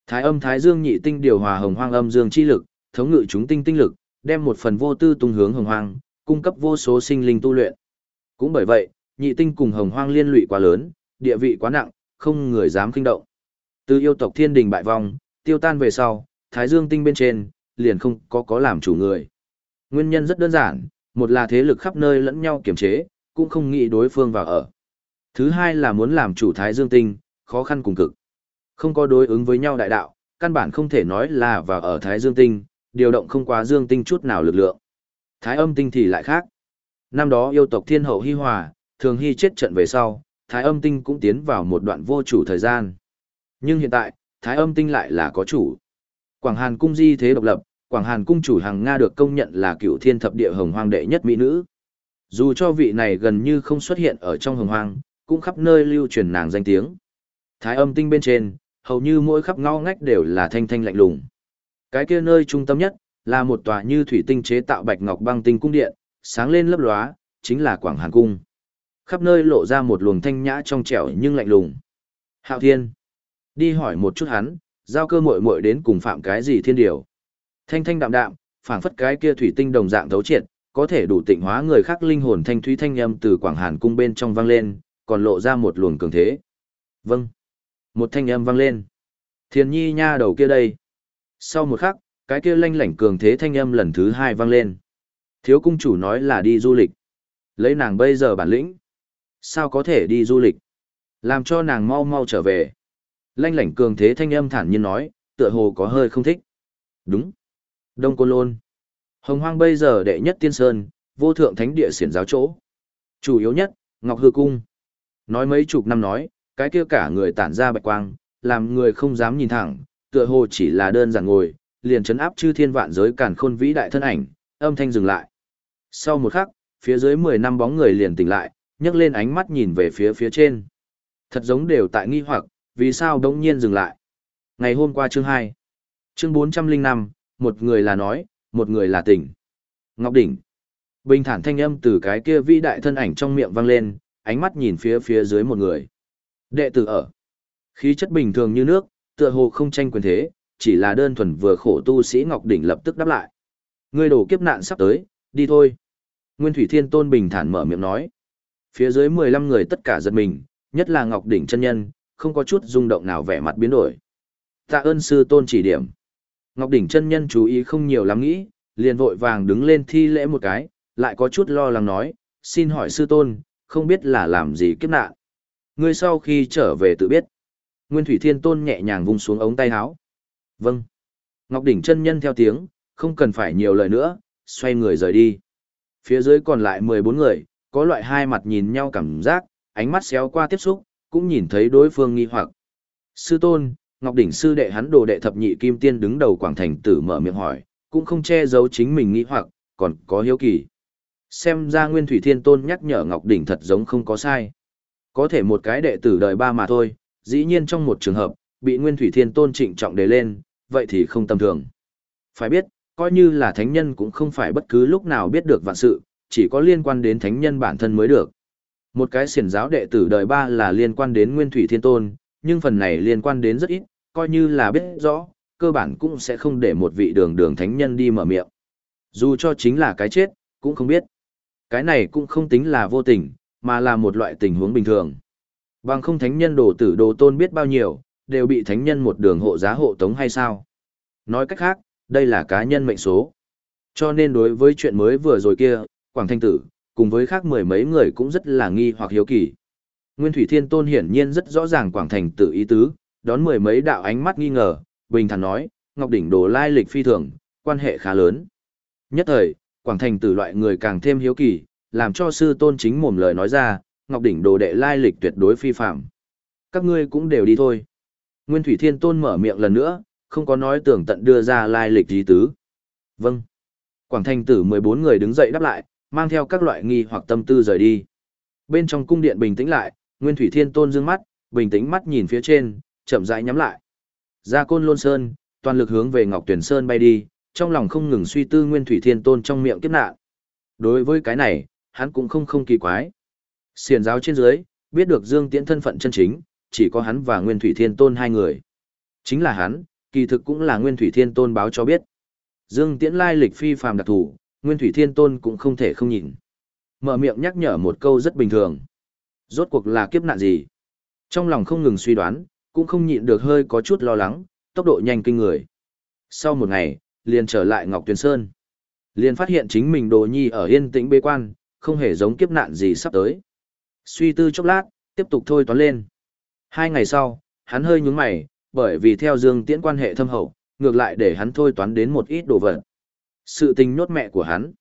Thái âm thái dương nhị tinh điều hòa hồng hoang âm dương chi lực, thống ngự chúng tinh tinh lực, đem một phần vô tư tung hướng hồng hoang, cung cấp vô số sinh linh tu luyện. Cũng bởi vậy, nhị tinh cùng hồng hoang liên lụy quá lớn, địa vị quá nặng, không người dám kinh động. Từ yêu tộc thiên đình bại vong, tiêu tan về sau, thái dương tinh bên trên, liền không có có làm chủ người. Nguyên nhân rất đơn giản, một là thế lực khắp nơi lẫn nhau kiểm chế, cũng không nghĩ đối phương vào ở. Thứ hai là muốn làm chủ thái dương tinh, khó khăn cùng cực. Không có đối ứng với nhau đại đạo, căn bản không thể nói là vào ở thái dương tinh, điều động không quá dương tinh chút nào lực lượng. Thái âm tinh thì lại khác. Năm đó yêu tộc thiên hậu Hi Hòa, thường Hi chết trận về sau, Thái âm tinh cũng tiến vào một đoạn vô chủ thời gian. Nhưng hiện tại, Thái âm tinh lại là có chủ. Quảng Hàn cung di thế độc lập, Quảng Hàn cung chủ hàng Nga được công nhận là cựu thiên thập địa hồng hoang đệ nhất mỹ nữ. Dù cho vị này gần như không xuất hiện ở trong hồng hoang, cũng khắp nơi lưu truyền nàng danh tiếng. Thái âm tinh bên trên, hầu như mỗi khắp ngõ ngách đều là thanh thanh lạnh lùng. Cái kia nơi trung tâm nhất, là một tòa như thủy tinh chế tạo bạch ngọc băng tinh cung điện, sáng lên lấp lóa, chính là Quảng Hàn Cung. Khắp nơi lộ ra một luồng thanh nhã trong trẻo nhưng lạnh lùng. Hạo Thiên. Đi hỏi một chút hắn, giao cơ muội muội đến cùng phạm cái gì thiên điều. Thanh thanh đạm đạm, phảng phất cái kia thủy tinh đồng dạng thấu triệt, có thể đủ tịnh hóa người khác linh hồn thanh thúy thanh âm từ Quảng Hàn cung bên trong vang lên, còn lộ ra một luồng cường thế. Vâng. Một thanh âm vang lên. Thiên nhi nha đầu kia đây. Sau một khắc, cái kia lanh lảnh cường thế thanh âm lần thứ hai vang lên. Thiếu cung chủ nói là đi du lịch. Lấy nàng bây giờ bản lĩnh. Sao có thể đi du lịch? Làm cho nàng mau mau trở về. Lanh lảnh cường thế thanh âm thản nhiên nói, tựa hồ có hơi không thích. Đúng. Đông Côn Lôn. Hồng Hoang bây giờ đệ nhất tiên sơn, vô thượng thánh địa xiển giáo chỗ. Chủ yếu nhất, Ngọc Hư Cung. Nói mấy chục năm nói, cái kia cả người tản ra bạch quang, làm người không dám nhìn thẳng, tựa hồ chỉ là đơn giản ngồi, liền chấn áp chư thiên vạn giới càn khôn vĩ đại thân ảnh, âm thanh dừng lại. Sau một khắc, phía dưới 10 năm bóng người liền tỉnh lại, nhấc lên ánh mắt nhìn về phía phía trên. Thật giống đều tại nghi hoặc, vì sao đống nhiên dừng lại. Ngày hôm qua chương 2. Chương 405, một người là nói, một người là tỉnh. Ngọc Đỉnh. Bình thản thanh âm từ cái kia vĩ đại thân ảnh trong miệng vang lên, ánh mắt nhìn phía phía dưới một người. Đệ tử ở. Khí chất bình thường như nước, tựa hồ không tranh quyền thế, chỉ là đơn thuần vừa khổ tu sĩ Ngọc Đỉnh lập tức đáp lại. Ngươi đổ kiếp nạn sắp tới, đi thôi. Nguyên Thủy Thiên Tôn bình thản mở miệng nói. Phía dưới 15 người tất cả giật mình, nhất là Ngọc Đỉnh chân nhân, không có chút rung động nào vẻ mặt biến đổi. Tạ ơn sư tôn chỉ điểm. Ngọc Đỉnh chân nhân chú ý không nhiều lắm nghĩ, liền vội vàng đứng lên thi lễ một cái, lại có chút lo lắng nói, xin hỏi sư tôn, không biết là làm gì kiếp nạn. Ngươi sau khi trở về tự biết. Nguyên Thủy Thiên Tôn nhẹ nhàng vung xuống ống tay áo. Vâng. Ngọc Đỉnh chân nhân theo tiếng, không cần phải nhiều lời nữa, xoay người rời đi. Phía dưới còn lại 14 người, có loại hai mặt nhìn nhau cảm giác, ánh mắt xéo qua tiếp xúc, cũng nhìn thấy đối phương nghi hoặc. Sư tôn, Ngọc Đỉnh sư đệ hắn đồ đệ thập nhị kim tiên đứng đầu quảng thành tử mở miệng hỏi, cũng không che giấu chính mình nghi hoặc, còn có hiếu kỳ. Xem ra Nguyên Thủy Thiên Tôn nhắc nhở Ngọc Đỉnh thật giống không có sai. Có thể một cái đệ tử đời ba mà thôi, dĩ nhiên trong một trường hợp, bị Nguyên Thủy Thiên Tôn trịnh trọng đề lên, vậy thì không tầm thường. Phải biết, coi như là thánh nhân cũng không phải bất cứ lúc nào biết được vạn sự, chỉ có liên quan đến thánh nhân bản thân mới được. Một cái xiển giáo đệ tử đời ba là liên quan đến Nguyên Thủy Thiên Tôn, nhưng phần này liên quan đến rất ít, coi như là biết rõ, cơ bản cũng sẽ không để một vị đường đường thánh nhân đi mở miệng. Dù cho chính là cái chết, cũng không biết. Cái này cũng không tính là vô tình, mà là một loại tình huống bình thường. Bằng không thánh nhân đồ tử đồ tôn biết bao nhiêu, đều bị thánh nhân một đường hộ giá hộ tống hay sao? Nói cách khác, đây là cá nhân mệnh số. Cho nên đối với chuyện mới vừa rồi kia, Quảng Thanh Tử, cùng với khác mười mấy người cũng rất là nghi hoặc hiếu kỳ. Nguyên Thủy Thiên Tôn hiển nhiên rất rõ ràng Quảng Thành Tử ý tứ, đón mười mấy đạo ánh mắt nghi ngờ, bình thản nói, Ngọc Đỉnh đồ lai lịch phi thường, quan hệ khá lớn. Nhất thời, Quảng Thành Tử loại người càng thêm hiếu kỳ, làm cho sư tôn chính mồm lời nói ra, Ngọc Đỉnh đồ đệ lai lịch tuyệt đối phi phạm. Các ngươi cũng đều đi thôi. Nguyên Thủy Thiên Tôn mở miệng lần nữa, không có nói tưởng tận đưa ra lai lịch gì tứ. Vâng. Quảng Thành Tử 14 người đứng dậy đáp lại, mang theo các loại nghi hoặc tâm tư rời đi. Bên trong cung điện bình tĩnh lại, Nguyên Thủy Thiên Tôn dương mắt, bình tĩnh mắt nhìn phía trên, chậm rãi nhắm lại. Ra Côn Lôn Sơn, toàn lực hướng về Ngọc Tuyển Sơn bay đi, trong lòng không ngừng suy tư Nguyên Thủy Thiên Tôn trong miệng kiếp nạn. Đối với cái này, hắn cũng không không kỳ quái. Xiền giáo trên dưới, biết được Dương Tiễn thân phận chân chính, chỉ có hắn và Nguyên Thủy Thiên Tôn hai người. Chính là hắn, kỳ thực cũng là Nguyên Thủy Thiên Tôn báo cho biết. Dương Tiễn lai lịch phi phàm đặc thù, Nguyên Thủy Thiên Tôn cũng không thể không nhìn. Mở miệng nhắc nhở một câu rất bình thường. Rốt cuộc là kiếp nạn gì? Trong lòng không ngừng suy đoán, cũng không nhịn được hơi có chút lo lắng, tốc độ nhanh kinh người. Sau một ngày, liền trở lại Ngọc Tuyền Sơn. Liền phát hiện chính mình đồ nhi ở yên tĩnh bế quan, không hề giống kiếp nạn gì sắp tới. Suy tư chốc lát, tiếp tục thôi toán lên. Hai ngày sau, hắn hơi nhúng mày, bởi vì theo Dương Tiễn quan hệ thâm hậu, ngược lại để hắn thôi toán đến một ít đồ vật. Sự tình nhốt mẹ của hắn.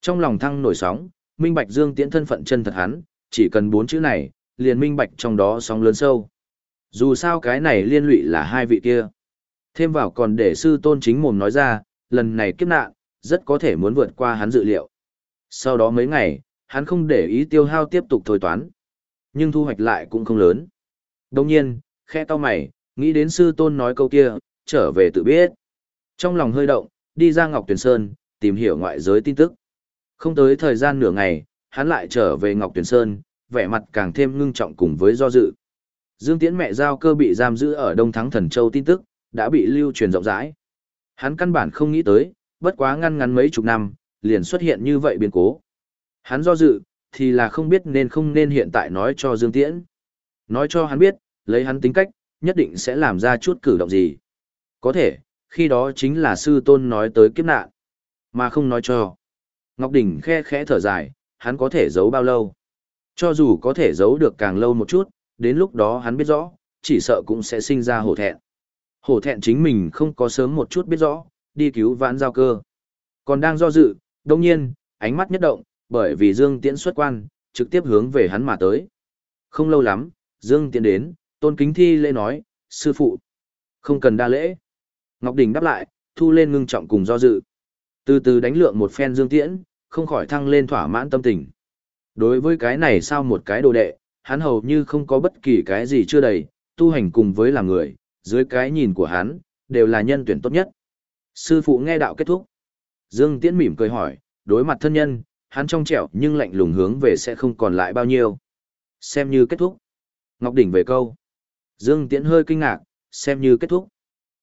Trong lòng thăng nổi sóng, minh bạch Dương Tiễn thân phận chân thật hắn, chỉ cần bốn chữ này, liền minh bạch trong đó sóng lớn sâu. Dù sao cái này liên lụy là hai vị kia. Thêm vào còn để sư tôn chính mồm nói ra, lần này kiếp nạn, rất có thể muốn vượt qua hắn dự liệu. Sau đó mấy ngày, hắn không để ý tiêu hao tiếp tục thôi toán. Nhưng thu hoạch lại cũng không lớn. Đồng nhiên, khe to mày, nghĩ đến sư tôn nói câu kia, trở về tự biết. Trong lòng hơi động, đi ra Ngọc Tuyền Sơn, tìm hiểu ngoại giới tin tức. Không tới thời gian nửa ngày, hắn lại trở về Ngọc Tuyền Sơn, vẻ mặt càng thêm ngưng trọng cùng với do dự. Dương Tiễn mẹ giao cơ bị giam giữ ở Đông Thắng Thần Châu tin tức, đã bị lưu truyền rộng rãi. Hắn căn bản không nghĩ tới, bất quá ngăn ngắn mấy chục năm, liền xuất hiện như vậy biến cố. Hắn do dự, thì là không biết nên không nên hiện tại nói cho Dương Tiễn. Nói cho hắn biết, lấy hắn tính cách, nhất định sẽ làm ra chút cử động gì. Có thể, khi đó chính là sư tôn nói tới kiếp nạn, mà không nói cho. Ngọc Đỉnh khe khẽ thở dài, hắn có thể giấu bao lâu. Cho dù có thể giấu được càng lâu một chút, đến lúc đó hắn biết rõ, chỉ sợ cũng sẽ sinh ra hổ thẹn. Hổ thẹn chính mình không có sớm một chút biết rõ, đi cứu vãn giao cơ. Còn đang do dự, đồng nhiên, ánh mắt nhất động, bởi vì Dương Tiễn xuất quan, trực tiếp hướng về hắn mà tới. Không lâu lắm, Dương Tiễn đến, tôn kính thi lễ nói, sư phụ. Không cần đa lễ. Ngọc Đình đáp lại, thu lên ngưng trọng cùng do dự. Từ từ đánh lượng một phen Dương Tiễn, không khỏi thăng lên thỏa mãn tâm tình. Đối với cái này sao một cái đồ đệ, hắn hầu như không có bất kỳ cái gì chưa đầy, tu hành cùng với làm người, dưới cái nhìn của hắn, đều là nhân tuyển tốt nhất. Sư phụ nghe đạo kết thúc. Dương Tiễn mỉm cười hỏi, đối mặt thân nhân, hắn trong trẻo nhưng lạnh lùng hướng về sẽ không còn lại bao nhiêu. Xem như kết thúc. Ngọc Đỉnh về câu. Dương Tiễn hơi kinh ngạc, xem như kết thúc.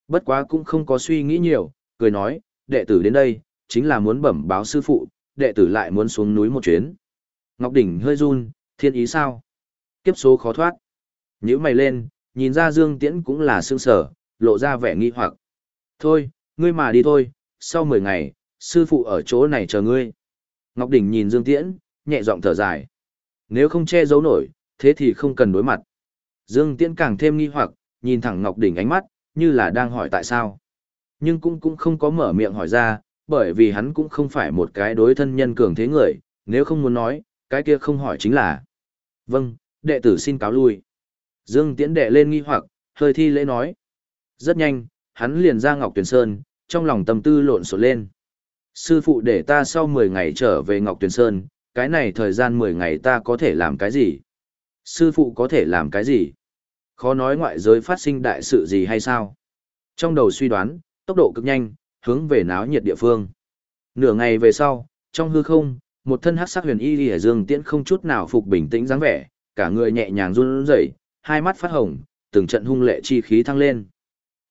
Bất quá cũng không có suy nghĩ nhiều, cười nói, đệ tử đến đây, chính là muốn bẩm báo sư phụ, đệ tử lại muốn xuống núi một chuyến. Ngọc Đỉnh hơi run, thiên ý sao? Kiếp số khó thoát. Nhữ mày lên, nhìn ra Dương Tiễn cũng là sương sở, lộ ra vẻ nghi hoặc. Thôi, ngươi mà đi thôi, sau 10 ngày, sư phụ ở chỗ này chờ ngươi. Ngọc Đỉnh nhìn Dương Tiễn, nhẹ giọng thở dài. Nếu không che giấu nổi, thế thì không cần đối mặt. Dương Tiễn càng thêm nghi hoặc, nhìn thẳng Ngọc Đỉnh ánh mắt, như là đang hỏi tại sao. Nhưng cũng cũng không có mở miệng hỏi ra, bởi vì hắn cũng không phải một cái đối thân nhân cường thế người, nếu không muốn nói, cái kia không hỏi chính là. Vâng, đệ tử xin cáo lui. Dương Tiễn đệ lên nghi hoặc, hơi thi lễ nói. Rất nhanh, hắn liền ra Ngọc Tuyền Sơn, trong lòng tâm tư lộn xộn lên. Sư phụ để ta sau 10 ngày trở về Ngọc Tuyền Sơn, cái này thời gian 10 ngày ta có thể làm cái gì? Sư phụ có thể làm cái gì? Khó nói ngoại giới phát sinh đại sự gì hay sao? Trong đầu suy đoán, tốc độ cực nhanh, hướng về náo nhiệt địa phương. Nửa ngày về sau, trong hư không, một thân hắc sắc huyền y lìa dương tiễn không chút nào phục bình tĩnh dáng vẻ, cả người nhẹ nhàng run rẩy, hai mắt phát hồng, từng trận hung lệ chi khí thăng lên.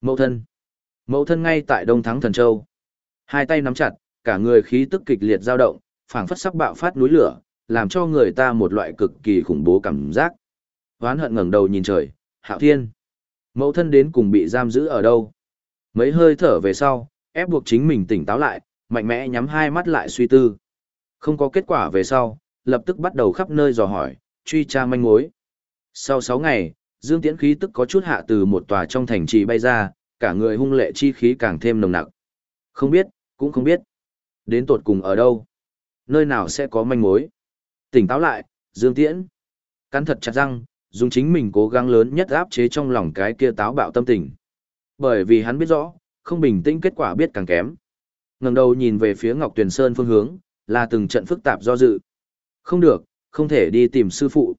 Mẫu thân. Mẫu thân ngay tại Đông Thắng Thần Châu. Hai tay nắm chặt, cả người khí tức kịch liệt dao động, phảng phất sắp bạo phát núi lửa, làm cho người ta một loại cực kỳ khủng bố cảm giác. Hoán hận ngẩng đầu nhìn trời, Hạo Thiên. Mẫu thân đến cùng bị giam giữ ở đâu? Mấy hơi thở về sau, ép buộc chính mình tỉnh táo lại, mạnh mẽ nhắm hai mắt lại suy tư. Không có kết quả về sau, lập tức bắt đầu khắp nơi dò hỏi, truy tra manh mối. Sau 6 ngày, Dương Tiễn khí tức có chút hạ từ một tòa trong thành trì bay ra, cả người hung lệ chi khí càng thêm nồng nặc. Không biết, cũng không biết. Đến tột cùng ở đâu? Nơi nào sẽ có manh mối? Tỉnh táo lại, Dương Tiễn. Cắn thật chặt răng, dùng chính mình cố gắng lớn nhất áp chế trong lòng cái kia táo bạo tâm tình. Bởi vì hắn biết rõ, không bình tĩnh kết quả biết càng kém. Ngẩng đầu nhìn về phía Ngọc Tuyền Sơn phương hướng, là từng trận phức tạp do dự. Không được, không thể đi tìm sư phụ.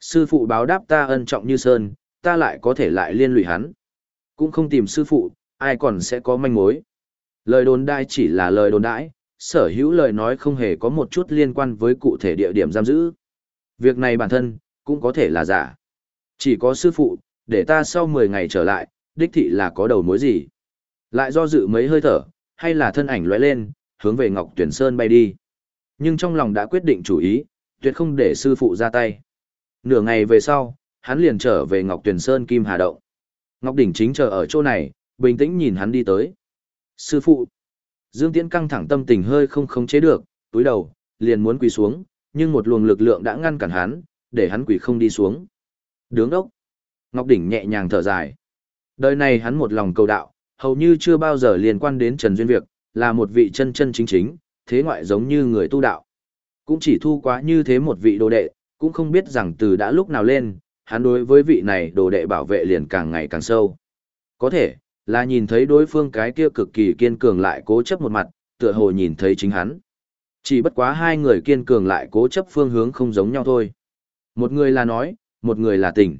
Sư phụ báo đáp ta ân trọng như sơn, ta lại có thể lại liên lụy hắn. Cũng không tìm sư phụ, ai còn sẽ có manh mối. Lời đồn đại chỉ là lời đồn đại sở hữu lời nói không hề có một chút liên quan với cụ thể địa điểm giam giữ. Việc này bản thân, cũng có thể là giả. Chỉ có sư phụ, để ta sau 10 ngày trở lại, đích thị là có đầu mối gì. Lại do dự mấy hơi thở, hay là thân ảnh lóe lên, hướng về Ngọc Tuyển Sơn bay đi. Nhưng trong lòng đã quyết định chủ ý, tuyệt không để sư phụ ra tay. Nửa ngày về sau, hắn liền trở về Ngọc Tuyển Sơn Kim Hà Động. Ngọc Đỉnh chính chờ ở chỗ này, bình tĩnh nhìn hắn đi tới. Sư phụ. Dương Tiễn căng thẳng tâm tình hơi không khống chế được, túi đầu, liền muốn quỳ xuống, nhưng một luồng lực lượng đã ngăn cản hắn, để hắn quỳ không đi xuống. Đứng đốc. Ngọc Đỉnh nhẹ nhàng thở dài. Đời này hắn một lòng cầu đạo, hầu như chưa bao giờ liên quan đến Trần Duyên Việc, là một vị chân chân chính chính, thế ngoại giống như người tu đạo. Cũng chỉ thu quá như thế một vị đồ đệ, cũng không biết rằng từ đã lúc nào lên, hắn đối với vị này đồ đệ bảo vệ liền càng ngày càng sâu. Có thể, là nhìn thấy đối phương cái kia cực kỳ kiên cường lại cố chấp một mặt, tựa hồ nhìn thấy chính hắn. Chỉ bất quá hai người kiên cường lại cố chấp phương hướng không giống nhau thôi. Một người là nói, một người là tỉnh